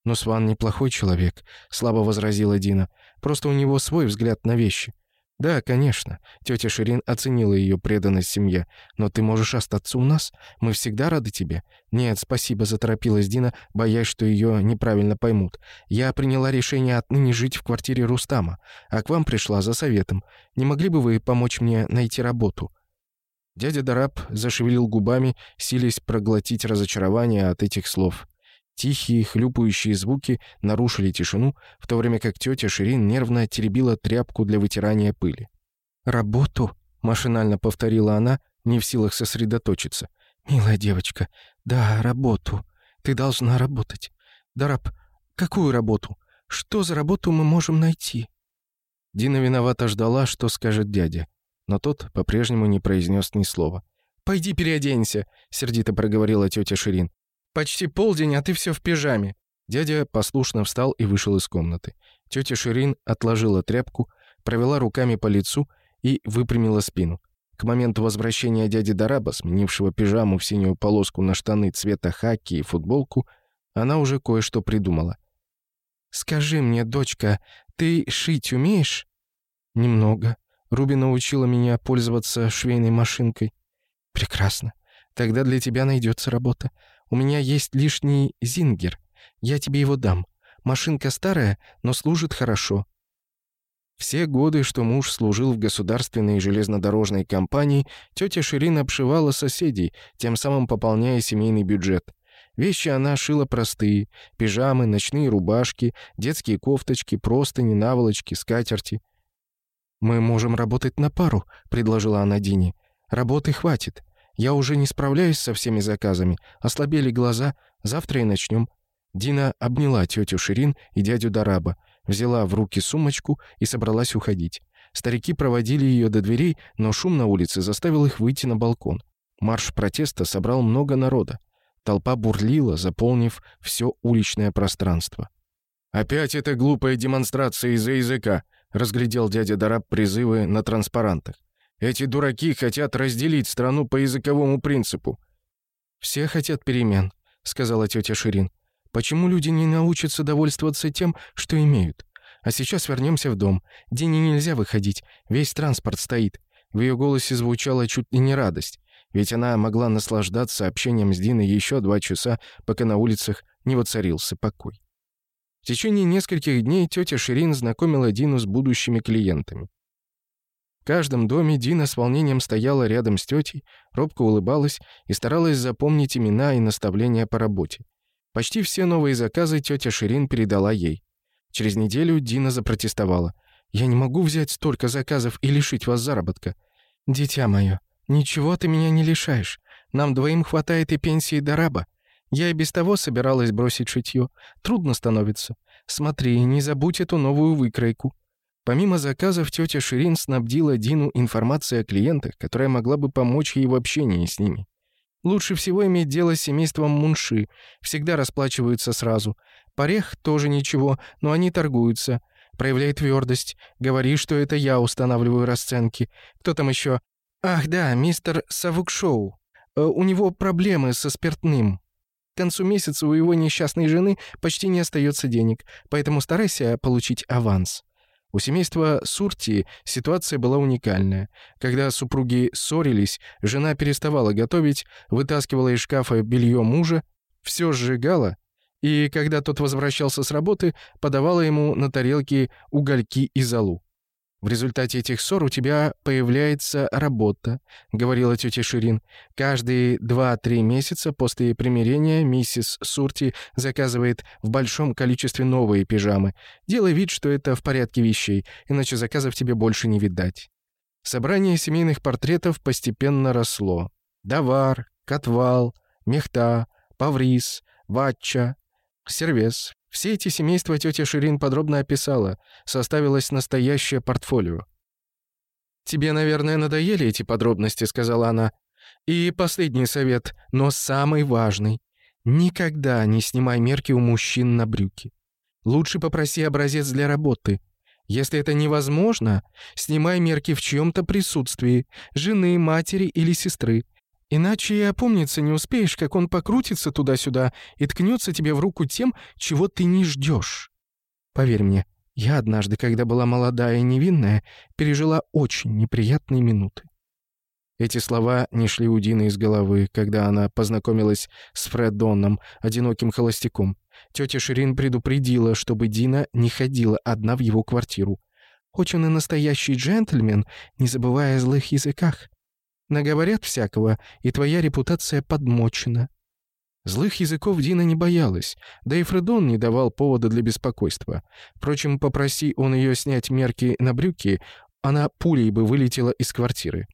«Но Сван неплохой человек», — слабо возразила Дина. «Просто у него свой взгляд на вещи». «Да, конечно. Тетя Ширин оценила ее преданность семье. Но ты можешь остаться у нас. Мы всегда рады тебе». «Нет, спасибо», — заторопилась Дина, боясь, что ее неправильно поймут. «Я приняла решение отныне жить в квартире Рустама, а к вам пришла за советом. Не могли бы вы помочь мне найти работу?» Дядя Дараб зашевелил губами, силясь проглотить разочарование от этих слов. Тихие хлюпающие звуки нарушили тишину, в то время как тетя Ширин нервно теребила тряпку для вытирания пыли. «Работу?» — машинально повторила она, не в силах сосредоточиться. «Милая девочка, да, работу. Ты должна работать. Дараб, какую работу? Что за работу мы можем найти?» Дина виновато ждала, что скажет дядя, но тот по-прежнему не произнес ни слова. «Пойди переоденься», — сердито проговорила тетя Ширин почти полдень, а ты все в пижаме». Дядя послушно встал и вышел из комнаты. Тетя Ширин отложила тряпку, провела руками по лицу и выпрямила спину. К моменту возвращения дяди Дараба, сменившего пижаму в синюю полоску на штаны цвета хаки и футболку, она уже кое-что придумала. «Скажи мне, дочка, ты шить умеешь?» «Немного. Рубина учила меня пользоваться швейной машинкой». «Прекрасно. Тогда для тебя найдется работа. У меня есть лишний зингер. Я тебе его дам. Машинка старая, но служит хорошо». Все годы, что муж служил в государственной железнодорожной компании, тетя Ширина обшивала соседей, тем самым пополняя семейный бюджет. Вещи она шила простые – пижамы, ночные рубашки, детские кофточки, простыни, наволочки, скатерти. «Мы можем работать на пару», – предложила она Дине. «Работы хватит. Я уже не справляюсь со всеми заказами. Ослабели глаза. Завтра и начнем». Дина обняла тетю Ширин и дядю Дараба, взяла в руки сумочку и собралась уходить. Старики проводили ее до дверей, но шум на улице заставил их выйти на балкон. Марш протеста собрал много народа. Толпа бурлила, заполнив все уличное пространство. «Опять эта глупая демонстрация из-за языка!» — разглядел дядя Дараб призывы на транспарантах. Эти дураки хотят разделить страну по языковому принципу». «Все хотят перемен», — сказала тетя Ширин. «Почему люди не научатся довольствоваться тем, что имеют? А сейчас вернемся в дом. День нельзя выходить, весь транспорт стоит». В ее голосе звучала чуть ли не радость, ведь она могла наслаждаться общением с Диной еще два часа, пока на улицах не воцарился покой. В течение нескольких дней тетя Ширин знакомила Дину с будущими клиентами каждом доме Дина с волнением стояла рядом с тетей, робко улыбалась и старалась запомнить имена и наставления по работе. Почти все новые заказы тетя Ширин передала ей. Через неделю Дина запротестовала. «Я не могу взять столько заказов и лишить вас заработка». «Дитя мое, ничего ты меня не лишаешь. Нам двоим хватает и пенсии до раба. Я и без того собиралась бросить шитье. Трудно становится. Смотри, не забудь эту новую выкройку». Помимо заказов, тетя Ширин снабдила Дину информацией о клиентах, которая могла бы помочь ей в общении с ними. Лучше всего иметь дело с семейством Мунши. Всегда расплачиваются сразу. Порех тоже ничего, но они торгуются. Проявляй твердость. Говори, что это я устанавливаю расценки. Кто там еще? Ах да, мистер Савукшоу. Э, у него проблемы со спиртным. К концу месяца у его несчастной жены почти не остается денег, поэтому старайся получить аванс. У семейства Сурти ситуация была уникальная. Когда супруги ссорились, жена переставала готовить, вытаскивала из шкафа белье мужа, все сжигала, и, когда тот возвращался с работы, подавала ему на тарелки угольки и золу. «В результате этих ссор у тебя появляется работа», — говорила тетя Ширин. «Каждые 2-3 месяца после примирения миссис Сурти заказывает в большом количестве новые пижамы. Делай вид, что это в порядке вещей, иначе заказов тебе больше не видать». Собрание семейных портретов постепенно росло. Давар, Котвал, Мехта, Паврис, Ватча, Сервес, все эти семейства тетя Ширин подробно описала, составилось настоящее портфолио. «Тебе, наверное, надоели эти подробности», — сказала она. «И последний совет, но самый важный. Никогда не снимай мерки у мужчин на брюки. Лучше попроси образец для работы. Если это невозможно, снимай мерки в чьем-то присутствии, жены, матери или сестры. Иначе и опомниться не успеешь, как он покрутится туда-сюда и ткнется тебе в руку тем, чего ты не ждешь. Поверь мне, я однажды, когда была молодая и невинная, пережила очень неприятные минуты. Эти слова не шли у Дины из головы, когда она познакомилась с Фреддоном, одиноким холостяком. Тетя Ширин предупредила, чтобы Дина не ходила одна в его квартиру. Хоть он и настоящий джентльмен, не забывая о злых языках наговорят всякого, и твоя репутация подмочена». Злых языков Дина не боялась, да и Фредон не давал повода для беспокойства. Впрочем, попроси он ее снять мерки на брюки, она пулей бы вылетела из квартиры.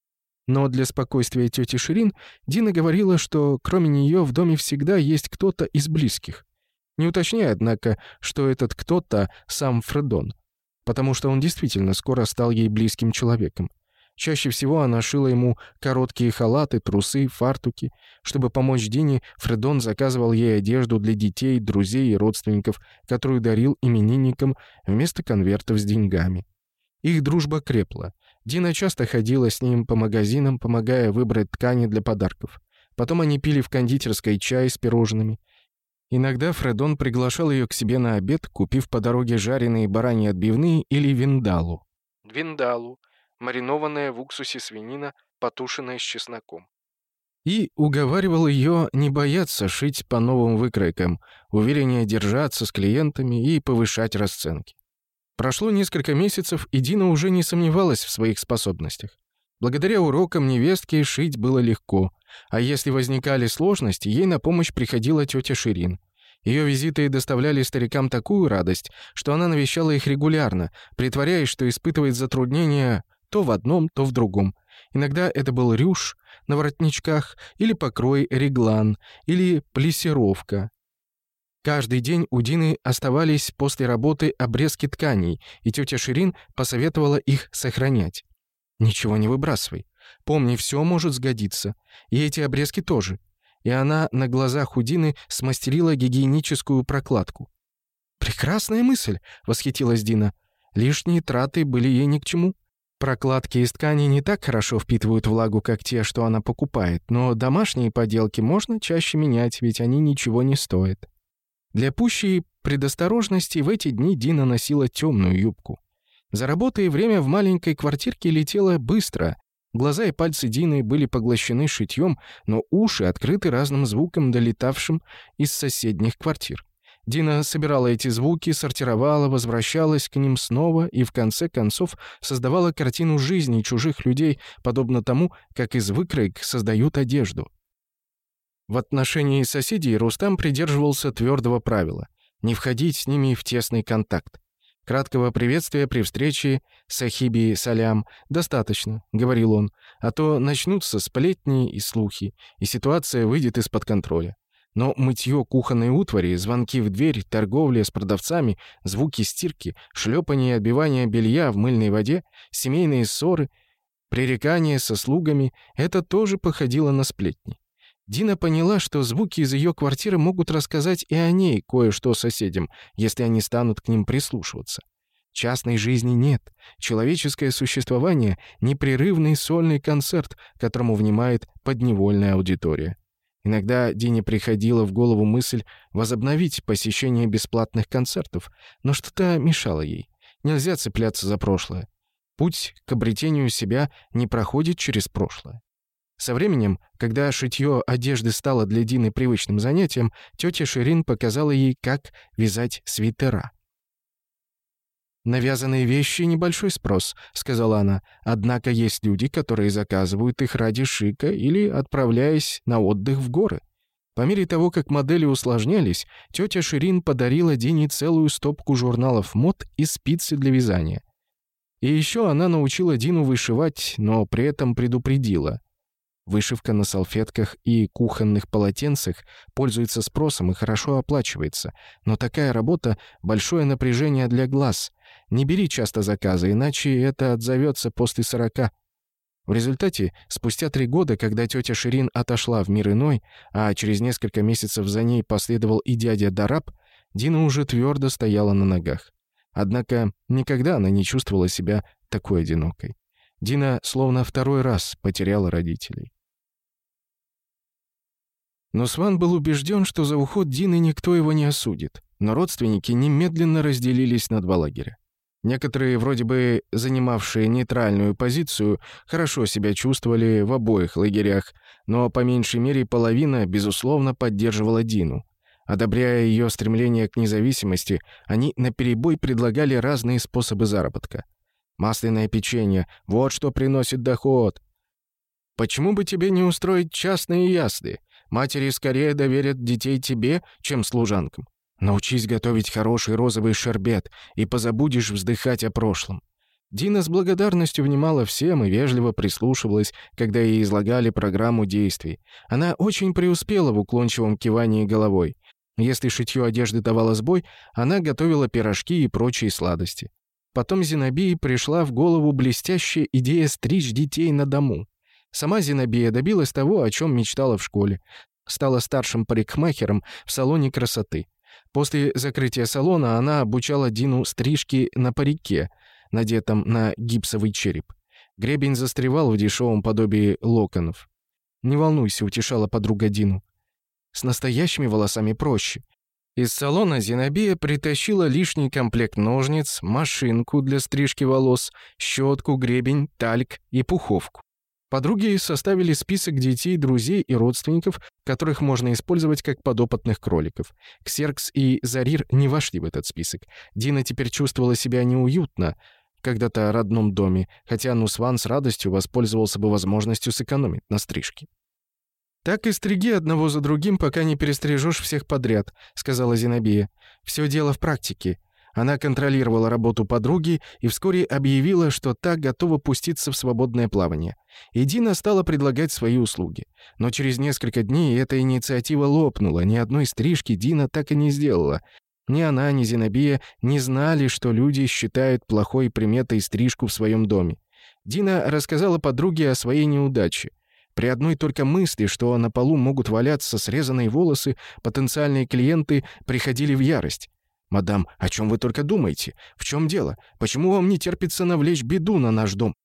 Но для спокойствия тети Ширин Дина говорила, что кроме нее в доме всегда есть кто-то из близких. Не уточняя, однако, что этот кто-то сам Фредон, потому что он действительно скоро стал ей близким человеком. Чаще всего она шила ему короткие халаты, трусы, фартуки. Чтобы помочь Дине, Фредон заказывал ей одежду для детей, друзей и родственников, которую дарил именинникам вместо конвертов с деньгами. Их дружба крепла. Дина часто ходила с ним по магазинам, помогая выбрать ткани для подарков. Потом они пили в кондитерской чай с пирожными. Иногда Фредон приглашал ее к себе на обед, купив по дороге жареные бараньи отбивные или виндалу. Виндалу маринованная в уксусе свинина, потушенная с чесноком. И уговаривал ее не бояться шить по новым выкройкам, увереннее держаться с клиентами и повышать расценки. Прошло несколько месяцев, и Дина уже не сомневалась в своих способностях. Благодаря урокам невестки шить было легко, а если возникали сложности, ей на помощь приходила тетя Ширин. Ее визиты доставляли старикам такую радость, что она навещала их регулярно, притворяясь, что испытывает затруднения то в одном, то в другом. Иногда это был рюш на воротничках или покрой реглан, или плесировка. Каждый день у Дины оставались после работы обрезки тканей, и тетя Ширин посоветовала их сохранять. «Ничего не выбрасывай. Помни, все может сгодиться. И эти обрезки тоже». И она на глазах у Дины смастерила гигиеническую прокладку. «Прекрасная мысль!» — восхитилась Дина. Лишние траты были ей ни к чему. Прокладки из ткани не так хорошо впитывают влагу, как те, что она покупает, но домашние поделки можно чаще менять, ведь они ничего не стоят. Для пущей предосторожности в эти дни Дина носила темную юбку. За работой время в маленькой квартирке летело быстро. Глаза и пальцы Дины были поглощены шитьем, но уши открыты разным звуком, долетавшим из соседних квартир. Дина собирала эти звуки, сортировала, возвращалась к ним снова и, в конце концов, создавала картину жизни чужих людей, подобно тому, как из выкроек создают одежду. В отношении соседей Рустам придерживался твердого правила — не входить с ними в тесный контакт. Краткого приветствия при встрече с Ахиби Салям достаточно, говорил он, а то начнутся сплетни и слухи, и ситуация выйдет из-под контроля. Но мытье кухонной утвари, звонки в дверь, торговля с продавцами, звуки стирки, шлепание и отбивание белья в мыльной воде, семейные ссоры, пререкания со слугами — это тоже походило на сплетни. Дина поняла, что звуки из ее квартиры могут рассказать и о ней кое-что соседям, если они станут к ним прислушиваться. Частной жизни нет. Человеческое существование — непрерывный сольный концерт, которому внимает подневольная аудитория. Иногда Дине приходила в голову мысль возобновить посещение бесплатных концертов, но что-то мешало ей. Нельзя цепляться за прошлое. Путь к обретению себя не проходит через прошлое. Со временем, когда шитье одежды стало для Дины привычным занятием, тетя Ширин показала ей, как вязать свитера. «Навязанные вещи — небольшой спрос», — сказала она. «Однако есть люди, которые заказывают их ради шика или отправляясь на отдых в горы». По мере того, как модели усложнялись, тетя Ширин подарила Дине целую стопку журналов мод и спицы для вязания. И еще она научила Дину вышивать, но при этом предупредила. Вышивка на салфетках и кухонных полотенцах пользуется спросом и хорошо оплачивается, но такая работа — большое напряжение для глаз — не бери часто заказы, иначе это отзовется после сорока. В результате, спустя три года, когда тетя Ширин отошла в мир иной, а через несколько месяцев за ней последовал и дядя Дараб, Дина уже твердо стояла на ногах. Однако никогда она не чувствовала себя такой одинокой. Дина словно второй раз потеряла родителей. Но Сван был убежден, что за уход Дины никто его не осудит, но родственники немедленно разделились на два лагеря. Некоторые, вроде бы занимавшие нейтральную позицию, хорошо себя чувствовали в обоих лагерях, но по меньшей мере половина, безусловно, поддерживала Дину. Одобряя ее стремление к независимости, они наперебой предлагали разные способы заработка. «Масляное печенье — вот что приносит доход!» «Почему бы тебе не устроить частные ясли? Матери скорее доверят детей тебе, чем служанкам. Научись готовить хороший розовый шербет, и позабудешь вздыхать о прошлом». Дина с благодарностью внимала всем и вежливо прислушивалась, когда ей излагали программу действий. Она очень преуспела в уклончивом кивании головой. Если шитье одежды давало сбой, она готовила пирожки и прочие сладости. Потом Зинобии пришла в голову блестящая идея стричь детей на дому. Сама Зинобия добилась того, о чем мечтала в школе. Стала старшим парикмахером в салоне красоты. После закрытия салона она обучала Дину стрижке на парике, надетом на гипсовый череп. Гребень застревал в дешевом подобии локонов. «Не волнуйся», — утешала подруга Дину. «С настоящими волосами проще». Из салона Зинобия притащила лишний комплект ножниц, машинку для стрижки волос, щетку, гребень, тальк и пуховку. Подруги составили список детей, друзей и родственников, которых можно использовать как подопытных кроликов. Ксеркс и Зарир не вошли в этот список. Дина теперь чувствовала себя неуютно когда-то в родном доме, хотя Нусван с радостью воспользовался бы возможностью сэкономить на стрижке. «Так и стриги одного за другим, пока не перестрижешь всех подряд», — сказала Зинобия. «Все дело в практике. Она контролировала работу подруги и вскоре объявила, что та готова пуститься в свободное плавание. И Дина стала предлагать свои услуги. Но через несколько дней эта инициатива лопнула, ни одной стрижки Дина так и не сделала. Ни она, ни Зинобия не знали, что люди считают плохой приметой стрижку в своем доме. Дина рассказала подруге о своей неудаче. При одной только мысли, что на полу могут валяться срезанные волосы, потенциальные клиенты приходили в ярость. «Мадам, о чем вы только думаете? В чем дело? Почему вам не терпится навлечь беду на наш дом?»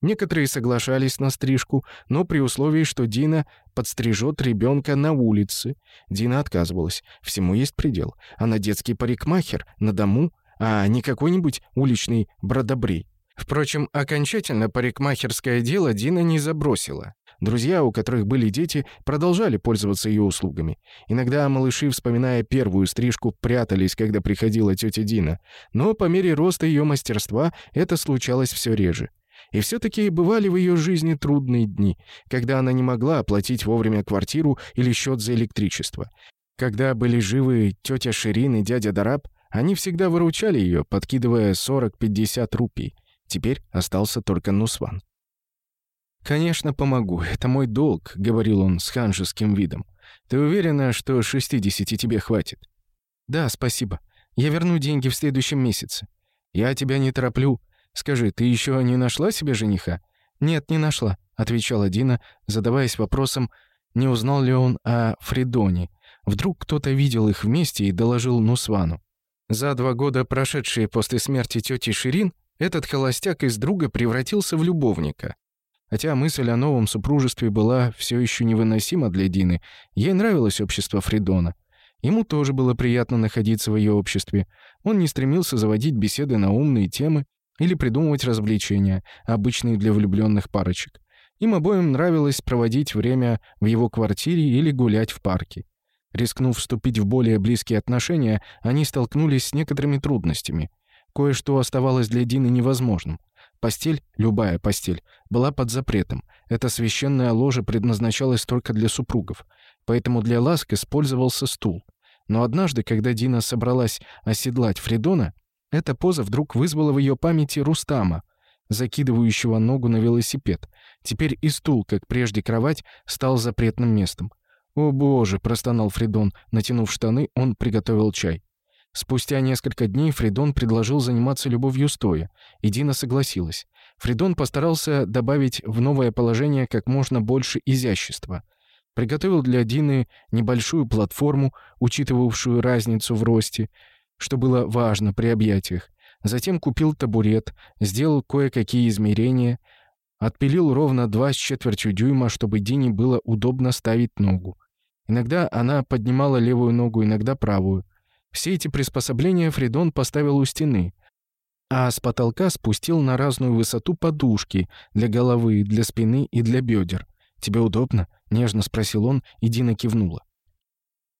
Некоторые соглашались на стрижку, но при условии, что Дина подстрижет ребенка на улице. Дина отказывалась. Всему есть предел. Она детский парикмахер на дому, а не какой-нибудь уличный бродобрей. Впрочем, окончательно парикмахерское дело Дина не забросила. Друзья, у которых были дети, продолжали пользоваться ее услугами. Иногда малыши, вспоминая первую стрижку, прятались, когда приходила тетя Дина. Но по мере роста ее мастерства это случалось все реже. И все-таки бывали в ее жизни трудные дни, когда она не могла оплатить вовремя квартиру или счет за электричество. Когда были живы тетя Ширин и дядя Дараб, они всегда выручали ее, подкидывая 40-50 рупий. Теперь остался только Нусван. «Конечно, помогу. Это мой долг», — говорил он с ханжеским видом. «Ты уверена, что 60 тебе хватит?» «Да, спасибо. Я верну деньги в следующем месяце». «Я тебя не тороплю. Скажи, ты еще не нашла себе жениха?» «Нет, не нашла», — отвечала Дина, задаваясь вопросом, не узнал ли он о Фридоне. Вдруг кто-то видел их вместе и доложил Нусвану. За два года, прошедшие после смерти тети Ширин, этот холостяк из друга превратился в любовника. Хотя мысль о новом супружестве была все еще невыносима для Дины, ей нравилось общество Фридона. Ему тоже было приятно находиться в ее обществе. Он не стремился заводить беседы на умные темы или придумывать развлечения, обычные для влюбленных парочек. Им обоим нравилось проводить время в его квартире или гулять в парке. Рискнув вступить в более близкие отношения, они столкнулись с некоторыми трудностями. Кое-что оставалось для Дины невозможным — Постель, любая постель, была под запретом. Это священное ложе предназначалось только для супругов. Поэтому для ласк использовался стул. Но однажды, когда Дина собралась оседлать Фридона, эта поза вдруг вызвала в ее памяти Рустама, закидывающего ногу на велосипед. Теперь и стул, как прежде кровать, стал запретным местом. «О боже!» — простонал Фридон. Натянув штаны, он приготовил чай. Спустя несколько дней Фридон предложил заниматься любовью стоя, и Дина согласилась. Фридон постарался добавить в новое положение как можно больше изящества. Приготовил для Дины небольшую платформу, учитывавшую разницу в росте, что было важно при объятиях. Затем купил табурет, сделал кое-какие измерения, отпилил ровно два с четвертью дюйма, чтобы Дине было удобно ставить ногу. Иногда она поднимала левую ногу, иногда правую. Все эти приспособления Фридон поставил у стены, а с потолка спустил на разную высоту подушки для головы, для спины и для бедер. «Тебе удобно?» — нежно спросил он, и Дина кивнула.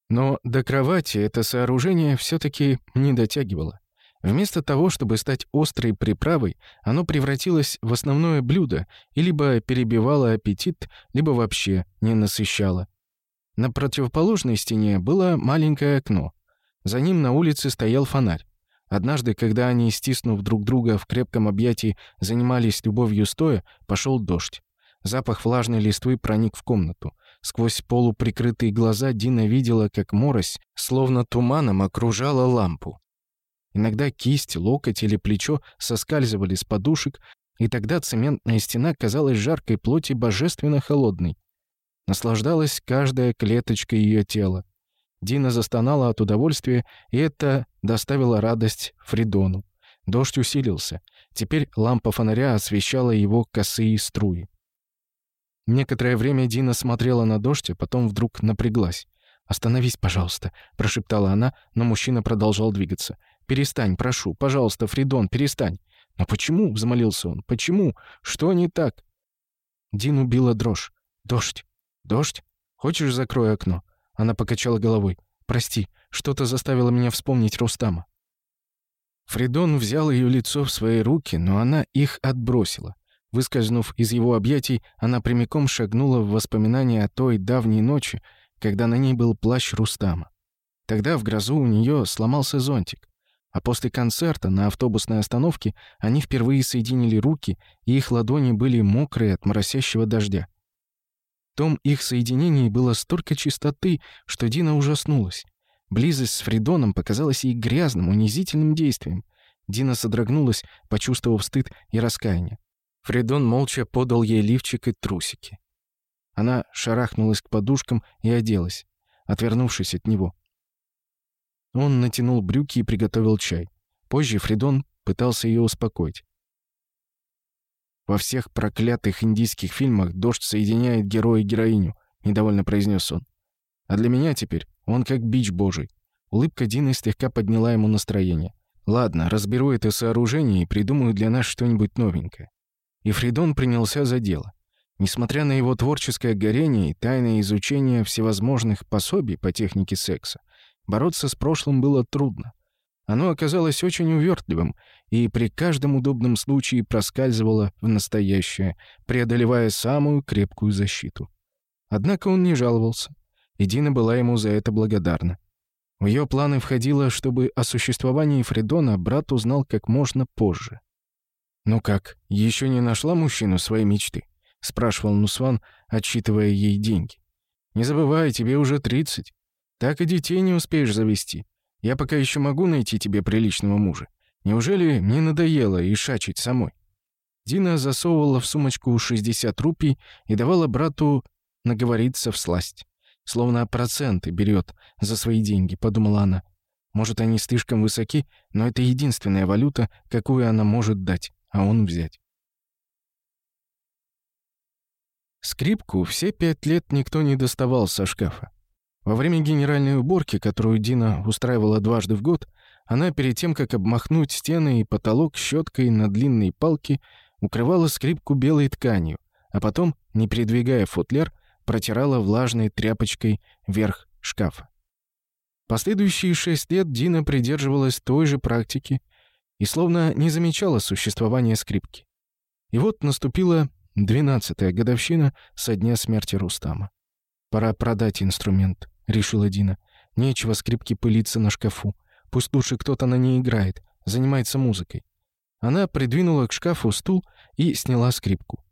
Но до кровати это сооружение все таки не дотягивало. Вместо того, чтобы стать острой приправой, оно превратилось в основное блюдо и либо перебивало аппетит, либо вообще не насыщало. На противоположной стене было маленькое окно. За ним на улице стоял фонарь. Однажды, когда они, стиснув друг друга в крепком объятии, занимались любовью стоя, пошел дождь. Запах влажной листвы проник в комнату. Сквозь полуприкрытые глаза Дина видела, как морось, словно туманом, окружала лампу. Иногда кисть, локоть или плечо соскальзывали с подушек, и тогда цементная стена казалась жаркой плоти божественно холодной. Наслаждалась каждая клеточка ее тела. Дина застонала от удовольствия, и это доставило радость Фридону. Дождь усилился. Теперь лампа фонаря освещала его косые струи. Некоторое время Дина смотрела на дождь, а потом вдруг напряглась. «Остановись, пожалуйста», — прошептала она, но мужчина продолжал двигаться. «Перестань, прошу, пожалуйста, Фридон, перестань». «Но почему?» — взмолился он. «Почему? Что не так?» Дину била дрожь. «Дождь! Дождь? Хочешь, закрой окно?» Она покачала головой. «Прости, что-то заставило меня вспомнить Рустама». Фридон взял ее лицо в свои руки, но она их отбросила. Выскользнув из его объятий, она прямиком шагнула в воспоминания о той давней ночи, когда на ней был плащ Рустама. Тогда в грозу у нее сломался зонтик. А после концерта на автобусной остановке они впервые соединили руки, и их ладони были мокрые от моросящего дождя том их соединении было столько чистоты, что Дина ужаснулась. Близость с Фридоном показалась ей грязным, унизительным действием. Дина содрогнулась, почувствовав стыд и раскаяние. Фридон молча подал ей лифчик и трусики. Она шарахнулась к подушкам и оделась, отвернувшись от него. Он натянул брюки и приготовил чай. Позже Фридон пытался ее успокоить. Во всех проклятых индийских фильмах дождь соединяет героя и героиню», — недовольно произнес он. «А для меня теперь он как бич божий». Улыбка Дины слегка подняла ему настроение. «Ладно, разберу это сооружение и придумаю для нас что-нибудь новенькое». И Фридон принялся за дело. Несмотря на его творческое горение и тайное изучение всевозможных пособий по технике секса, бороться с прошлым было трудно. Оно оказалось очень увертливым и при каждом удобном случае проскальзывало в настоящее, преодолевая самую крепкую защиту. Однако он не жаловался, и Дина была ему за это благодарна. В ее планы входило, чтобы о существовании Фридона брат узнал как можно позже. «Ну как, еще не нашла мужчину своей мечты?» — спрашивал Нусван, отчитывая ей деньги. «Не забывай, тебе уже тридцать. Так и детей не успеешь завести. Я пока еще могу найти тебе приличного мужа. Неужели мне надоело и шачить самой?» Дина засовывала в сумочку 60 рупий и давала брату наговориться в сласть. «Словно проценты берет за свои деньги», — подумала она. «Может, они слишком высоки, но это единственная валюта, какую она может дать, а он взять». Скрипку все пять лет никто не доставал со шкафа. Во время генеральной уборки, которую Дина устраивала дважды в год, она перед тем, как обмахнуть стены и потолок щеткой на длинной палке, укрывала скрипку белой тканью, а потом, не передвигая футляр, протирала влажной тряпочкой верх шкафа. Последующие шесть лет Дина придерживалась той же практики и словно не замечала существования скрипки. И вот наступила двенадцатая годовщина со дня смерти Рустама. Пора продать инструмент решила Дина. Нечего скрипки пылиться на шкафу. Пусть лучше кто-то на ней играет, занимается музыкой. Она придвинула к шкафу стул и сняла скрипку.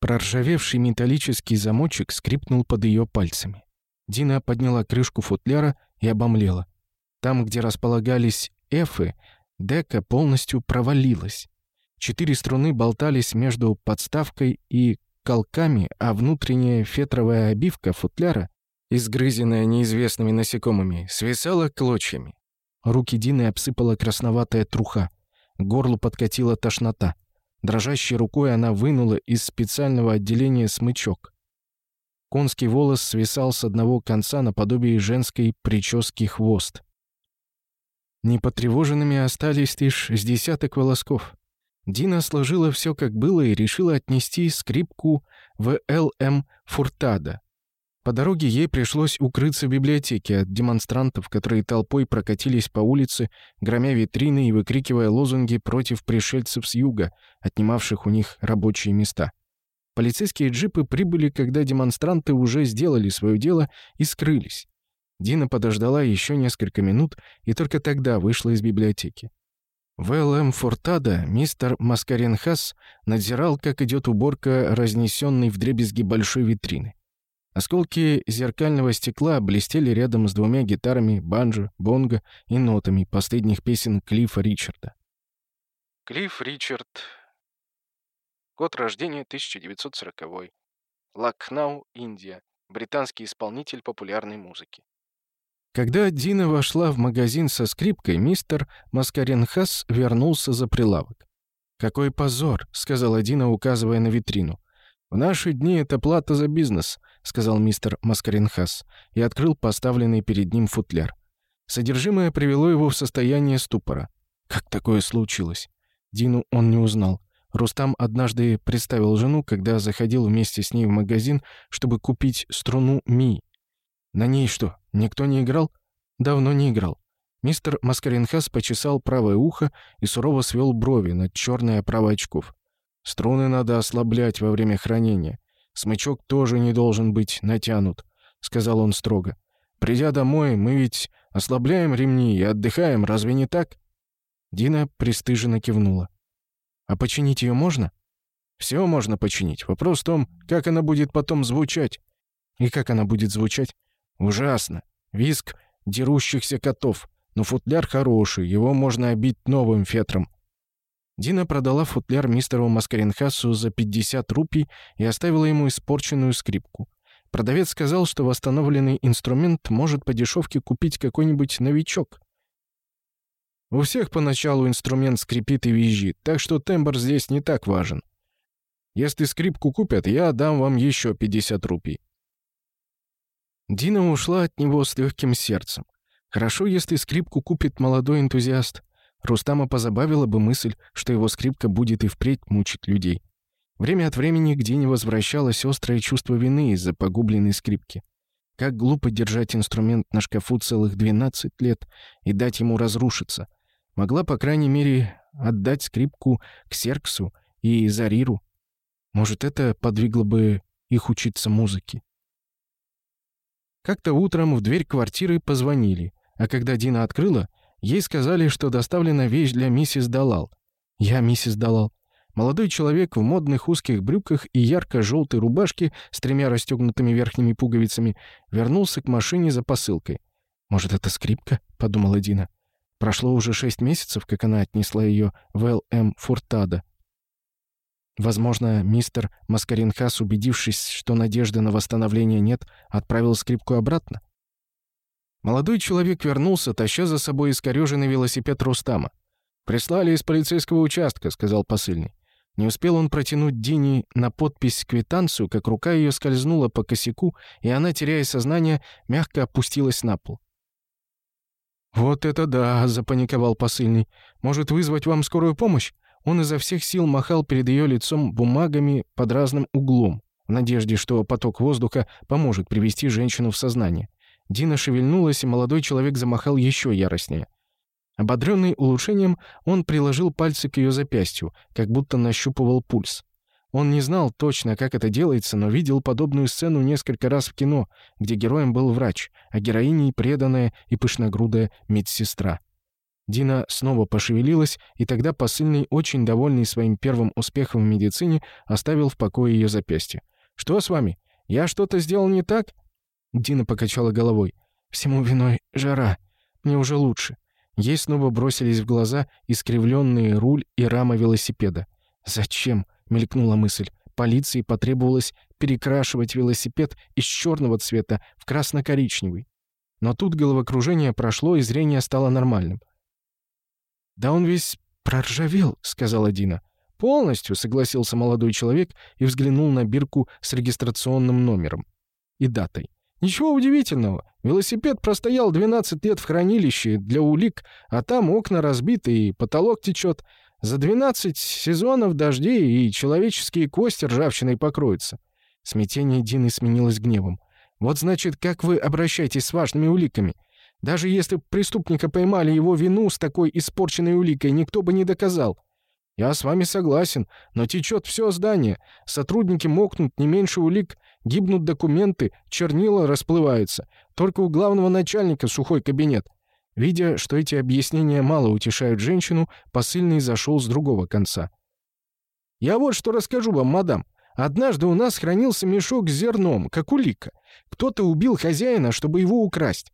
Проржавевший металлический замочек скрипнул под ее пальцами. Дина подняла крышку футляра и обомлела. Там, где располагались эфы, дека полностью провалилась. Четыре струны болтались между подставкой и колками, а внутренняя фетровая обивка футляра изгрызенная неизвестными насекомыми, свисала клочьями. Руки Дины обсыпала красноватая труха. Горло горлу подкатила тошнота. Дрожащей рукой она вынула из специального отделения смычок. Конский волос свисал с одного конца наподобие женской прически хвост. Непотревоженными остались лишь с десяток волосков. Дина сложила все как было и решила отнести скрипку в ЛМ Фуртада, по дороге ей пришлось укрыться в библиотеке от демонстрантов, которые толпой прокатились по улице, громя витрины и выкрикивая лозунги против пришельцев с юга, отнимавших у них рабочие места. Полицейские джипы прибыли, когда демонстранты уже сделали свое дело и скрылись. Дина подождала еще несколько минут и только тогда вышла из библиотеки. В ЛМ Фортада мистер Маскаренхас надзирал, как идет уборка разнесенной в дребезги большой витрины. Осколки зеркального стекла блестели рядом с двумя гитарами, банджо, бонго и нотами последних песен Клиффа Ричарда. Клифф Ричард. Год рождения 1940. Лакхнау, Индия. Британский исполнитель популярной музыки. Когда Дина вошла в магазин со скрипкой, мистер Маскаренхас вернулся за прилавок. «Какой позор!» — сказала Дина, указывая на витрину. «В наши дни это плата за бизнес. — сказал мистер Маскаринхас, и открыл поставленный перед ним футляр. Содержимое привело его в состояние ступора. Как такое случилось? Дину он не узнал. Рустам однажды представил жену, когда заходил вместе с ней в магазин, чтобы купить струну Ми. На ней что, никто не играл? Давно не играл. Мистер Маскаринхас почесал правое ухо и сурово свел брови над черной оправой очков. Струны надо ослаблять во время хранения. Смычок тоже не должен быть натянут», — сказал он строго. «Придя домой, мы ведь ослабляем ремни и отдыхаем, разве не так?» Дина пристыженно кивнула. «А починить ее можно?» «Все можно починить. Вопрос в том, как она будет потом звучать». «И как она будет звучать?» «Ужасно. Виск дерущихся котов. Но футляр хороший, его можно обить новым фетром. Дина продала футляр мистеру Маскаренхасу за 50 рупий и оставила ему испорченную скрипку. Продавец сказал, что восстановленный инструмент может по дешевке купить какой-нибудь новичок. У всех поначалу инструмент скрипит и визжит, так что тембр здесь не так важен. Если скрипку купят, я дам вам еще 50 рупий. Дина ушла от него с легким сердцем. Хорошо, если скрипку купит молодой энтузиаст. Рустама позабавила бы мысль, что его скрипка будет и впредь мучить людей. Время от времени к Дине возвращалось острое чувство вины из-за погубленной скрипки. Как глупо держать инструмент на шкафу целых 12 лет и дать ему разрушиться. Могла, по крайней мере, отдать скрипку к Серксу и Зариру. Может, это подвигло бы их учиться музыке. Как-то утром в дверь квартиры позвонили, а когда Дина открыла — Ей сказали, что доставлена вещь для миссис Далал. Я миссис Далал. Молодой человек в модных узких брюках и ярко-желтой рубашке с тремя расстегнутыми верхними пуговицами вернулся к машине за посылкой. «Может, это скрипка?» — подумала Дина. Прошло уже шесть месяцев, как она отнесла ее в Л.М. Фуртада. Возможно, мистер Маскаринхас, убедившись, что надежды на восстановление нет, отправил скрипку обратно. Молодой человек вернулся, таща за собой искорёженный велосипед Рустама. «Прислали из полицейского участка», — сказал посыльный. Не успел он протянуть Дине на подпись квитанцию, как рука её скользнула по косяку, и она, теряя сознание, мягко опустилась на пол. «Вот это да!» — запаниковал посыльный. «Может вызвать вам скорую помощь?» Он изо всех сил махал перед её лицом бумагами под разным углом, в надежде, что поток воздуха поможет привести женщину в сознание. Дина шевельнулась, и молодой человек замахал еще яростнее. Ободренный улучшением, он приложил пальцы к ее запястью, как будто нащупывал пульс. Он не знал точно, как это делается, но видел подобную сцену несколько раз в кино, где героем был врач, а героиней преданная и пышногрудая медсестра. Дина снова пошевелилась, и тогда посыльный, очень довольный своим первым успехом в медицине, оставил в покое ее запястье. «Что с вами? Я что-то сделал не так?» Дина покачала головой. «Всему виной жара. Мне уже лучше». Ей снова бросились в глаза искривленные руль и рама велосипеда. «Зачем?» — мелькнула мысль. Полиции потребовалось перекрашивать велосипед из черного цвета в красно-коричневый. Но тут головокружение прошло, и зрение стало нормальным. «Да он весь проржавел», — сказала Дина. «Полностью», — согласился молодой человек и взглянул на бирку с регистрационным номером и датой. Ничего удивительного. Велосипед простоял 12 лет в хранилище для улик, а там окна разбиты и потолок течет. За 12 сезонов дождей и человеческие кости ржавчиной покроются. Смятение Дины сменилось гневом. Вот значит, как вы обращаетесь с важными уликами. Даже если преступника поймали, его вину с такой испорченной уликой никто бы не доказал. «Я с вами согласен, но течет все здание. Сотрудники мокнут, не меньше улик, гибнут документы, чернила расплываются. Только у главного начальника сухой кабинет». Видя, что эти объяснения мало утешают женщину, посыльный зашел с другого конца. «Я вот что расскажу вам, мадам. Однажды у нас хранился мешок с зерном, как улика. Кто-то убил хозяина, чтобы его украсть.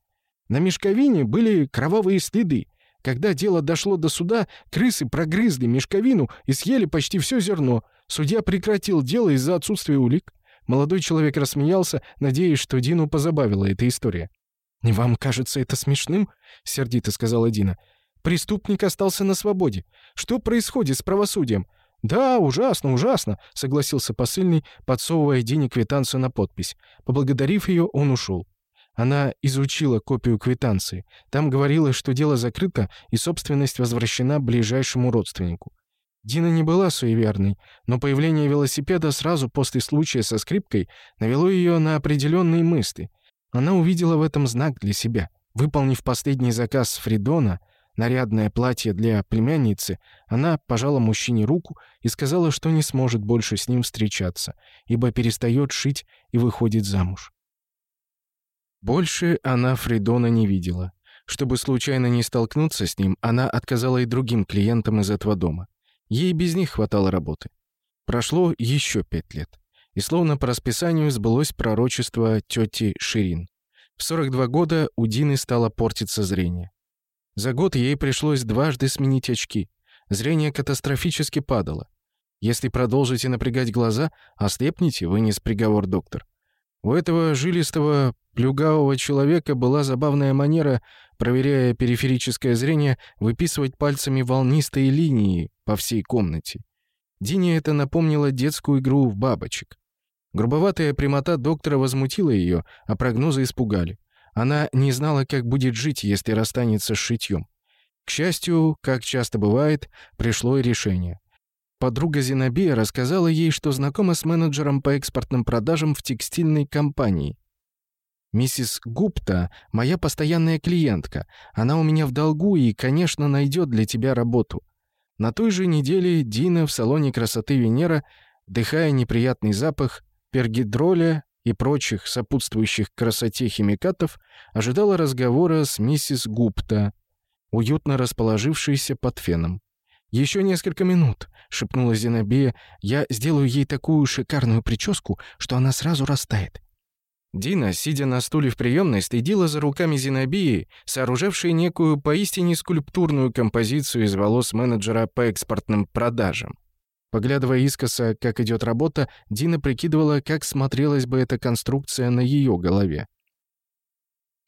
На мешковине были кровавые следы. Когда дело дошло до суда, крысы прогрызли мешковину и съели почти все зерно. Судья прекратил дело из-за отсутствия улик. Молодой человек рассмеялся, надеясь, что Дину позабавила эта история. «Не вам кажется это смешным?» — сердито сказала Дина. «Преступник остался на свободе. Что происходит с правосудием?» «Да, ужасно, ужасно», — согласился посыльный, подсовывая Дине квитанцию на подпись. Поблагодарив ее, он ушел. Она изучила копию квитанции. Там говорилось, что дело закрыто и собственность возвращена ближайшему родственнику. Дина не была суеверной, но появление велосипеда сразу после случая со скрипкой навело ее на определенные мысли. Она увидела в этом знак для себя. Выполнив последний заказ Фридона, нарядное платье для племянницы, она пожала мужчине руку и сказала, что не сможет больше с ним встречаться, ибо перестает шить и выходит замуж. Больше она Фридона не видела. Чтобы случайно не столкнуться с ним, она отказала и другим клиентам из этого дома. Ей без них хватало работы. Прошло еще пять лет. И словно по расписанию сбылось пророчество тети Ширин. В 42 года у Дины стало портиться зрение. За год ей пришлось дважды сменить очки. Зрение катастрофически падало. Если продолжите напрягать глаза, ослепните, вынес приговор доктор. У этого жилистого, плюгавого человека была забавная манера, проверяя периферическое зрение, выписывать пальцами волнистые линии по всей комнате. Дине это напомнило детскую игру в бабочек. Грубоватая прямота доктора возмутила ее, а прогнозы испугали. Она не знала, как будет жить, если расстанется с шитьем. К счастью, как часто бывает, пришло и решение. Подруга Зинобия рассказала ей, что знакома с менеджером по экспортным продажам в текстильной компании. «Миссис Гупта — моя постоянная клиентка. Она у меня в долгу и, конечно, найдет для тебя работу». На той же неделе Дина в салоне красоты Венера, дыхая неприятный запах пергидроля и прочих сопутствующих красоте химикатов, ожидала разговора с миссис Гупта, уютно расположившейся под феном. «Еще несколько минут», — шепнула Зинобия. «Я сделаю ей такую шикарную прическу, что она сразу растает». Дина, сидя на стуле в приемной, стыдила за руками Зинобии, сооружавшей некую поистине скульптурную композицию из волос менеджера по экспортным продажам. Поглядывая искоса, как идет работа, Дина прикидывала, как смотрелась бы эта конструкция на ее голове.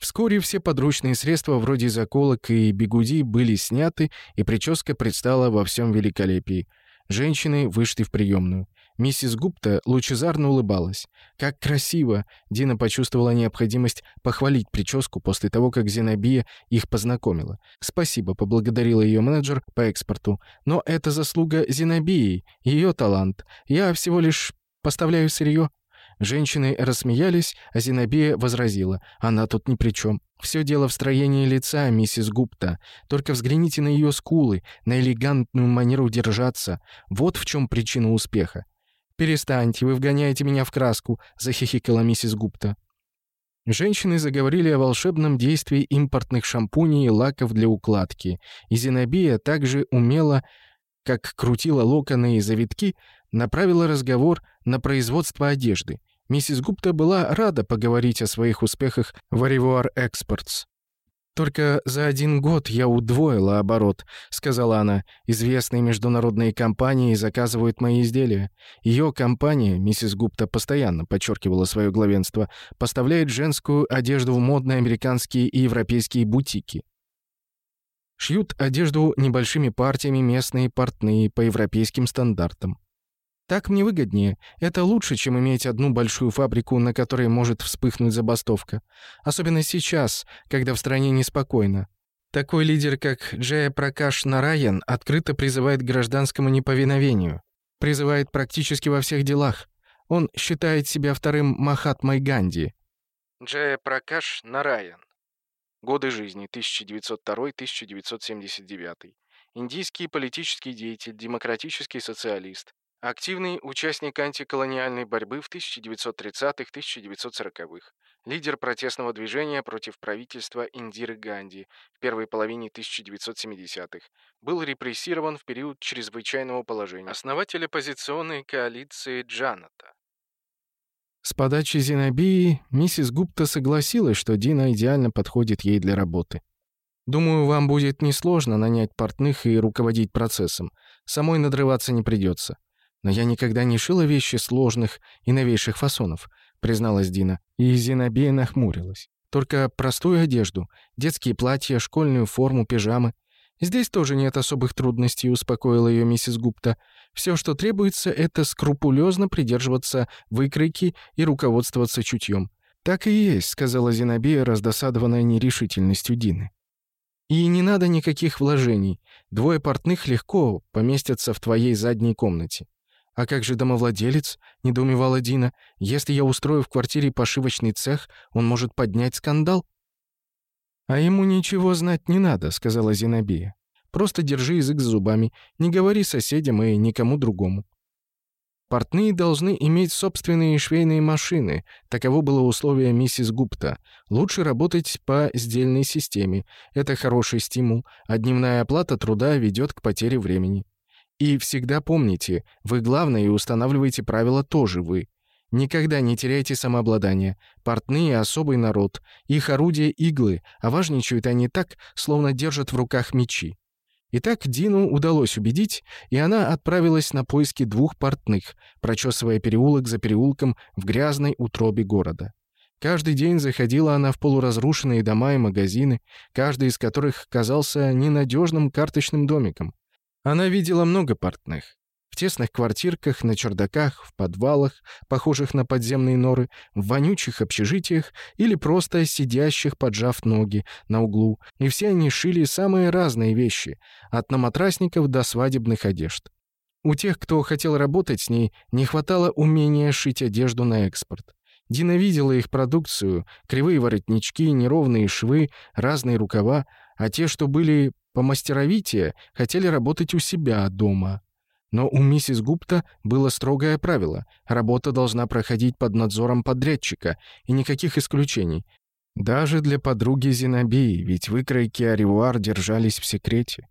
Вскоре все подручные средства вроде заколок и бигуди были сняты, и прическа предстала во всем великолепии. Женщины вышли в приемную. Миссис Гупта лучезарно улыбалась. «Как красиво!» Дина почувствовала необходимость похвалить прическу после того, как Зенобия их познакомила. «Спасибо», — поблагодарила ее менеджер по экспорту. «Но это заслуга Зенобии, ее талант. Я всего лишь поставляю сырье». Женщины рассмеялись, а Зинобия возразила. «Она тут ни при чем. Все дело в строении лица, миссис Гупта. Только взгляните на ее скулы, на элегантную манеру держаться. Вот в чем причина успеха». «Перестаньте, вы вгоняете меня в краску», — захихикала миссис Гупта. Женщины заговорили о волшебном действии импортных шампуней и лаков для укладки, и Зинобия также умела, как крутила локоны и завитки, направила разговор на производство одежды — Миссис Гупта была рада поговорить о своих успехах в Аривуар Экспортс. «Только за один год я удвоила оборот», — сказала она. «Известные международные компании заказывают мои изделия. Ее компания, миссис Гупта постоянно подчеркивала свое главенство, поставляет женскую одежду в модные американские и европейские бутики. Шьют одежду небольшими партиями местные портные по европейским стандартам. Так мне выгоднее. Это лучше, чем иметь одну большую фабрику, на которой может вспыхнуть забастовка. Особенно сейчас, когда в стране неспокойно. Такой лидер, как Джая Пракаш Нараян, открыто призывает к гражданскому неповиновению. Призывает практически во всех делах. Он считает себя вторым Махатмой Ганди. Джая Пракаш Нараян. Годы жизни 1902-1979. Индийский политический деятель, демократический социалист, Активный участник антиколониальной борьбы в 1930-1940-х, лидер протестного движения против правительства Индиры Ганди в первой половине 1970-х, был репрессирован в период чрезвычайного положения. Основатель оппозиционной коалиции Джаната. С подачи Зинобии миссис Гупта согласилась, что Дина идеально подходит ей для работы. «Думаю, вам будет несложно нанять портных и руководить процессом. Самой надрываться не придется. «Но я никогда не шила вещи сложных и новейших фасонов», — призналась Дина. И Зинобия нахмурилась. «Только простую одежду, детские платья, школьную форму, пижамы. Здесь тоже нет особых трудностей», — успокоила ее миссис Гупта. «Все, что требуется, это скрупулезно придерживаться выкройки и руководствоваться чутьем». «Так и есть», — сказала Зинобия, раздосадованная нерешительностью Дины. «И не надо никаких вложений. Двое портных легко поместятся в твоей задней комнате». «А как же домовладелец?» — недоумевала Дина. «Если я устрою в квартире пошивочный цех, он может поднять скандал?» «А ему ничего знать не надо», — сказала Зинобия. «Просто держи язык за зубами, не говори соседям и никому другому». Портные должны иметь собственные швейные машины. Таково было условие миссис Гупта. Лучше работать по сдельной системе. Это хороший стимул, а дневная оплата труда ведет к потере времени. И всегда помните, вы главное и устанавливаете правила тоже вы. Никогда не теряйте самообладание. Портные — особый народ. Их орудия — иглы, а важничают они так, словно держат в руках мечи. Итак, Дину удалось убедить, и она отправилась на поиски двух портных, прочесывая переулок за переулком в грязной утробе города. Каждый день заходила она в полуразрушенные дома и магазины, каждый из которых казался ненадежным карточным домиком. Она видела много портных. В тесных квартирках, на чердаках, в подвалах, похожих на подземные норы, в вонючих общежитиях или просто сидящих, поджав ноги, на углу. И все они шили самые разные вещи, от наматрасников до свадебных одежд. У тех, кто хотел работать с ней, не хватало умения шить одежду на экспорт. Дина видела их продукцию, кривые воротнички, неровные швы, разные рукава, а те, что были по мастеровитие хотели работать у себя дома. Но у миссис Гупта было строгое правило — работа должна проходить под надзором подрядчика, и никаких исключений. Даже для подруги Зинобии, ведь выкройки Аривуар держались в секрете.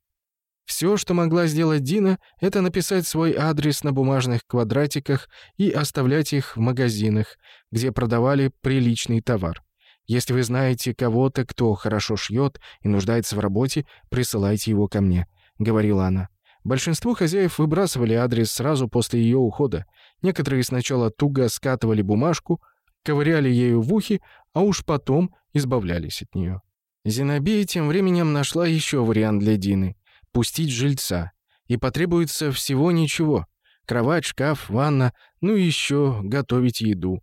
Все, что могла сделать Дина, это написать свой адрес на бумажных квадратиках и оставлять их в магазинах, где продавали приличный товар. Если вы знаете кого-то, кто хорошо шьет и нуждается в работе, присылайте его ко мне», — говорила она. Большинство хозяев выбрасывали адрес сразу после ее ухода. Некоторые сначала туго скатывали бумажку, ковыряли ею в ухе, а уж потом избавлялись от нее. Зинобия тем временем нашла еще вариант для Дины — пустить жильца. И потребуется всего ничего. Кровать, шкаф, ванна, ну и еще готовить еду.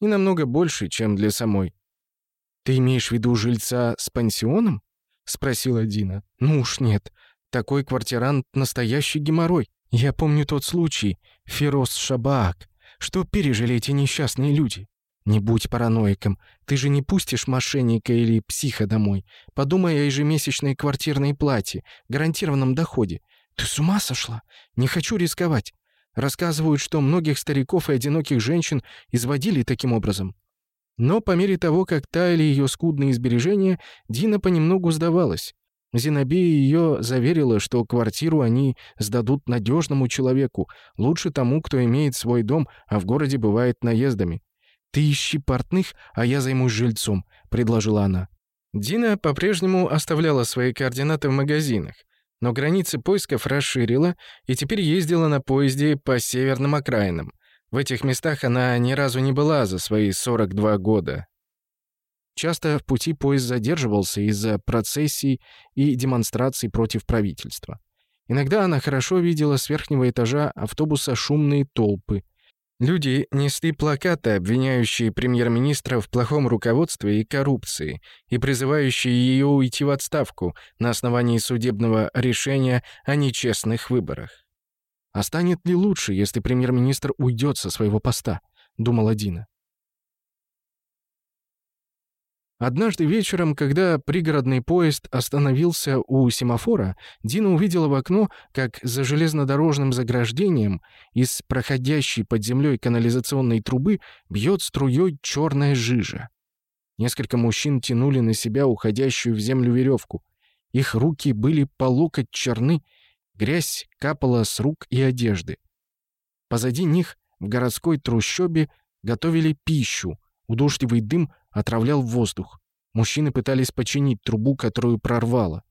И намного больше, чем для самой. «Ты имеешь в виду жильца с пансионом?» — спросила Дина. «Ну уж нет. Такой квартирант — настоящий геморрой. Я помню тот случай, Фероз Шабаак. Что пережили эти несчастные люди?» «Не будь параноиком. Ты же не пустишь мошенника или психа домой. Подумай о ежемесячной квартирной плате, гарантированном доходе. Ты с ума сошла? Не хочу рисковать. Рассказывают, что многих стариков и одиноких женщин изводили таким образом. Но по мере того, как таяли ее скудные сбережения, Дина понемногу сдавалась. Зинобия ее заверила, что квартиру они сдадут надежному человеку, лучше тому, кто имеет свой дом, а в городе бывает наездами. «Ты ищи портных, а я займусь жильцом», — предложила она. Дина по-прежнему оставляла свои координаты в магазинах, но границы поисков расширила и теперь ездила на поезде по северным окраинам — в этих местах она ни разу не была за свои 42 года. Часто в пути поезд задерживался из-за процессий и демонстраций против правительства. Иногда она хорошо видела с верхнего этажа автобуса шумные толпы. Люди несли плакаты, обвиняющие премьер-министра в плохом руководстве и коррупции, и призывающие ее уйти в отставку на основании судебного решения о нечестных выборах. «А станет ли лучше, если премьер-министр уйдет со своего поста?» — думала Дина. Однажды вечером, когда пригородный поезд остановился у семафора, Дина увидела в окно, как за железнодорожным заграждением из проходящей под землей канализационной трубы бьет струей черная жижа. Несколько мужчин тянули на себя уходящую в землю веревку. Их руки были по локоть черны Грязь капала с рук и одежды. Позади них в городской трущобе готовили пищу, удушливый дым отравлял воздух. Мужчины пытались починить трубу, которую прорвало.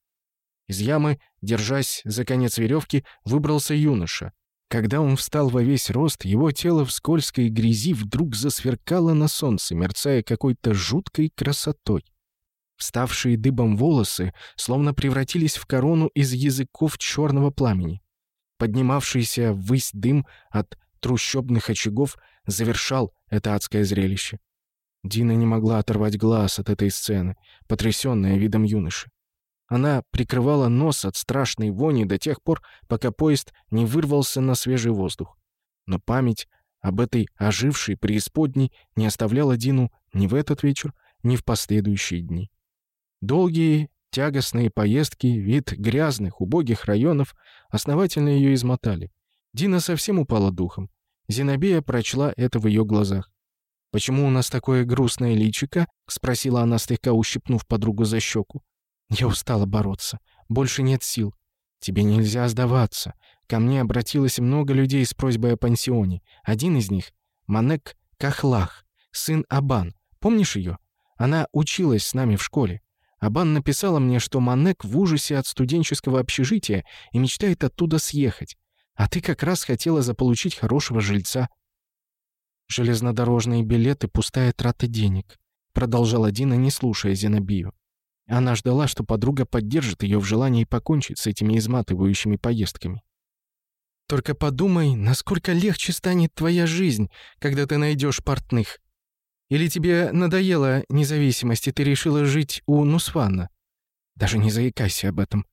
Из ямы, держась за конец веревки, выбрался юноша. Когда он встал во весь рост, его тело в скользкой грязи вдруг засверкало на солнце, мерцая какой-то жуткой красотой. Вставшие дыбом волосы словно превратились в корону из языков черного пламени. Поднимавшийся ввысь дым от трущобных очагов завершал это адское зрелище. Дина не могла оторвать глаз от этой сцены, потрясённая видом юноши. Она прикрывала нос от страшной вони до тех пор, пока поезд не вырвался на свежий воздух. Но память об этой ожившей преисподней не оставляла Дину ни в этот вечер, ни в последующие дни. Долгие, тягостные поездки, вид грязных, убогих районов основательно ее измотали. Дина совсем упала духом. Зинобия прочла это в ее глазах. «Почему у нас такое грустное личико?» — спросила она, слегка ущипнув подругу за щеку. «Я устала бороться. Больше нет сил. Тебе нельзя сдаваться. Ко мне обратилось много людей с просьбой о пансионе. Один из них — Манек Кахлах, сын Абан. Помнишь ее? Она училась с нами в школе. Абан написала мне, что Манек в ужасе от студенческого общежития и мечтает оттуда съехать. А ты как раз хотела заполучить хорошего жильца. Железнодорожные билеты — пустая трата денег, продолжала Дина, не слушая Зенобию. Она ждала, что подруга поддержит ее в желании покончить с этими изматывающими поездками. «Только подумай, насколько легче станет твоя жизнь, когда ты найдешь портных», или тебе надоела независимость, и ты решила жить у Нусвана? Даже не заикайся об этом.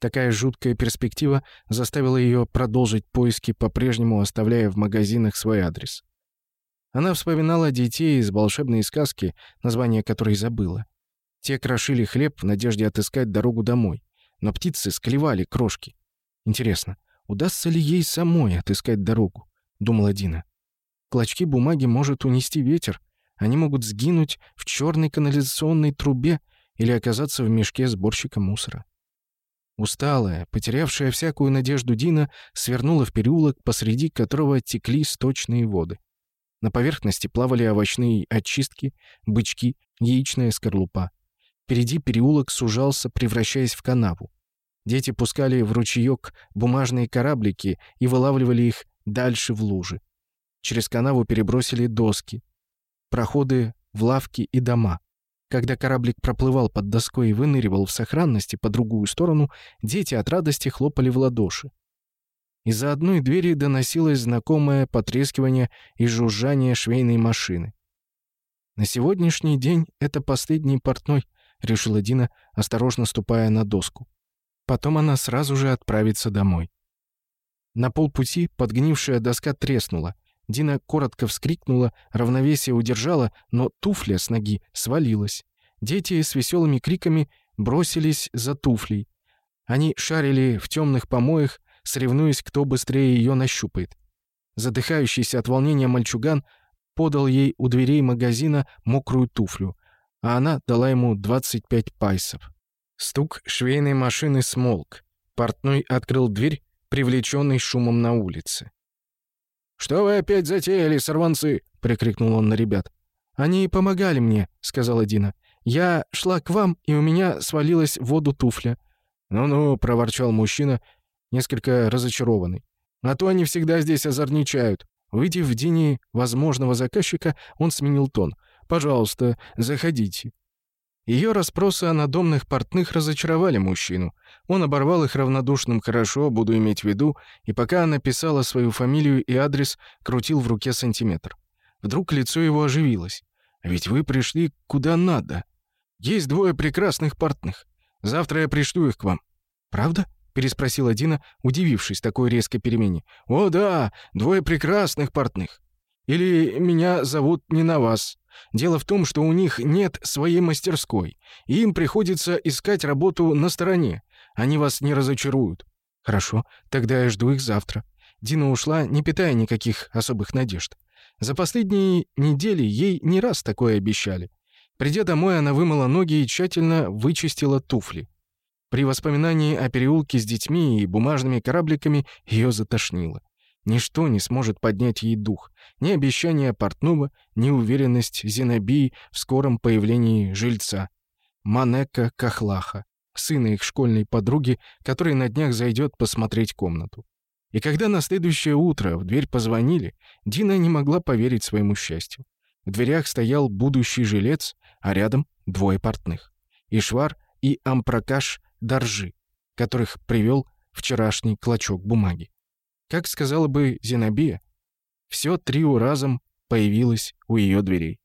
Такая жуткая перспектива заставила ее продолжить поиски, по-прежнему оставляя в магазинах свой адрес. Она вспоминала детей из волшебной сказки, название которой забыла. Те крошили хлеб в надежде отыскать дорогу домой, но птицы склевали крошки. Интересно, удастся ли ей самой отыскать дорогу? — думала Дина. Клочки бумаги может унести ветер, они могут сгинуть в черной канализационной трубе или оказаться в мешке сборщика мусора. Усталая, потерявшая всякую надежду Дина, свернула в переулок, посреди которого текли сточные воды. На поверхности плавали овощные очистки, бычки, яичная скорлупа. Впереди переулок сужался, превращаясь в канаву. Дети пускали в ручеёк бумажные кораблики и вылавливали их дальше в лужи. Через канаву перебросили доски проходы в лавки и дома. Когда кораблик проплывал под доской и выныривал в сохранности по другую сторону, дети от радости хлопали в ладоши. Из-за одной двери доносилось знакомое потрескивание и жужжание швейной машины. «На сегодняшний день это последний портной», — решила Дина, осторожно ступая на доску. Потом она сразу же отправится домой. На полпути подгнившая доска треснула — Дина коротко вскрикнула, равновесие удержала, но туфля с ноги свалилась. Дети с веселыми криками бросились за туфлей. Они шарили в темных помоях, соревнуясь, кто быстрее ее нащупает. Задыхающийся от волнения мальчуган подал ей у дверей магазина мокрую туфлю, а она дала ему 25 пайсов. Стук швейной машины смолк. Портной открыл дверь, привлеченный шумом на улице. «Что вы опять затеяли, сорванцы?» — прикрикнул он на ребят. «Они помогали мне», — сказала Дина. «Я шла к вам, и у меня свалилась в воду туфля». «Ну-ну», — проворчал мужчина, несколько разочарованный. «А то они всегда здесь озорничают». Увидев в Дине возможного заказчика, он сменил тон. «Пожалуйста, заходите». Ее расспросы о надомных портных разочаровали мужчину. Он оборвал их равнодушным «хорошо, буду иметь в виду», и пока она писала свою фамилию и адрес, крутил в руке сантиметр. Вдруг лицо его оживилось. «А «Ведь вы пришли куда надо. Есть двое прекрасных портных. Завтра я пришлю их к вам». «Правда?» — переспросила Дина, удивившись такой резкой перемене. «О да, двое прекрасных портных. Или меня зовут не на вас. Дело в том, что у них нет своей мастерской, и им приходится искать работу на стороне. Они вас не разочаруют. Хорошо, тогда я жду их завтра. Дина ушла, не питая никаких особых надежд. За последние недели ей не раз такое обещали. Придя домой, она вымыла ноги и тщательно вычистила туфли. При воспоминании о переулке с детьми и бумажными корабликами ее затошнило. Ничто не сможет поднять ей дух. Ни обещание портного, ни уверенность Зенобии в скором появлении жильца. Манека Кахлаха, сына их школьной подруги, который на днях зайдет посмотреть комнату. И когда на следующее утро в дверь позвонили, Дина не могла поверить своему счастью. В дверях стоял будущий жилец, а рядом двое портных. Ишвар и Ампракаш Даржи, которых привел вчерашний клочок бумаги. Как сказала бы Зенобия, все трио разом появилось у ее дверей.